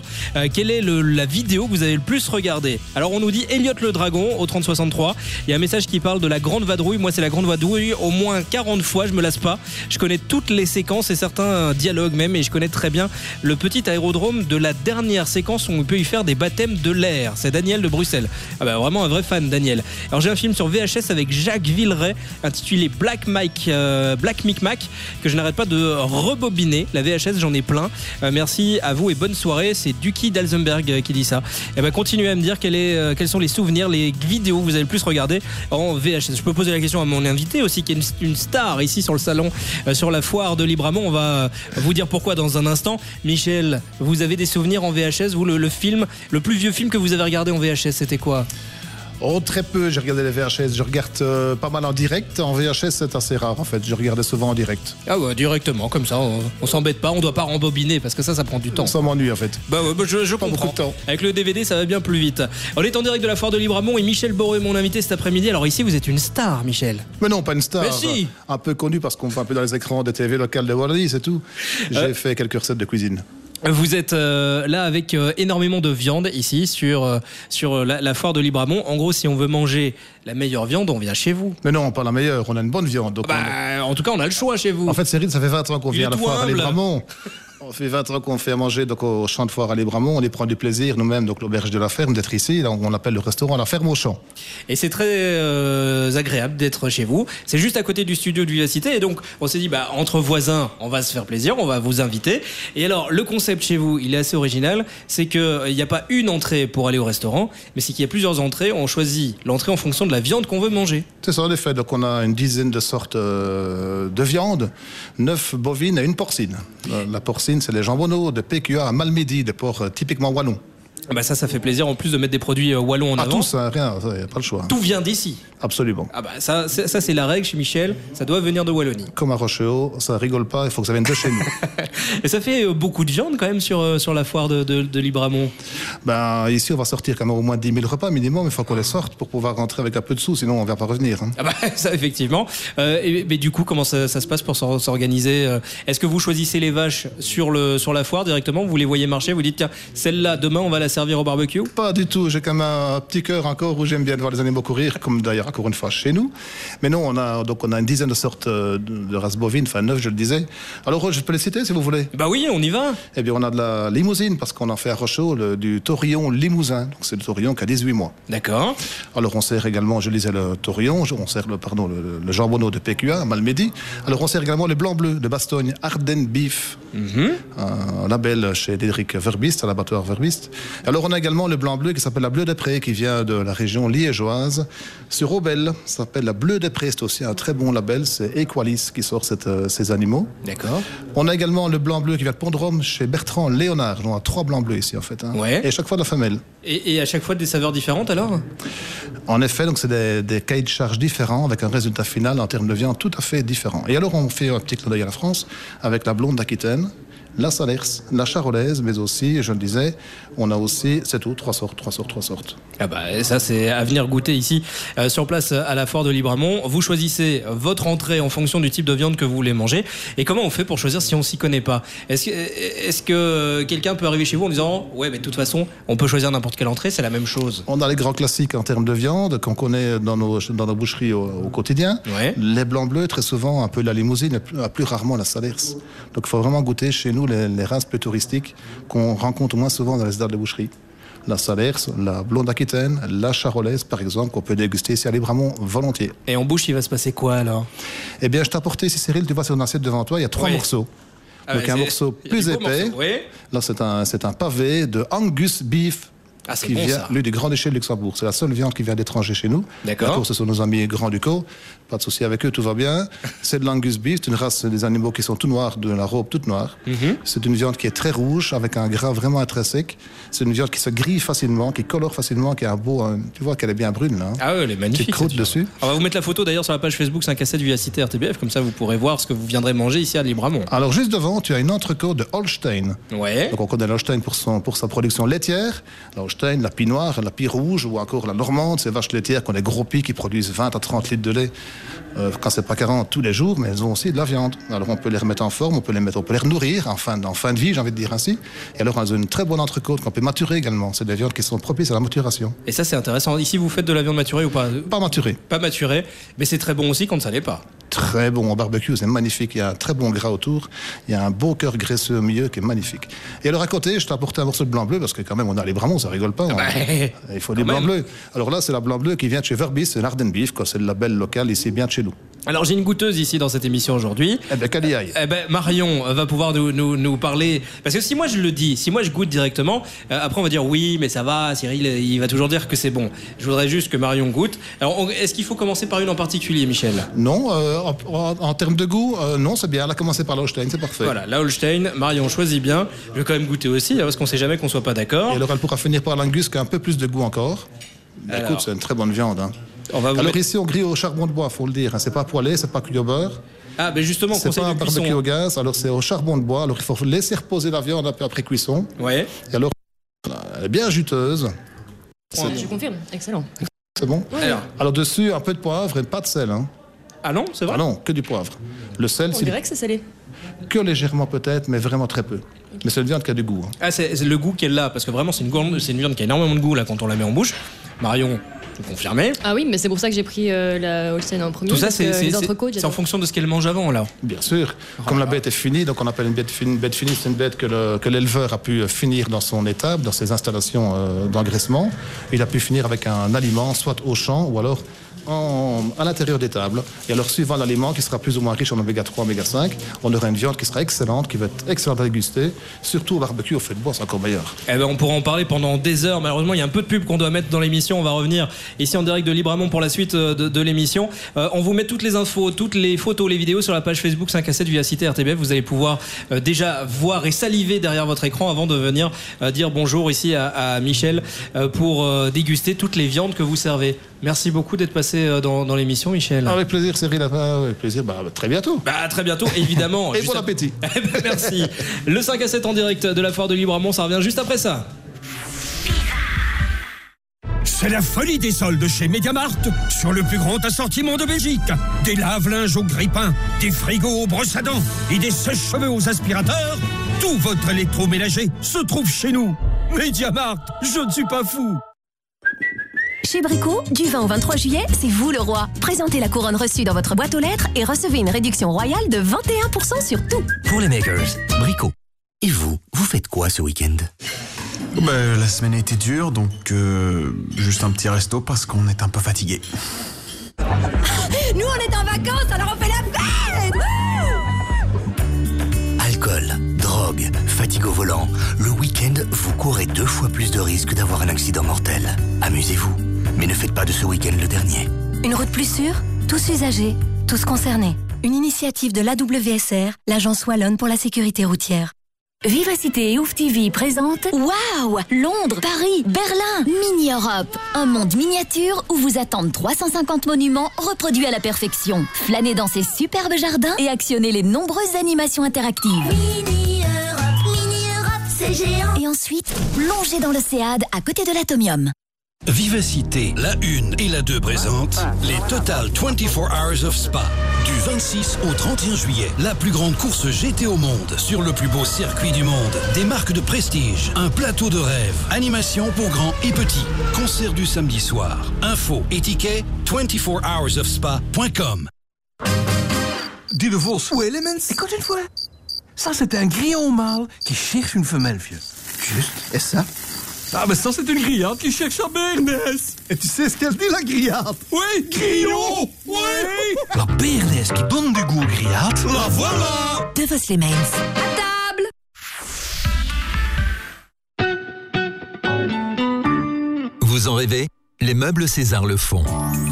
quelle est la vidéo que vous avez le plus regardée? Alors on nous dit Elliot le dragon au 3063. Il y a un message qui parle de la grande vadrouille. Moi c'est la grande vadrouille au moins 40 fois, je me lasse pas. Je connais toutes les séquences et certains dialogues même et je connais très bien le petit aérodrome de la dernière séquence où on peut y faire des baptêmes de l'air. C'est Daniel de Bruxelles. Ah bah vraiment un vrai fan Daniel. Alors j'ai un film sur VHS avec Jacques Villeray intitulé Black Mike euh, Black Mic Mac que je n'arrête pas de rebobiner. La VHS j'en ai plein. Euh, merci à vous et bonne soirée. C'est Duki d'Alzenberg euh, qui dit ça. Et ben continuez à me dire euh, quels sont les souvenirs, les vidéos que vous avez le plus regardé en VHS. Je peux poser la question à mon invité aussi qui est une, une star ici sur le salon, euh, sur la foire de Libramont. On va euh, vous dire pourquoi dans un instant. Michel, vous avez des souvenirs en VHS Vous, le, le film, le plus vieux film que vous avez regardé en VHS, c'était quoi? Oh, très peu, j'ai regardé les VHS. Je regarde euh, pas mal en direct. En VHS, c'est assez rare en fait. Je regardais souvent en direct. Ah ouais, directement, comme ça, on, on s'embête pas, on doit pas rembobiner parce que ça, ça prend du temps. Ça m'ennuie en fait. Bah ouais, bah, je, je comprends. beaucoup de temps. Avec le DVD, ça va bien plus vite. On est en direct de la foire de Libramont et Michel Boré, mon invité cet après-midi. Alors ici, vous êtes une star, Michel. Mais non, pas une star. Mais si. Un peu connu parce qu'on voit un peu dans les écrans des TV locales de Wallonie, c'est tout. J'ai Euh. fait quelques recettes de cuisine. Vous êtes euh, là avec euh, énormément de viande ici sur, euh, sur euh, la, la foire de Libramont. En gros, si on veut manger la meilleure viande, on vient chez vous. Mais non, pas la meilleure. On a une bonne viande. Donc Bah, en tout cas, on a le choix chez vous. En fait, Cyril, ça fait 20 ans qu'on vient à la foire à. Libramont. On fait 20 ans qu'on fait à manger donc, au champ de foire à Libramont. On y prend du plaisir nous-mêmes, donc l'auberge de la ferme, d'être ici. Là, on appelle le restaurant la ferme au champ. Et c'est très euh, agréable d'être chez vous. C'est juste à côté du studio de Vivacité. Et donc, on s'est dit, bah, entre voisins, on va se faire plaisir, on va vous inviter. Et alors, le concept chez vous, il est assez original. C'est qu'il n'y a pas une entrée pour aller au restaurant, mais c'est qu'il y a plusieurs entrées. On choisit l'entrée en fonction de la viande qu'on veut manger. C'est ça, en effet. Donc, on a une dizaine de sortes euh, de viande, neuf bovines et une porcine. La, porcine, c'est les jambonneaux de PQA à Malmedy, des porcs euh, typiquement wallons. Bah, ça, ça fait plaisir en plus de mettre des produits euh, wallons en Ah, avant. tous, rien, il n'y a pas le choix. Tout vient d'ici. Absolument. Ah bah ça, c'est- ça c'est la règle chez Michel, ça doit venir de Wallonie. Comme à Rochehaut, ça rigole pas, il faut que ça vienne de chez nous. Et ça fait euh, beaucoup de viande quand même sur, euh, sur la foire de, de, de Libramont. Ben, ici, on va sortir quand même au moins 10 000 repas minimum. Il faut qu'on les sorte pour pouvoir rentrer avec un peu de sous, sinon on ne vient pas revenir. hein. Ah bah ça effectivement. Euh, et, mais du coup comment ça, ça se passe pour s'or- s'organiser Est-ce que vous choisissez les vaches sur, le, sur la foire directement? Vous les voyez marcher Vous dites tiens celle-là demain on va la servir au barbecue? Pas du tout. J'ai quand même un petit cœur encore où j'aime bien voir les animaux courir, comme d'ailleurs encore une fois chez nous. Mais non, on a donc on a une dizaine de sortes euh, de, races bovines, enfin neuf, je le disais. Alors je peux les citer si vous voulez? Bah oui, on y va. Eh bien, on a de la limousine parce qu'on en fait à Rochehaut le- du taurillon limousin. Donc c'est le taurillon qui a 18 mois. D'accord. Alors on sert également, je disais le taurillon, on sert le pardon le, le jambonneau de PQA, Malmedy. Alors on sert également les blancs bleus de Bastogne, Ardennes Beef. Un label chez Dédric Verbist, à l'abattoir Verbist. Alors on a également le blanc bleu qui s'appelle la Bleu des Prés, qui vient de la région liégeoise. Sur Aubel, ça s'appelle la Bleu des Prés, c'est aussi un très bon label, c'est Equalis qui sort cette, euh, ces animaux. D'accord. On a également le blanc bleu qui vient de Pont-de-Rome chez Bertrand Léonard. On a trois blancs bleus ici en fait. hein. Ouais. Et chaque fois de la femelle. Et, et à chaque fois des saveurs différentes alors? En effet, donc c'est des, des cahiers de charges différents avec un résultat final en termes de viande tout à fait différent. Et alors on fait un petit clin d'œil à la France avec la blonde d'Aquitaine, la Salers, la Charolaise, mais aussi, je le disais, on a aussi, c'est tout, trois sortes, trois sortes, trois sortes. Ah bah ça c'est à venir goûter ici euh, sur place à la foire de Libramont. Vous choisissez votre entrée en fonction du type de viande que vous voulez manger. Et comment on fait pour choisir si on s'y connaît pas? Est-ce que, quelqu'un peut arriver chez vous en disant ouais mais de toute façon on peut choisir n'importe quelle entrée, c'est la même chose. On a les grands classiques en termes de viande qu'on connaît dans nos, dans nos boucheries au, au quotidien. Les blancs bleus, très souvent, un peu la limousine, plus, plus rarement la Salers. Donc il faut vraiment goûter chez nous les, les races plus touristiques qu'on rencontre moins souvent dans les stades de boucherie. La Salers, la blonde aquitaine, la charolaise, par exemple, qu'on peut déguster ici à Libramont volontiers. Et en bouche, il va se passer quoi alors? Eh bien, je t'ai apporté ici, Cyril, tu vois sur une assiette devant toi, il y a trois Oui. morceaux. Ah Donc un morceau plus épais. morceau, oui. Là, c'est un, c'est un pavé de Angus beef. Ah, qui bon, vient, ça. lui, du Grand Duché de Luxembourg. C'est la seule viande qui vient d'étranger chez nous. D'accord. Ce sont nos amis Grand Ducaux. Pas de souci avec eux, tout va bien. C'est de l'Angus beef, c'est une race des animaux qui sont tout noirs, de la robe toute noire. Mhm. C'est une viande qui est très rouge, avec un gras vraiment intrinsèque. C'est une viande qui se grille facilement, qui colore facilement, qui a un beau. un- tu vois qu'elle est bien brune, là. hein. Ah ouais, elle est magnifique. Qui croûte dessus. On va vous mettre la photo d'ailleurs sur la page Facebook 5 à 7 via Cité RTBF, comme ça vous pourrez voir ce que vous viendrez manger ici à Libramont. Alors, juste devant, tu as une entrecôte de Holstein. Ouais. Donc, on connaît l'Holstein pour, son, pour sa production laitière. La Holstein, la pie noire, la pie rouge, ou encore la normande, ces vaches laitières qui ont des gros pies qui produisent 20 à 30 litres de lait, euh, quand c'est pas 40 tous les jours, mais elles ont aussi de la viande. Alors, on peut les remettre en forme, on peut les mettre, on peut les nourrir en fin, en fin de vie, j'ai envie de dire ainsi. Et alors, elles ont une très bonne entrecôte qu'on peut maturer également. C'est des viandes qui sont propices à la maturation. Et ça c'est intéressant. Ici vous faites de la viande maturée ou pas? Pas maturée. Pas maturée, mais c'est très bon aussi quand ça l'est pas. Très bon au barbecue, c'est magnifique. Il y a un très bon gras autour. Il y a un beau cœur graisseux au milieu qui est magnifique. Et alors à côté, je t'ai apporté un morceau de blanc bleu parce que quand même on a les bramons, ça rigole pas. bah, Il faut des blancs bleus. Alors là, c'est la blanc bleu qui vient de chez Verbis, c'est l'Arden Beef, quoi. C'est le label local ici, bien de chez nous. Alors j'ai une goûteuse ici dans cette émission aujourd'hui. Eh ben qu'elle y aille. Eh ben Marion va pouvoir nous, nous, nous parler parce que si moi je le dis, si moi je goûte directement, euh, après on va dire oui mais ça va, Cyril il va toujours dire que c'est bon. Je voudrais juste que Marion goûte. Alors est-ce qu'il faut commencer par une en particulier, Michel? Non, euh, en, en- en termes de goût, euh, non, c'est bien. Elle a commencé par l'Holstein, c'est parfait. Voilà, la Holstein, Marion choisit bien. Je vais quand même goûter aussi hein, parce qu'on sait jamais qu'on soit pas d'accord. Et alors elle pourra finir par l'Angus qui a un peu plus de goût encore. Bah, Alors. Écoute, c'est une très bonne viande. hein. On va vous Alors mettre- ici, on grille au charbon de bois, faut le dire. hein. C'est pas poêlé, c'est pas cuit au beurre. Ah, ben justement, C'est pas un barbecue cuisson. au gaz, alors c'est au charbon de bois. Alors il faut laisser reposer la viande un peu après cuisson. Ouais. Et alors, elle est bien juteuse. Je confirme, excellent. c'est bon Ouais. alors. Alors. dessus, un peu de poivre et pas de sel. Hein. Ah non, c'est vrai Ah non, que du poivre. Le sel, On c'est dirait que c'est salé. que légèrement peut-être, mais vraiment très peu. Mais c'est une viande qui a du goût. hein. Ah, c'est le goût qu'elle a, parce que vraiment, c'est une, une viande qui a énormément de goût là quand on la met en bouche. Marion, vous confirmez? Ah oui, mais c'est pour ça que j'ai pris euh, la Holstein en premier. Tout ça, c'est en fonction de ce qu'elle mange avant là. Bien sûr. Comme la bête est finie, donc on appelle une bête finie. Une bête finie, c'est une bête que le- que l'éleveur a pu finir dans son étable, dans ses installations euh, d'engraissement. Il a pu finir avec un aliment, soit au champ ou alors à l'intérieur des tables. Et alors, suivant l'aliment qui sera plus ou moins riche en oméga 3, oméga 5, on aura une viande qui sera excellente, qui va être excellente à déguster. Surtout au barbecue au feu de bois, c'est encore meilleur. Eh ben, on pourra en parler pendant des heures. Malheureusement, il y a un peu de pub qu'on doit mettre dans l'émission. On va revenir ici en direct de Libramont pour la suite euh, de, l'émission. Euh, on vous met toutes les infos, toutes les photos, les vidéos sur la page Facebook 5 à 7 Vivacité RTBF. Vous allez pouvoir euh, déjà voir et saliver derrière votre écran avant de venir dire bonjour ici à, Michel pour déguster toutes les viandes que vous servez. Merci beaucoup d'être passé euh, dans, dans l'émission, Michel. Avec plaisir, Cyril. Avec plaisir. Bah, très bientôt. Bah, à très bientôt, évidemment. Et bon ap- appétit. Eh ben, Merci. Le 5 à 7 en direct de la foire de Libramont, ça revient juste après ça. C'est la folie des soldes chez Mediamart sur le plus grand assortiment de Belgique. Des lave-linges au grille-pain, des frigos aux brosses à dents et des sèche-cheveux aux aspirateurs. Tout votre électroménager se trouve chez nous. Mediamart, je ne suis pas fou. Chez Brico, du 20 au 23 juillet, c'est vous le roi. Présentez la couronne reçue dans votre boîte aux lettres et recevez une réduction royale de 21% sur tout. Pour les makers, Brico. Et vous, vous faites quoi ce week-end? Ben, la semaine a été dure, donc euh, juste un petit resto parce qu'on est un peu fatigué. Nous, on est en vacances, alors on fait la fête Alcool, drogue, fatigue au volant. Le week-end, vous courez deux fois plus de risques d'avoir un accident mortel. Amusez-vous, mais ne faites pas de ce week-end le dernier. Une route plus sûre, tous usagers, tous concernés. Une initiative de l'AWSR, l'agence Wallonne pour la sécurité routière. Vivacité et Ouf TV présente Waouh Londres, Paris, Berlin, Mini Europe. Un monde miniature où vous attendent 350 monuments reproduits à la perfection. Flânez dans ces superbes jardins et actionnez les nombreuses animations interactives. Mini Europe, Mini Europe, c'est géant. Et ensuite, plongez dans l'océade à côté de l'atomium. Vivacité, la 1 et la 2 présentent les Total 24 Hours of Spa. Du 26 au 31 juillet, la plus grande course GT au monde sur le plus beau circuit du monde. Des marques de prestige, un plateau de rêve, animation pour grands et petits, concert du samedi soir. Info et tickets 24hoursofspa.com. Dis de Vos. Où Elements Écoute une fois. Ça, c'est un grillon mâle qui cherche une femelle, vieux. Juste. Et ça? Ah, mais ça, c'est une grillade qui cherche sa bernesse. Et tu sais ce qu'elle dit, la grillade? Oui, grillon Oui La bernesse qui donne du goût aux grillades. La voilà De Vos les mains. À table Vous en rêvez? Les meubles César le font.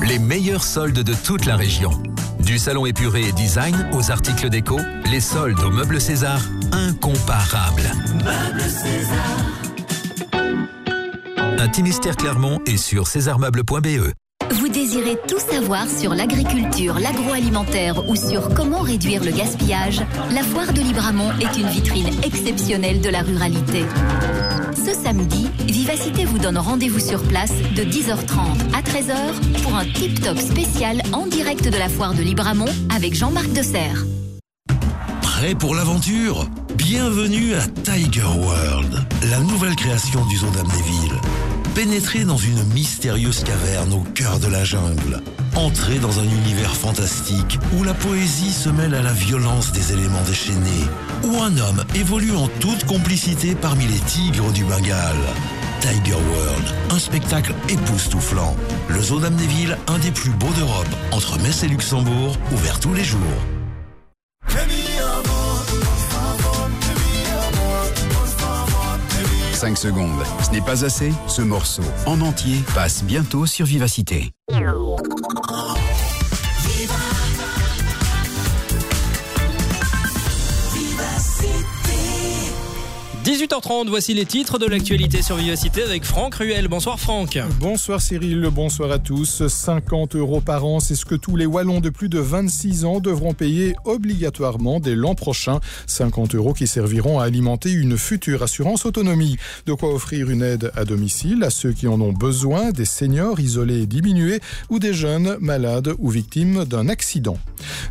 Les meilleurs soldes de toute la région. Du salon épuré et design aux articles déco, les soldes aux meubles César, incomparables. Intimistère Clermont et sur césarmeubles.be. Vous désirez tout savoir sur l'agriculture, l'agroalimentaire ou sur comment réduire le gaspillage? La foire de Libramont est une vitrine exceptionnelle de la ruralité. Ce samedi, Vivacité vous donne rendez-vous sur place de 10h30 à 13h pour un tip-top spécial en direct de la foire de Libramont avec Jean-Marc Desserre. Prêt pour l'aventure? Bienvenue à Tiger World, la nouvelle création du zoo d'Amnéville. Pénétrez dans une mystérieuse caverne au cœur de la jungle. Entrez dans un univers fantastique où la poésie se mêle à la violence des éléments déchaînés. Où un homme évolue en toute complicité parmi les tigres du Bengale. Tiger World, un spectacle époustouflant. Le zoo d'Amnéville, un des plus beaux d'Europe, entre Metz et Luxembourg, ouvert tous les jours. 5 secondes. Ce n'est pas assez Ce morceau, en entier, passe bientôt sur Vivacité. 18h30, voici les titres de l'actualité sur Vivacité avec Franck Ruel. Bonsoir Franck. Bonsoir Cyril, bonsoir à tous. 50 euros par an, c'est ce que tous les Wallons de plus de 26 ans devront payer obligatoirement dès l'an prochain. 50 euros qui serviront à alimenter une future assurance autonomie. De quoi offrir une aide à domicile à ceux qui en ont besoin, des seniors isolés et diminués ou des jeunes malades ou victimes d'un accident.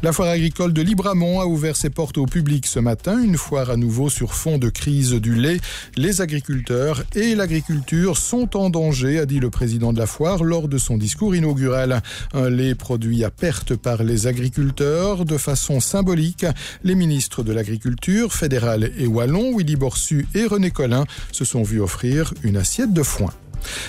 La foire agricole de Libramont a ouvert ses portes au public ce matin, une foire à nouveau sur fond de crise du lait. Les agriculteurs et l'agriculture sont en danger, a dit le président de la foire lors de son discours inaugural. Un lait produit à perte par les agriculteurs de façon symbolique. Les ministres de l'Agriculture, fédéral et wallon, Willy Borsu et René Collin, se sont vus offrir une assiette de foin.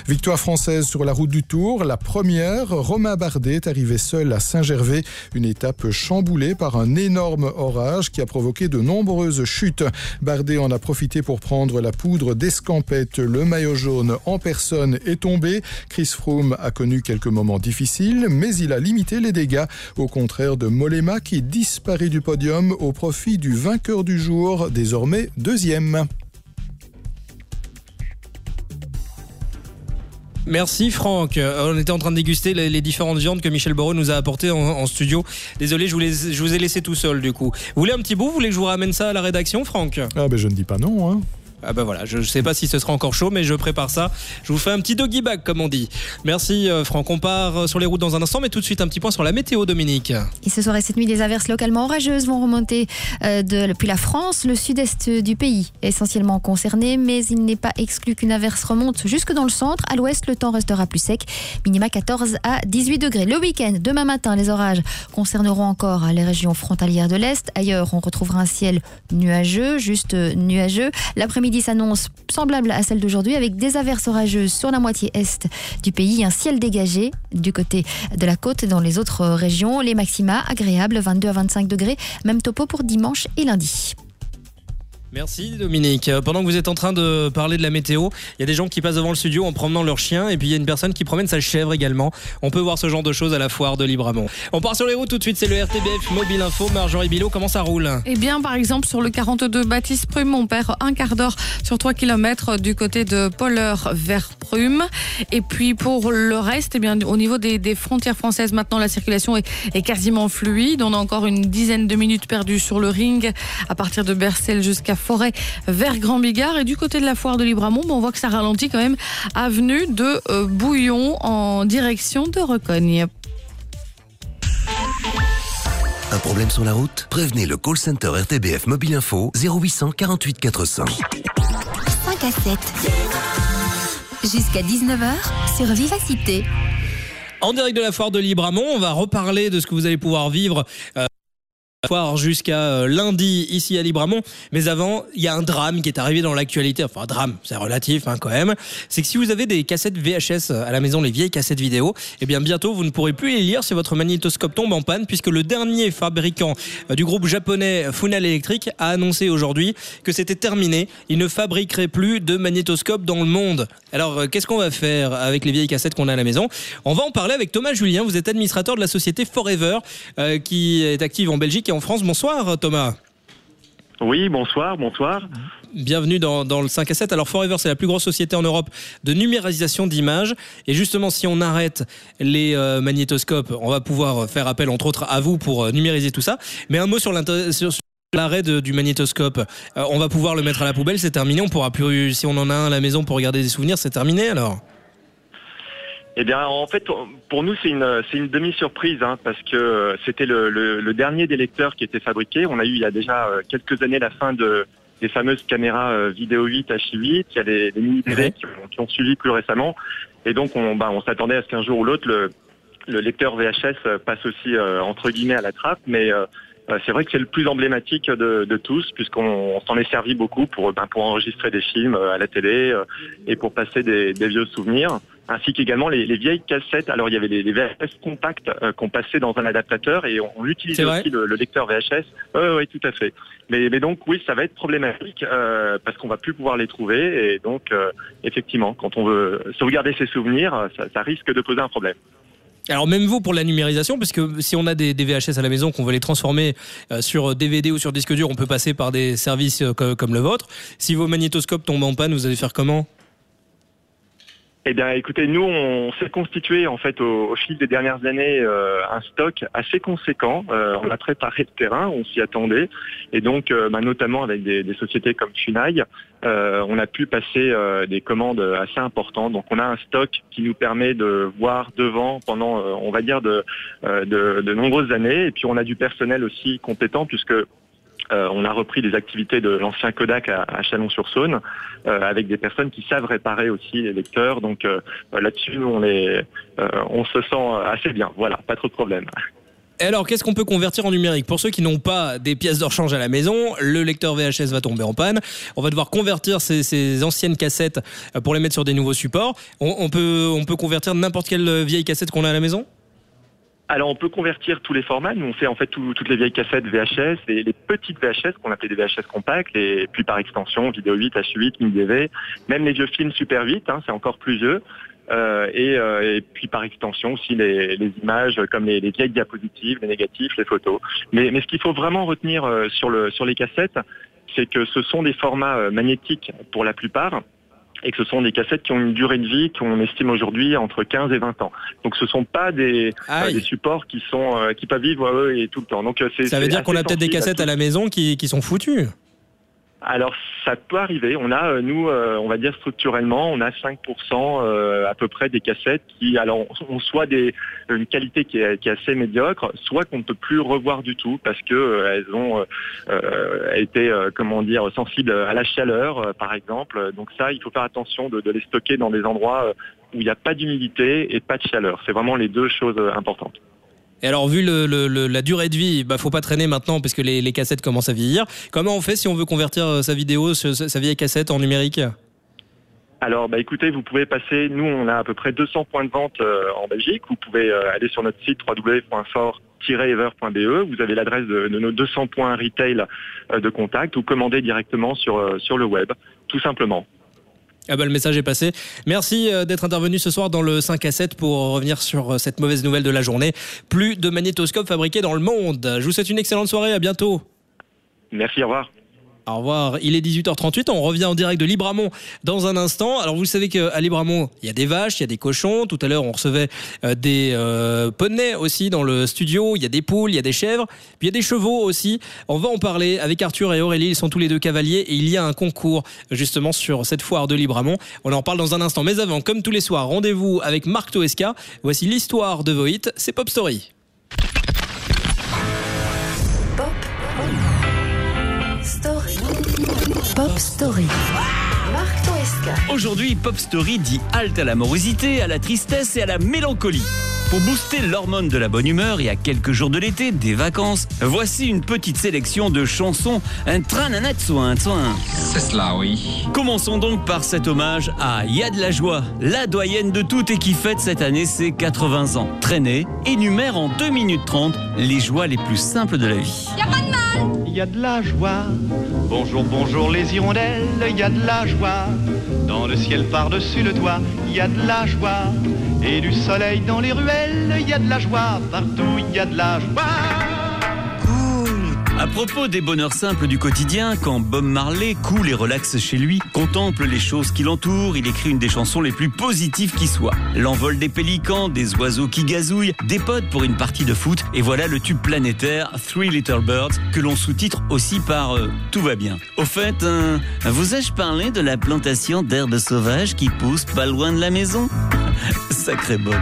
Victoire française sur la route du Tour, la première. Romain Bardet est arrivé seul à Saint-Gervais, une étape chamboulée par un énorme orage qui a provoqué de nombreuses chutes. Bardet en a profité pour prendre la poudre d'escampette. Le maillot jaune en personne est tombé. Chris Froome a connu quelques moments difficiles, mais il a limité les dégâts, au contraire de Molema qui disparaît du podium au profit du vainqueur du jour, désormais deuxième. Merci Franck. Euh, on était en train de déguster les, différentes viandes que Michel Borot nous a apportées en, studio. Désolé, je vous, les- je vous ai laissé tout seul du coup. Vous voulez un petit bout? Vous voulez que je vous ramène ça à la rédaction, Franck? Ah ben je ne dis pas non. Hein. Ah bah voilà, je ne sais pas si ce sera encore chaud, mais je prépare ça. Je vous fais un petit doggy bag, comme on dit. Merci euh, Franck. On part euh, sur les routes dans un instant, mais tout de suite un petit point sur la météo, Dominique. Et ce soir et cette nuit, des averses localement orageuses vont remonter euh, de- depuis la France. Le sud-est du pays essentiellement concerné, mais il n'est pas exclu qu'une averse remonte jusque dans le centre. À l'ouest, le temps restera plus sec, minima 14 à 18 degrés. Le week-end, demain matin, les orages concerneront encore les régions frontalières de l'Est. Ailleurs, on retrouvera un ciel nuageux, juste nuageux. L'après-midi s'annonce semblable à celle d'aujourd'hui, avec des averses orageuses sur la moitié est du pays, un ciel dégagé du côté de la côte dans les autres régions. Les maxima agréables, 22 à 25 degrés. Même topo pour dimanche et lundi. Merci Dominique. Euh, Pendant que vous êtes en train de parler de la météo, il y a des gens qui passent devant le studio en promenant leur chien et puis il y a une personne qui promène sa chèvre également. On peut voir ce genre de choses à la foire de Libramont. On part sur les routes tout de suite, c'est le RTBF Mobile Info. Marjorie Bilot, comment ça roule? Eh bien, par exemple, sur le 42 Baptiste Prume, on perd un quart d'heure sur 3 km du côté de Polleur vers Prume. Et puis, pour le reste, eh bien, au niveau des, des frontières françaises, maintenant, la circulation est, est quasiment fluide. On a encore une dizaine de minutes perdues sur le ring à partir de Bercel jusqu'à Forêt vers Grand Bigard. Et du côté de la foire de Libramont, on voit que ça ralentit quand même avenue de euh, Bouillon en direction de Recogne. Un problème sur la route? Prévenez le call center RTBF Mobile Info 0800 48 400. 5 à 7. Jusqu'à 19h sur Vivacité. En direct de la foire de Libramont, on va reparler de ce que vous allez pouvoir vivre. euh, jusqu'à euh, lundi ici à Libramont. Mais avant, il y a un drame qui est arrivé dans l'actualité. Enfin, drame, c'est relatif hein, quand même. C'est que si vous avez des cassettes VHS à la maison, les vieilles cassettes vidéo, eh bien bientôt vous ne pourrez plus les lire si votre magnétoscope tombe en panne, puisque le dernier fabricant euh, du groupe japonais Funal Electric a annoncé aujourd'hui que c'était terminé. Il ne fabriquerait plus de magnétoscope dans le monde. Alors, euh, qu'est-ce qu'on va faire avec les vieilles cassettes qu'on a à la maison? On va en parler avec Thomas Julien. Vous êtes administrateur de la société Forever, euh, qui est active en Belgique en France. Bonsoir Thomas. Oui, bonsoir, bonsoir. Bienvenue dans, dans le 5 à 7. Alors Forever, c'est la plus grosse société en Europe de numérisation d'images. Et justement, si on arrête les euh, magnétoscopes, on va pouvoir faire appel, entre autres, à vous pour euh, numériser tout ça. Mais un mot sur l'arrêt du magnétoscope. Euh, on va pouvoir le mettre à la poubelle, c'est terminé. On pourra plus, si on en a un à la maison pour regarder des souvenirs, c'est terminé alors Eh bien, en fait, pour nous, c'est une, demi-surprise, hein, parce que euh, c'était le, le- le dernier des lecteurs qui était fabriqué. On a eu il y a déjà euh, quelques années la fin de, des fameuses caméras euh, vidéo 8 HI8. Il y a les, les mini DV qui, ont- qui ont suivi plus récemment. Et donc, on, bah, on s'attendait à ce qu'un jour ou l'autre, le, le lecteur VHS passe aussi, euh, entre guillemets, à la trappe. Mais euh, c'est vrai que c'est le plus emblématique de, de tous, puisqu'on on s'en est servi beaucoup pour, ben, pour enregistrer des films à la télé et pour passer des, des vieux souvenirs, ainsi qu'également les, les vieilles cassettes. Alors il y avait les, les VHS compacts euh, qu'on passait dans un adaptateur et on, on utilisait aussi le, le lecteur VHS. Oui, oui, tout à fait. Mais, mais donc oui, ça va être problématique euh, parce qu'on va plus pouvoir les trouver et donc euh, effectivement, quand on veut sauvegarder ses souvenirs, ça, ça risque de poser un problème. Alors même vous pour la numérisation, parce que si on a des, des VHS à la maison qu'on veut les transformer euh, sur DVD ou sur disque dur, on peut passer par des services euh, co- comme le vôtre. Si vos magnétoscopes tombent en panne, vous allez faire comment? Eh bien, écoutez, nous, on s'est constitué en fait au, au fil des dernières années euh, un stock assez conséquent. Euh, on a préparé le terrain, on s'y attendait, et donc, euh, bah, notamment avec des, des sociétés comme Funai, euh, on a pu passer euh, des commandes assez importantes. Donc, on a un stock qui nous permet de voir devant pendant, on va dire, de, de, de nombreuses années. Et puis, on a du personnel aussi compétent puisque euh, on a repris des activités de l'ancien Kodak à, à Chalon-sur-Saône euh, avec des personnes qui savent réparer aussi les lecteurs. Donc euh, là-dessus, on, on se sent assez bien. Voilà, pas trop de problème. Alors, qu'est-ce qu'on peut convertir en numérique? Pour ceux qui n'ont pas des pièces de rechange à la maison, le lecteur VHS va tomber en panne. On va devoir convertir ces, anciennes cassettes pour les mettre sur des nouveaux supports. On peut, on peut convertir n'importe quelle vieille cassette qu'on a à la maison? Alors, on peut convertir tous les formats. Nous, on fait en fait tout- toutes les vieilles cassettes VHS les petites VHS qu'on appelait des VHS compacts, et puis par extension, vidéo 8, H8, mini DV, même les vieux films Super 8, hein, c'est encore plus vieux. Euh, et, euh, et puis par extension aussi les, images comme les, les vieilles diapositives, les négatifs, les photos. Mais, ce qu'il faut vraiment retenir euh, sur, le, sur les cassettes, c'est que ce sont des formats euh, magnétiques pour la plupart et que ce sont des cassettes qui ont une durée de vie qu'on estime aujourd'hui entre 15 et 20 ans. Donc ce sont pas des, euh, des supports qui sont euh, qui peuvent vivre eux et tout le temps. Donc euh, c'est Ça veut dire qu'on a peut-être des à cassettes tout. à la maison qui, qui sont foutues. Alors ça peut arriver. On a euh, nous, euh, on va dire structurellement, on a 5% euh, à peu près des cassettes qui, alors, ont soit des une qualité qui est, assez médiocre, soit qu'on ne peut plus revoir du tout parce que elles ont euh, été, comment dire, sensibles à la chaleur, par exemple. Donc ça, il faut faire attention de, les stocker dans des endroits où il n'y a pas d'humidité et pas de chaleur. C'est vraiment les deux choses importantes. Et alors, vu le, la durée de vie, bah, faut pas traîner maintenant parce que les, cassettes commencent à vieillir. Comment on fait si on veut convertir euh, sa vidéo, sa vieille cassette en numérique Alors, bah, écoutez, vous pouvez passer. Nous, on a à peu près 200 points de vente euh, en Belgique. Vous pouvez euh, aller sur notre site www.fort-ever.be. Vous avez l'adresse de, nos 200 points retail de contact ou commander directement sur sur le web, tout simplement. Ah bah, le message est passé. Merci euh, d'être intervenu ce soir dans le 5 à 7 pour revenir sur euh, cette mauvaise nouvelle de la journée. Plus de magnétoscopes fabriqués dans le monde. Je vous souhaite une excellente soirée. À bientôt. Merci. Au revoir. Au revoir. Il est 18h38. On revient en direct de Libramont dans un instant. Alors, vous savez qu'à Libramont, il y a des vaches, il y a des cochons. Tout à l'heure, on recevait euh, des euh, poneys aussi dans le studio. Il y a des poules, il y a des chèvres. Puis il y a des chevaux aussi. On va en parler avec Arthur et Aurélie. Ils sont tous les deux cavaliers et il y a un concours justement sur cette foire de Libramont. On en parle dans un instant. Mais avant, comme tous les soirs, rendez-vous avec Marc Toesca. Voici l'histoire de Vohit. C'est Pop. Story. Pop Story. Aujourd'hui, Pop Story dit halte à la morosité, à la tristesse et à la mélancolie. Pour booster l'hormone de la bonne humeur et à quelques jours de l'été, des vacances, voici une petite sélection de chansons un train soin soin. C'est cela, oui. Commençons donc par cet hommage à Y'a de la joie, la doyenne de toutes et qui fête cette année ses 80 ans. Traînée, énumère en 2 minutes 30 les joies les plus simples de la vie. Y a pas de mal. Il y a de la joie. Bonjour, bonjour les hirondelles, il y a de la joie. Dans le ciel par-dessus le toit, il y a de la joie. Et du soleil dans les ruelles, il y a de la joie. Partout, il y a de la joie. À propos des bonheurs simples du quotidien, quand Bob Marley coule et relaxe chez lui, contemple les choses qui l'entourent, il écrit une des chansons les plus positives qui soit. L'envol des pélicans, des oiseaux qui gazouillent, des potes pour une partie de foot, et voilà le tube planétaire Three Little Birds, que l'on sous-titre aussi par euh, Tout va bien. Au fait, euh, vous ai-je parlé de la plantation d'herbes sauvages qui pousse pas loin de la maison? Sacré Bob.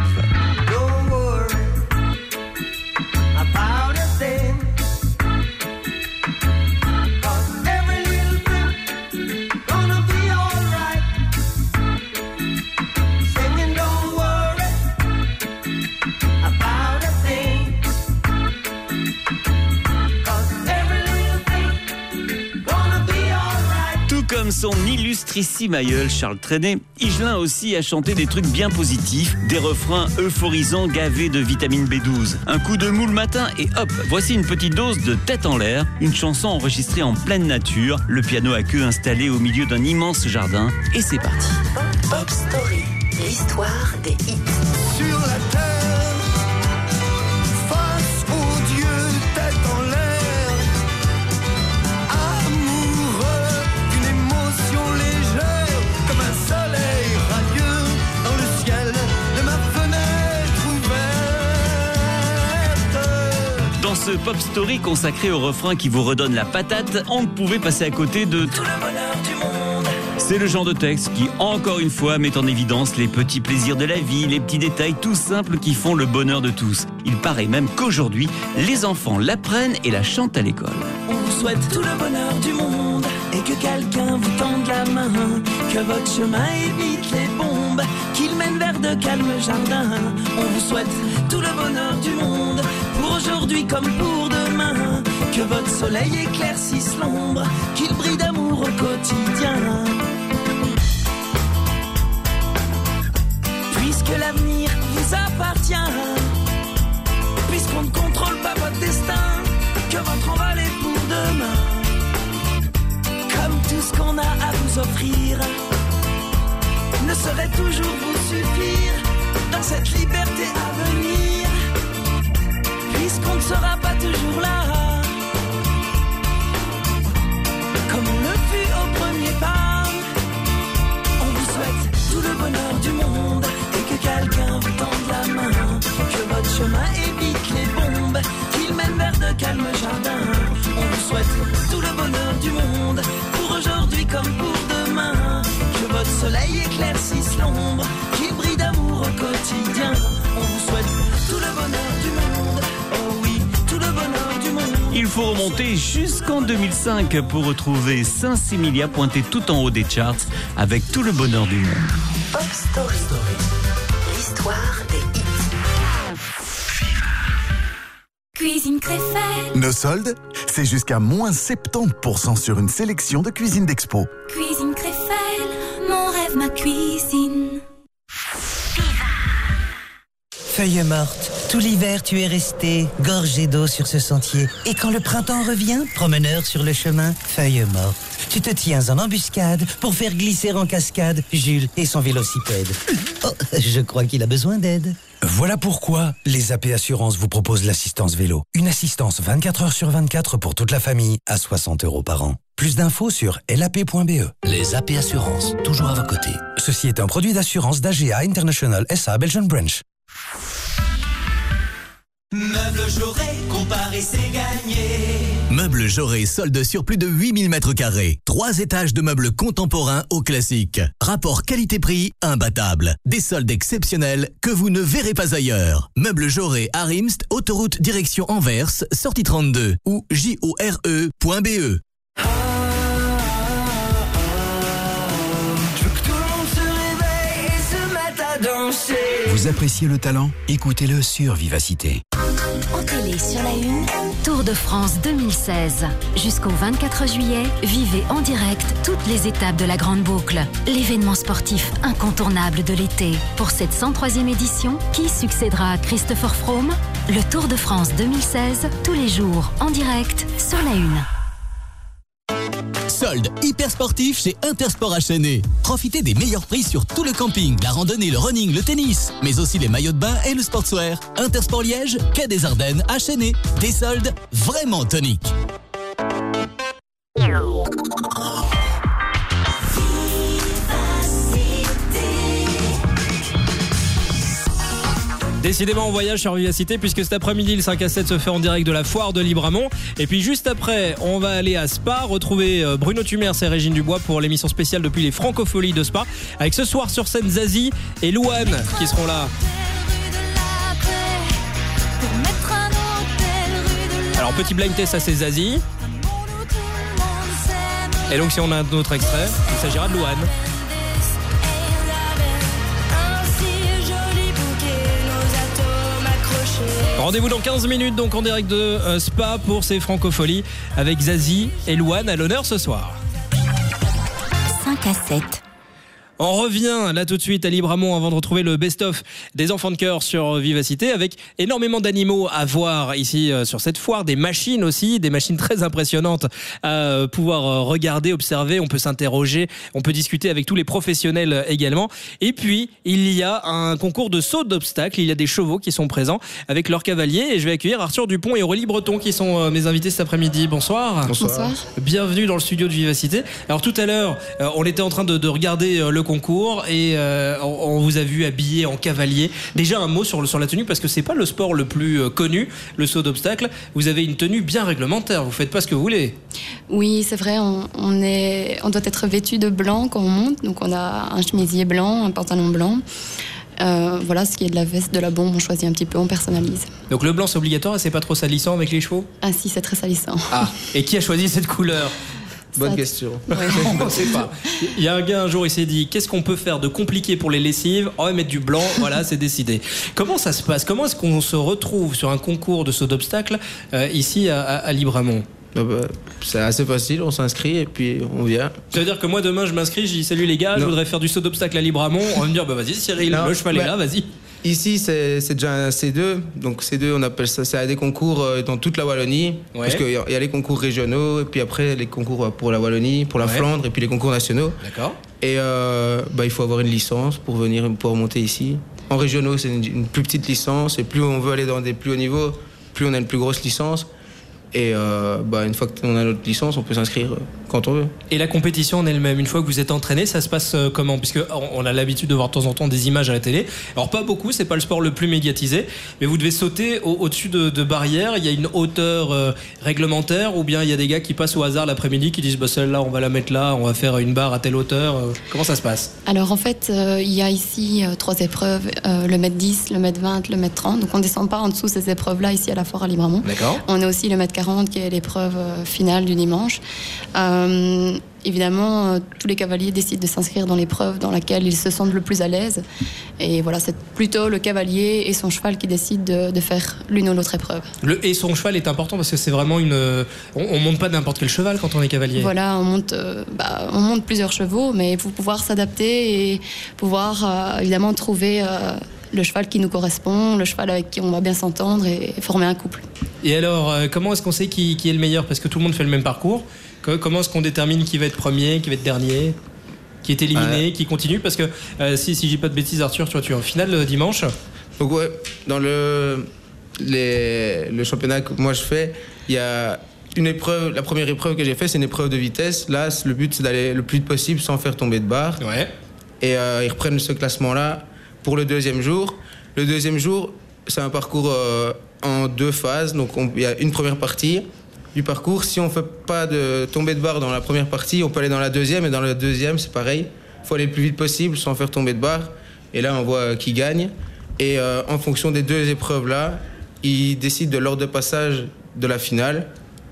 Comme son illustrissime aïeul Charles Trenet, Higelin aussi a chanté des trucs bien positifs, des refrains euphorisants gavés de vitamine B12. Un coup de mou le matin et hop, voici une petite dose de tête en l'air, une chanson enregistrée en pleine nature, le piano à queue installé au milieu d'un immense jardin, et c'est parti. Pop Story. L'histoire des hits. Sur la terre, ce Pop Story consacré au refrain qui vous redonne la patate, on ne pouvait passer à côté de tout le bonheur du monde. C'est le genre de texte qui, encore une fois, met en évidence les petits plaisirs de la vie, les petits détails tout simples qui font le bonheur de tous. Il paraît même qu'aujourd'hui, les enfants l'apprennent et la chantent à l'école. On vous souhaite tout le bonheur du monde et que quelqu'un vous tende la main, que votre chemin évite les bombes, qu'il mène vers de calmes jardins. On vous souhaite tout le bonheur du monde aujourd'hui comme pour demain, que votre soleil éclaircisse l'ombre, qu'il brille d'amour au quotidien. Puisque l'avenir vous appartient, puisqu'on ne contrôle pas votre destin, que votre envol est pour demain. Comme tout ce qu'on a à vous offrir ne saurait toujours vous suffire dans cette liberté à venir, puisqu'on ne sera pas toujours là. Comme on le fut au premier pas, on vous souhaite tout le bonheur du monde et que quelqu'un vous tende la main, que votre chemin évite les bombes, qu'il mène vers de calmes jardins. On vous souhaite tout le bonheur du monde pour aujourd'hui comme pour demain, que votre soleil éclaircisse l'ombre, qu'il brille d'amour au quotidien. On vous souhaite tout le bonheur du monde, Il faut remonter jusqu'en 2005 pour retrouver Saint-Similia pointé tout en haut des charts avec tout le bonheur du monde. Pop Story. L'histoire des hits. Cuisine Créfelle, Nos soldes, c'est jusqu'à moins 70% sur une sélection de cuisine d'expo. Cuisine Créfelle, mon rêve, ma cuisine. Feuille morte, tout l'hiver tu es resté, gorgé d'eau sur ce sentier. Et quand le printemps revient, promeneur sur le chemin, feuille morte. Tu te tiens en embuscade pour faire glisser en cascade Jules et son vélocipède. Oh, je crois qu'il a besoin d'aide. Voilà pourquoi les AP Assurances vous proposent l'assistance vélo. Une assistance 24 heures sur 24 pour toute la famille à 60 euros par an. Plus d'infos sur lap.be. Les AP Assurances, toujours à vos côtés. Ceci est un produit d'assurance d'AGA International SA Belgian Branch. Meubles Jauré, comparer c'est gagné. Meubles Jauré solde sur plus de 8000 mètres carrés. Trois étages de meubles contemporains au classique. Rapport qualité-prix imbattable. Des soldes exceptionnels que vous ne verrez pas ailleurs. Meubles Jauré à Rimst, autoroute direction Anvers, sortie 32 ou jore.be. Danser. Vous appréciez le talent? Écoutez-le sur Vivacité. En télé sur la une, Tour de France 2016. Jusqu'au 24 juillet, vivez en direct toutes les étapes de la Grande Boucle. L'événement sportif incontournable de l'été. Pour cette 103e édition, qui succédera à Christopher Froome? Le Tour de France 2016, tous les jours, en direct, sur la une. Solde hyper sportif chez Intersport HNE. Profitez des meilleurs prix sur tout le camping, la randonnée, le running, le tennis, mais aussi les maillots de bain et le sportswear. Intersport Liège, Quai des Ardennes, HNE. Des soldes vraiment toniques. Décidément, on voyage sur Vivacité puisque cet après-midi, le 5 à 7 se fait en direct de la foire de Libramont. Et puis juste après, on va aller à Spa, retrouver euh, Bruno Tumers et Régine Dubois pour l'émission spéciale depuis les Francopholies de Spa. Avec ce soir sur scène Zazie et Louane qui seront là. Alors, petit blind test, ça c'est Zazie. Et donc, si on a un autre extrait, il s'agira de Louane. Rendez-vous dans 15 minutes donc en direct de euh, Spa pour ces francopholies avec Zazie et Louane à l'honneur ce soir. 5 à 7. On revient là tout de suite à Libramont avant de retrouver le best-of des enfants de cœur sur Vivacité avec énormément d'animaux à voir ici euh, sur cette foire, des machines aussi, des machines très impressionnantes à euh, pouvoir euh, regarder, observer, on peut s'interroger, on peut discuter avec tous les professionnels également. Et puis, il y a un concours de saut d'obstacles, il y a des chevaux qui sont présents avec leurs cavaliers et je vais accueillir Arthur Dupont et Aurélie Breton qui sont mes invités cet après-midi. Bonsoir. Bonsoir. Bonsoir. Bienvenue dans le studio de Vivacité. Alors tout à l'heure, on était en train de, de regarder le concours et euh, on, on vous a vu habillé en cavalier. Déjà un mot sur, le, sur la tenue parce que c'est pas le sport le plus euh, connu, le saut d'obstacle. Vous avez une tenue bien réglementaire. Vous faites pas ce que vous voulez. Oui, c'est vrai, on, on est, on doit être vêtu de blanc quand on monte. Donc on a un chemisier blanc, un pantalon blanc. Euh, voilà, ce qui est de la veste, de la bombe, on choisit un petit peu, on personnalise. Donc le blanc c'est obligatoire et c'est pas trop salissant avec les chevaux? Ah si, c'est très salissant. Ah, et qui a choisi cette couleur? Bonne Ça- question. on ne sait pas. Il y a un gars un jour, il s'est dit qu'est-ce qu'on peut faire de compliqué pour les lessives? On va mettre du blanc, voilà, c'est décidé. Comment ça se passe? Comment est-ce qu'on se retrouve sur un concours de saut d'obstacle euh, ici à, à, à Libramont? Ah bah, c'est assez facile, on s'inscrit et puis on vient. Ça veut dire que moi demain je m'inscris, je dis salut les gars, je voudrais faire du saut d'obstacle à Libramont. On va me dire bah vas-y Cyril, Non, le cheval est bah, là, vas-y. Ici, c'est déjà un C2. Donc, C2, on appelle ça, c'est des concours euh, dans toute la Wallonie. Ouais. Parce qu'il y, a- il y a les concours régionaux, et puis après, les concours euh, pour la Wallonie, pour la Ouais. Flandre, et puis les concours nationaux. D'accord. Et euh, bah, il faut avoir une licence pour venir pouvoir monter ici. En régionaux, c'est une, une plus petite licence. Et plus on veut aller dans des plus hauts niveaux, plus on a une plus grosse licence. Et euh, bah, une fois qu'on a notre licence, on peut s'inscrire euh, quand on veut. Et la compétition en elle-même, une fois que vous êtes entraîné, ça se passe euh, comment? Puisque on- a l'habitude de voir de temps en temps des images à la télé. Alors pas beaucoup, c'est pas le sport le plus médiatisé, mais vous devez sauter au- au-dessus de, de barrières. Il y a une hauteur euh, réglementaire, ou bien il y a des gars qui passent au hasard l'après-midi qui disent bah celle-là on va la mettre là, on va faire une barre à telle hauteur. Comment ça se passe? Alors en fait, euh, il y a ici euh, trois épreuves, euh, le mètre 10, le mètre 20, le mètre 30. Donc on ne descend pas en dessous ces épreuves-là ici à la foire à Libramont. D'accord. On a aussi le mètre 40 qui est l'épreuve euh, finale du dimanche. Euh, évidemment, euh, tous les cavaliers décident de s'inscrire dans l'épreuve dans laquelle ils se sentent le plus à l'aise. Et voilà, c'est plutôt le cavalier et son cheval qui décident de, de faire l'une ou l'autre épreuve. Le et son cheval est important parce que c'est vraiment une. On, on monte pas n'importe quel cheval quand on est cavalier. Voilà, on monte, euh, bah, on monte plusieurs chevaux, mais il faut pouvoir s'adapter et pouvoir euh, évidemment trouver le cheval qui nous correspond, le cheval avec qui on va bien s'entendre et, et former un couple. Et alors, euh, comment est-ce qu'on sait qui, qui est le meilleur? Parce que tout le monde fait le même parcours. Co- Comment est-ce qu'on détermine qui va être premier, qui va être dernier, qui est éliminé, qui continue? Parce que euh, si, si je dis pas de bêtises, Arthur, tu vois, tu es en finale euh, dimanche. Donc ouais, dans le, les- le championnat que moi je fais, il y a une épreuve, la première épreuve que j'ai fait, c'est une épreuve de vitesse. Là, le but c'est d'aller le plus vite possible sans faire tomber de barre. Et euh, ils reprennent ce classement-là pour le deuxième jour. Le deuxième jour, c'est un parcours euh, en deux phases. Donc on- il y a une première partie du parcours. Si on fait pas de tomber de barre dans la première partie, on peut aller dans la deuxième. Et dans la deuxième, c'est pareil. Il faut aller le plus vite possible sans faire tomber de barre. Et là, on voit qui gagne. Et euh, en fonction des deux épreuves-là, ils décident de l'ordre de passage de la finale.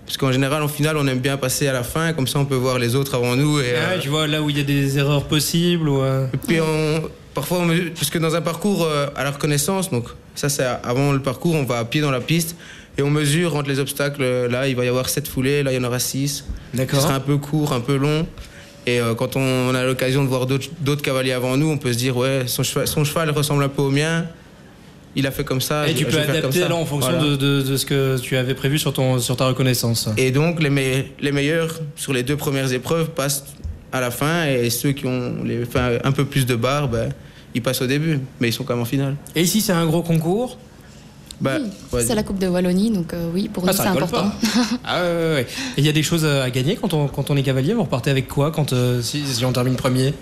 Parce qu'en général, en finale, on aime bien passer à la fin, comme ça on peut voir les autres avant nous. Et, Ah, euh, tu vois là où il y a des erreurs possibles ou. euh, et puis on, parfois, mesure- parce que dans un parcours euh, à la reconnaissance, donc ça c'est avant le parcours, on va à pied dans la piste et on mesure entre les obstacles. Là, il va y avoir sept foulées, là il y en aura six. D'accord. Ce sera un peu court, un peu long. Et euh, quand on, a l'occasion de voir d'autres cavaliers avant nous, on peut se dire ouais, son cheval, son cheval ressemble un peu au mien. Il a fait comme ça. Et je- tu peux adapter alors en fonction Voilà. de, de- de ce que tu avais prévu sur, ton, sur ta reconnaissance. Et donc, les, me- les meilleurs sur les deux premières épreuves passent à la fin et ceux qui ont les, enfin, un peu plus de barres, ben, ils passent au début, mais ils sont quand même en finale. Et ici, c'est un gros concours bah, vas-y. C'est la Coupe de Wallonie, donc euh, oui, pour Ah, nous c'est important. Ah ouais, ouais, ouais. Et il y a des choses à gagner quand on, quand on est cavalier? Vous repartez avec quoi quand, euh, si, si on termine premier?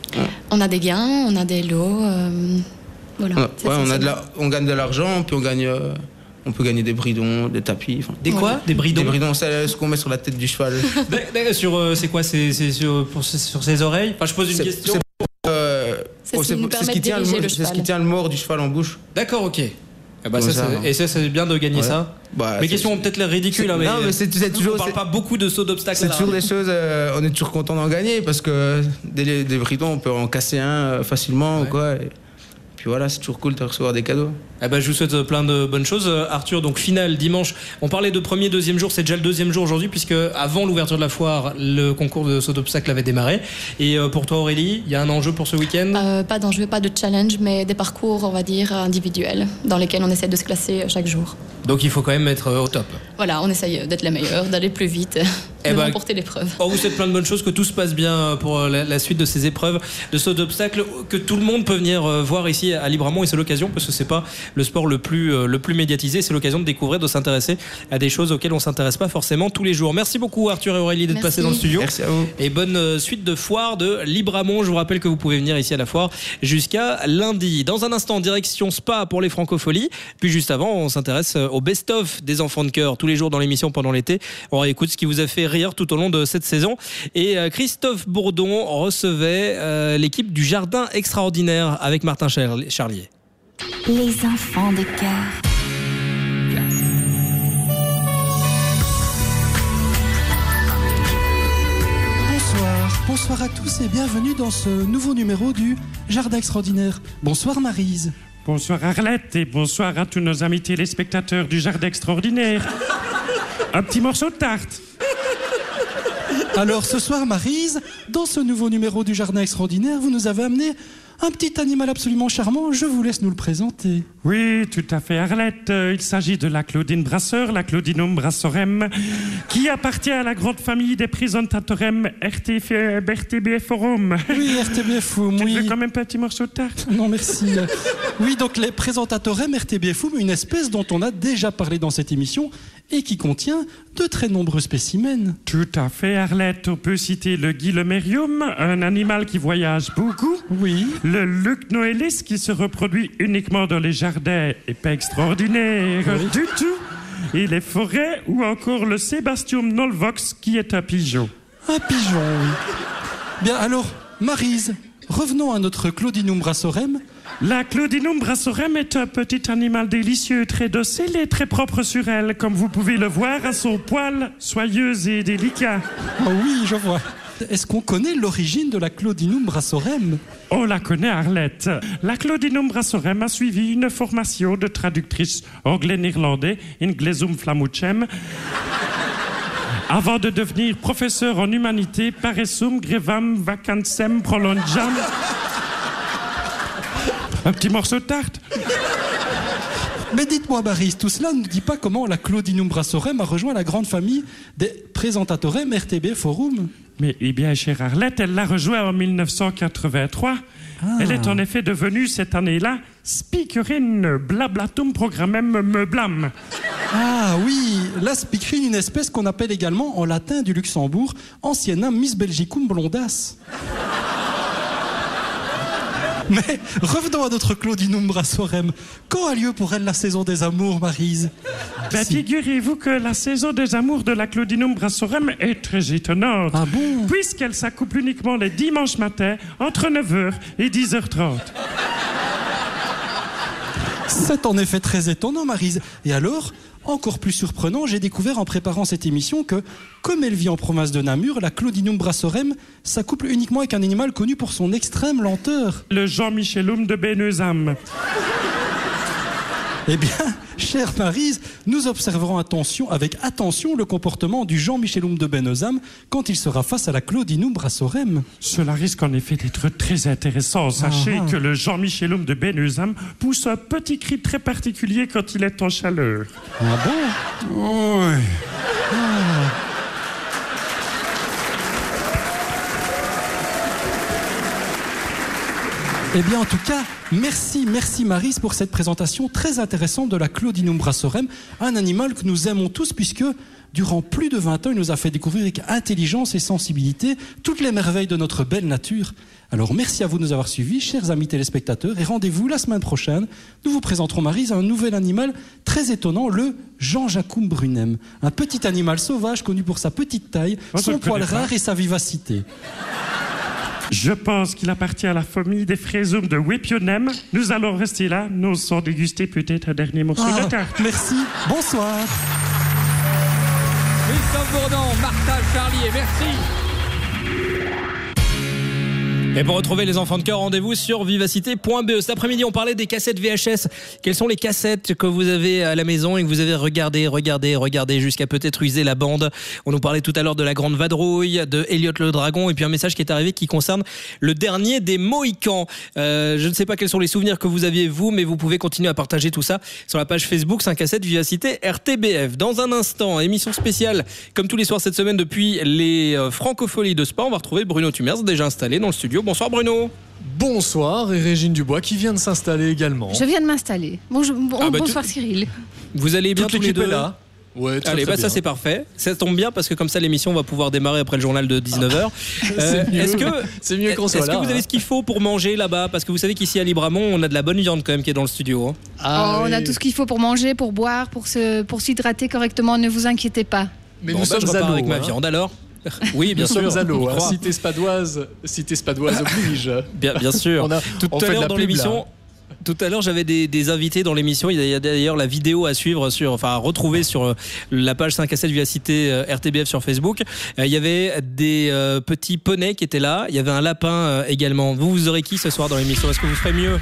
On a des gains, on a des lots. euh, voilà. Ouais, c'est ouais, on, a de la- on gagne de l'argent, puis on gagne. On peut gagner des bridons, des tapis. enfin. Des quoi Des bridons Des bridons, c'est ce qu'on met sur la tête du cheval. Sur, euh, c'est quoi C'est c'est sur, pour- sur ses oreilles Enfin, je pose une C'est- question. c'est euh, oh, ce qui tient le ce qui tient le mort du cheval en bouche. D'accord, ok. Bah, Comme ça, hein. et ça, c'est bien de gagner Ouais. ça. Bah, Mes questions ont peut-être l'air ridicules, hein, mais, Non, mais c'est- toujours- On parle pas beaucoup de sauts d'obstacles. C'est toujours des choses, euh, on est toujours content d'en gagner parce que des, des bridons, on peut en casser un euh, facilement ou quoi. Et puis voilà, c'est toujours cool de recevoir des cadeaux. Eh ben, je vous souhaite euh, plein de bonnes choses. Euh, Arthur, donc finale dimanche. On parlait de premier, deuxième jour. C'est déjà le deuxième jour aujourd'hui, puisque avant l'ouverture de la foire, le concours de saut d'obstacle avait démarré. Et euh, pour toi, Aurélie, il y a un enjeu pour ce week-end? Euh, pas d'enjeu, pas de challenge, mais des parcours, on va dire, individuels, dans lesquels on essaie de se classer chaque jour. Donc il faut quand même être au top. Voilà, on essaye d'être la meilleure, d'aller plus vite, Eh de ben, remporter l'épreuve. On vous souhaite plein de bonnes choses, que tout se passe bien pour la, la suite de ces épreuves de saut d'obstacles, que tout le monde peut venir voir ici à Libramont et c'est l'occasion parce que c'est pas le sport le plus euh, le plus médiatisé, c'est l'occasion de découvrir, de s'intéresser à des choses auxquelles on s'intéresse pas forcément tous les jours. Merci beaucoup Arthur et Aurélie d'être passés dans le studio. Merci à vous. Et bonne euh, suite de foire de Libramont. Je vous rappelle que vous pouvez venir ici à la foire jusqu'à lundi. Dans un instant, direction Spa pour les francopholies. Puis juste avant, on s'intéresse euh, au best-of des enfants de cœur tous les jours dans l'émission pendant l'été. On réécoute ce qui vous a fait rire tout au long de cette saison. Et euh, Christophe Bourdon recevait euh, l'équipe du Jardin Extraordinaire avec Martin Charli- Charlier. Les enfants de cœur. Bonsoir, bonsoir à tous et bienvenue dans ce nouveau numéro du Jardin Extraordinaire. Bonsoir Marise. Bonsoir Arlette et bonsoir à tous nos amis téléspectateurs du Jardin Extraordinaire. Un petit morceau de tarte. Alors ce soir Marise, dans ce nouveau numéro du Jardin Extraordinaire, vous nous avez amené un petit animal absolument charmant. Je vous laisse nous le présenter. Oui, tout à fait Arlette. Il s'agit de la Claudine Brasseur, la Claudinum brassorem, qui appartient à la grande famille des présentatorem RTF, RTB Forum. Oui, RTB Forum, Tu oui. veux quand même un petit morceau de tarte? Non, merci. Oui, donc les présentateurs RTBFOUM, une espèce dont on a déjà parlé dans cette émission et qui contient de très nombreux spécimens. Tout à fait, Arlette. On peut citer le guillemérium, un animal qui voyage beaucoup. Oui. Le Luc noelis, qui se reproduit uniquement dans les jardins et pas extraordinaire Oui. du tout. Et les forêts, ou encore le Sebastium nolvox, qui est un pigeon. Un pigeon, oui. Bien, alors, Marise, revenons à notre Claudinum brassorem. La Claudinum brassorem est un petit animal délicieux, très docile et très propre sur elle, comme vous pouvez le voir à son poil soyeux et délicat. Oh oui, je vois. Est-ce qu'on connaît l'origine de la Claudinum brassorem On la connaît, Arlette. La Claudinum brassorem a suivi une formation de traductrice anglais-néerlandais, Inglesum flamucem, avant de devenir professeur en humanité, paressum grevam vacancem prolongiam. Un petit morceau de tarte Mais dites-moi, Marise, tout cela ne dit pas comment la Claudinum brassorem a rejoint la grande famille des présentatorem RTB Forum. Mais eh bien, chère Arlette, elle l'a rejoint en 1983. Elle est en effet devenue cette année-là Speakerine Blablatum Programmem Meublam. Ah oui, la speakerine, une espèce qu'on appelle également en latin du Luxembourg, anciennement Miss Belgicum blondas. Mais revenons à notre Claudinum brassorem. Quand a lieu pour elle la saison des amours, Marise? Ben, figurez-vous que la saison des amours de la Claudinum brassorem est très étonnante. Ah bon? Puisqu'elle s'accouple uniquement les dimanches matins entre 9h et 10h30. C'est en effet très étonnant, Marise. Et alors, encore plus surprenant, j'ai découvert en préparant cette émission que, comme elle vit en province de Namur, la Claudinum brassorem s'accouple uniquement avec un animal connu pour son extrême lenteur. Le Jean-Michelum de Benezam. Eh bien, chère Marise, nous observerons attention, avec attention le comportement du Jean-Michelum de Benezam quand il sera face à la Claudinum brassorem. Cela risque en effet d'être très intéressant. Sachez Ah. que le Jean-Michelum de Benezam pousse un petit cri très particulier quand il est en chaleur. Ah bon? Oui. Eh bien, en tout cas, merci, merci Marise pour cette présentation très intéressante de la Claudinum brassorem, un animal que nous aimons tous puisque durant plus de 20 ans, il nous a fait découvrir avec intelligence et sensibilité toutes les merveilles de notre belle nature. Alors, merci à vous de nous avoir suivis, chers amis téléspectateurs, et rendez-vous la semaine prochaine. Nous vous présenterons, Marise, un nouvel animal très étonnant, le Jean-Jacum brunem. Un petit animal sauvage connu pour sa petite taille, son poil rare et sa vivacité. Je pense qu'il appartient à la famille des fraisums de Wipionem. Nous allons rester là. Nous sans déguster peut-être un dernier morceau Ah, de tarte. merci, bonsoir. Christophe Bourdon, Martin Charlier, merci. Et pour retrouver les enfants de cœur, rendez-vous sur vivacité.be. Cet après-midi, on parlait des cassettes VHS. Quelles sont les cassettes que vous avez à la maison et que vous avez regardé, regardé, regardé jusqu'à peut-être user la bande? On nous parlait tout à l'heure de la Grande Vadrouille, de Elliot le Dragon et puis un message qui est arrivé qui concerne le dernier des Mohicans. Euh, je ne sais pas quels sont les souvenirs que vous aviez vous, mais vous pouvez continuer à partager tout ça sur la page Facebook 5 à 7 Vivacité RTBF. Dans un instant, émission spéciale comme tous les soirs cette semaine depuis les euh, Francopholies de Spa, on va retrouver Bruno Tumers déjà installé dans le studio. Bonsoir Bruno. Bonsoir et Régine Dubois qui vient de s'installer également. Je viens de m'installer. Bonjour, bon- Ah bah, bonsoir tout- Cyril. Vous allez bien Toute tous les deux est là. Ouais, très, Allez, très bah ça c'est parfait. Ça tombe bien parce que comme ça l'émission va pouvoir démarrer après le journal de 19h. C'est mieux. est-ce que C'est mieux qu'on soit Est-ce que vous avez hein. ce qu'il faut pour manger là-bas? Parce que vous savez qu'ici à Libramont, on a de la bonne viande quand même qui est dans le studio. hein. Ah Oh, on a tout ce qu'il faut pour manger, pour boire, pour se, pour s'hydrater correctement. Ne vous inquiétez pas. Mais Bon, nous bah, je sommes repars à avec ma hein. viande alors. Oui, bien nous sûr. sommes à l'eau. hein. Cité spadoise, cité spadoise oblige. Bien, bien sûr. On a- tout on à l'heure dans l'émission. Tout à l'heure, j'avais des, des invités dans l'émission. Il y a d'ailleurs la vidéo à suivre sur, enfin, à retrouver sur euh, la page 5 à 7 Vivacité euh, RTBF sur Facebook. Euh, Il y avait des petits poneys qui étaient là. Il y avait un lapin également. Vous, vous aurez qui ce soir dans l'émission? Est-ce que vous ferez mieux?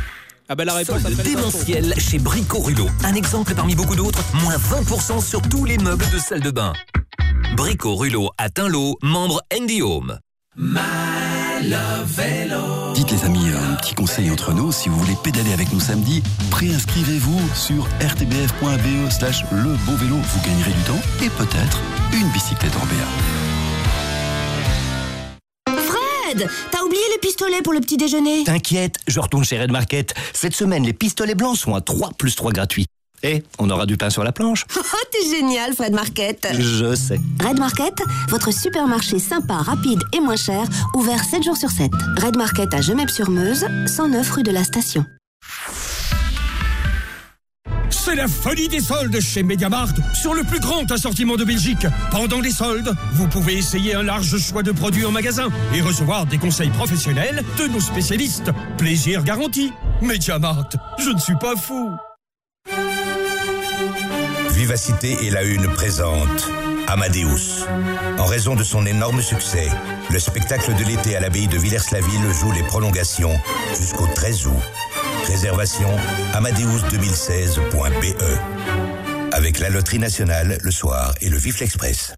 Ah bah la réponse Solde chez Brico Rulo. Un exemple parmi beaucoup d'autres, moins 20% sur tous les meubles de salle de bain. Brico Rulo à Tinlo, membre Andy Home. Dites les amis, un petit conseil entre nous, si vous voulez pédaler avec nous samedi, préinscrivez-vous sur rtbf.be slash le beau vélo, vous gagnerez du temps et peut-être une bicyclette Orbea. Fred, t'as oublié les pistolets pour le petit déjeuner T'inquiète, je retourne chez Red Market. Cette semaine, les pistolets blancs sont à 3 plus 3 gratuits. Et on aura du pain sur la planche. Oh, t'es génial, Fred Market Je sais. Red Market, votre supermarché sympa, rapide et moins cher, ouvert 7 jours sur 7. Red Market à Gemep-sur-Meuse, 109 rue de la Station. C'est la folie des soldes chez Mediamart sur le plus grand assortiment de Belgique. Pendant les soldes, vous pouvez essayer un large choix de produits en magasin et recevoir des conseils professionnels de nos spécialistes. Plaisir garanti. Mediamart, je ne suis pas fou. Vivacité et la Une présente Amadeus. En raison de son énorme succès, le spectacle de l'été à l'abbaye de Villers-la-Ville joue les prolongations jusqu'au 13 août. Réservation amadeus2016.be. Avec la Loterie Nationale le soir et le Vif Express.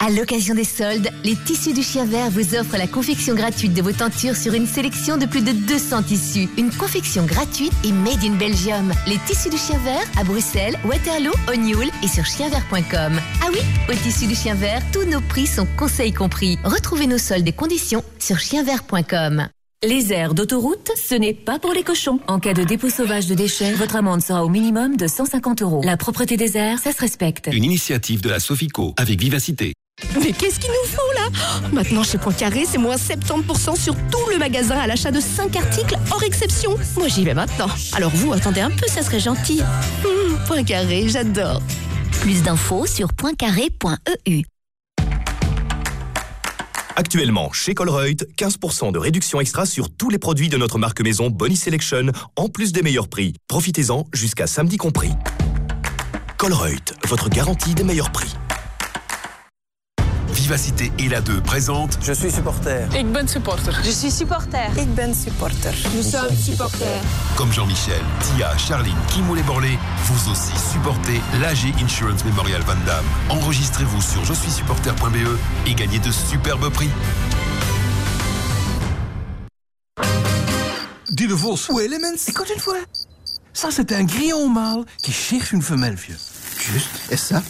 À l'occasion des soldes, les tissus du chien vert vous offrent la confection gratuite de vos tentures sur une sélection de plus de 200 tissus. Une confection gratuite et made in Belgium. Les tissus du chien vert à Bruxelles, Waterloo, O'Neill et sur chienvert.com. Ah oui, au tissu du chien vert, tous nos prix sont conseils compris. Retrouvez nos soldes et conditions sur chienvert.com. Les aires d'autoroute, ce n'est pas pour les cochons. En cas de dépôt sauvage de déchets, votre amende sera au minimum de 150 euros. La propreté des aires, ça se respecte. Une initiative de la Sofico avec Vivacité. Mais qu'est-ce qu'il nous faut là? Maintenant chez Poincaré, c'est moins 70% sur tout le magasin à l'achat de 5 articles hors exception. Moi j'y vais maintenant. Alors vous, attendez un peu, ça serait gentil. Hum, Poincaré, j'adore. Plus d'infos sur pointcarré.eu. Actuellement, chez Colreuth, 15% de réduction extra sur tous les produits de notre marque maison Bonnie Selection, en plus des meilleurs prix. Profitez-en jusqu'à samedi compris. Colreuth, votre garantie des meilleurs prix. Vivacité et la 2 présente Je suis supporter. Ik ben supporter. Je suis supporter. Ik ben supporter. Nous sommes supporters. Comme Jean-Michel, Tia, Charline, Kimolé Borlé, vous aussi supportez l'AG Insurance Memorial Van Damme. Enregistrez-vous sur je suis supporter.be et gagnez de superbes prix. Dis de Vos. Où est les mens Écoute une fois. Ça, c'est un grillon mâle qui cherche une femelle, vieux. Juste. Et ça?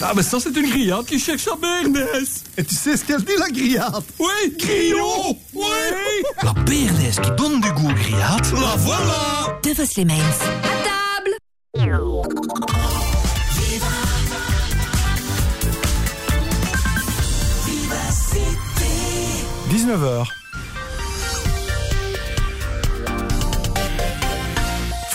Ah, mais ça, c'est une grillade qui cherche sa bernesse. Et tu sais ce qu'elle dit, la grillade? Oui, grillon Oui La bernesse qui donne du goût aux grillades. La voilà De Vos les Mains. À table 19h.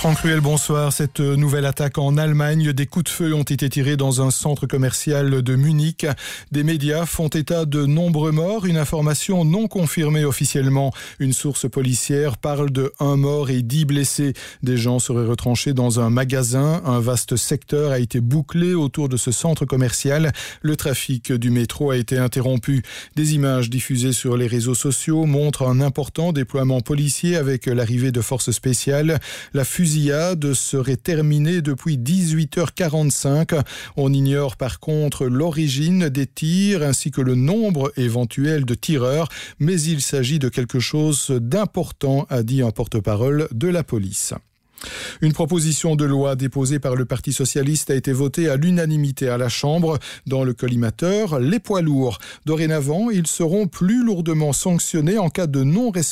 Franck Ruel, bonsoir. Cette nouvelle attaque en Allemagne, des coups de feu ont été tirés dans un centre commercial de Munich. Des médias font état de nombreux morts, une information non confirmée officiellement. Une source policière parle de un mort et dix blessés. Des gens seraient retranchés dans un magasin. Un vaste secteur a été bouclé autour de ce centre commercial. Le trafic du métro a été interrompu. Des images diffusées sur les réseaux sociaux montrent un important déploiement policier avec l'arrivée de forces spéciales. La fusillade serait terminée depuis 18h45. On ignore par contre l'origine des tirs ainsi que le nombre éventuel de tireurs, mais il s'agit de quelque chose d'important, a dit un porte-parole de la police. Une proposition de loi déposée par le Parti socialiste a été votée à l'unanimité à la Chambre. Dans le collimateur, les poids lourds. Dorénavant, ils seront plus lourdement sanctionnés en cas de non-respect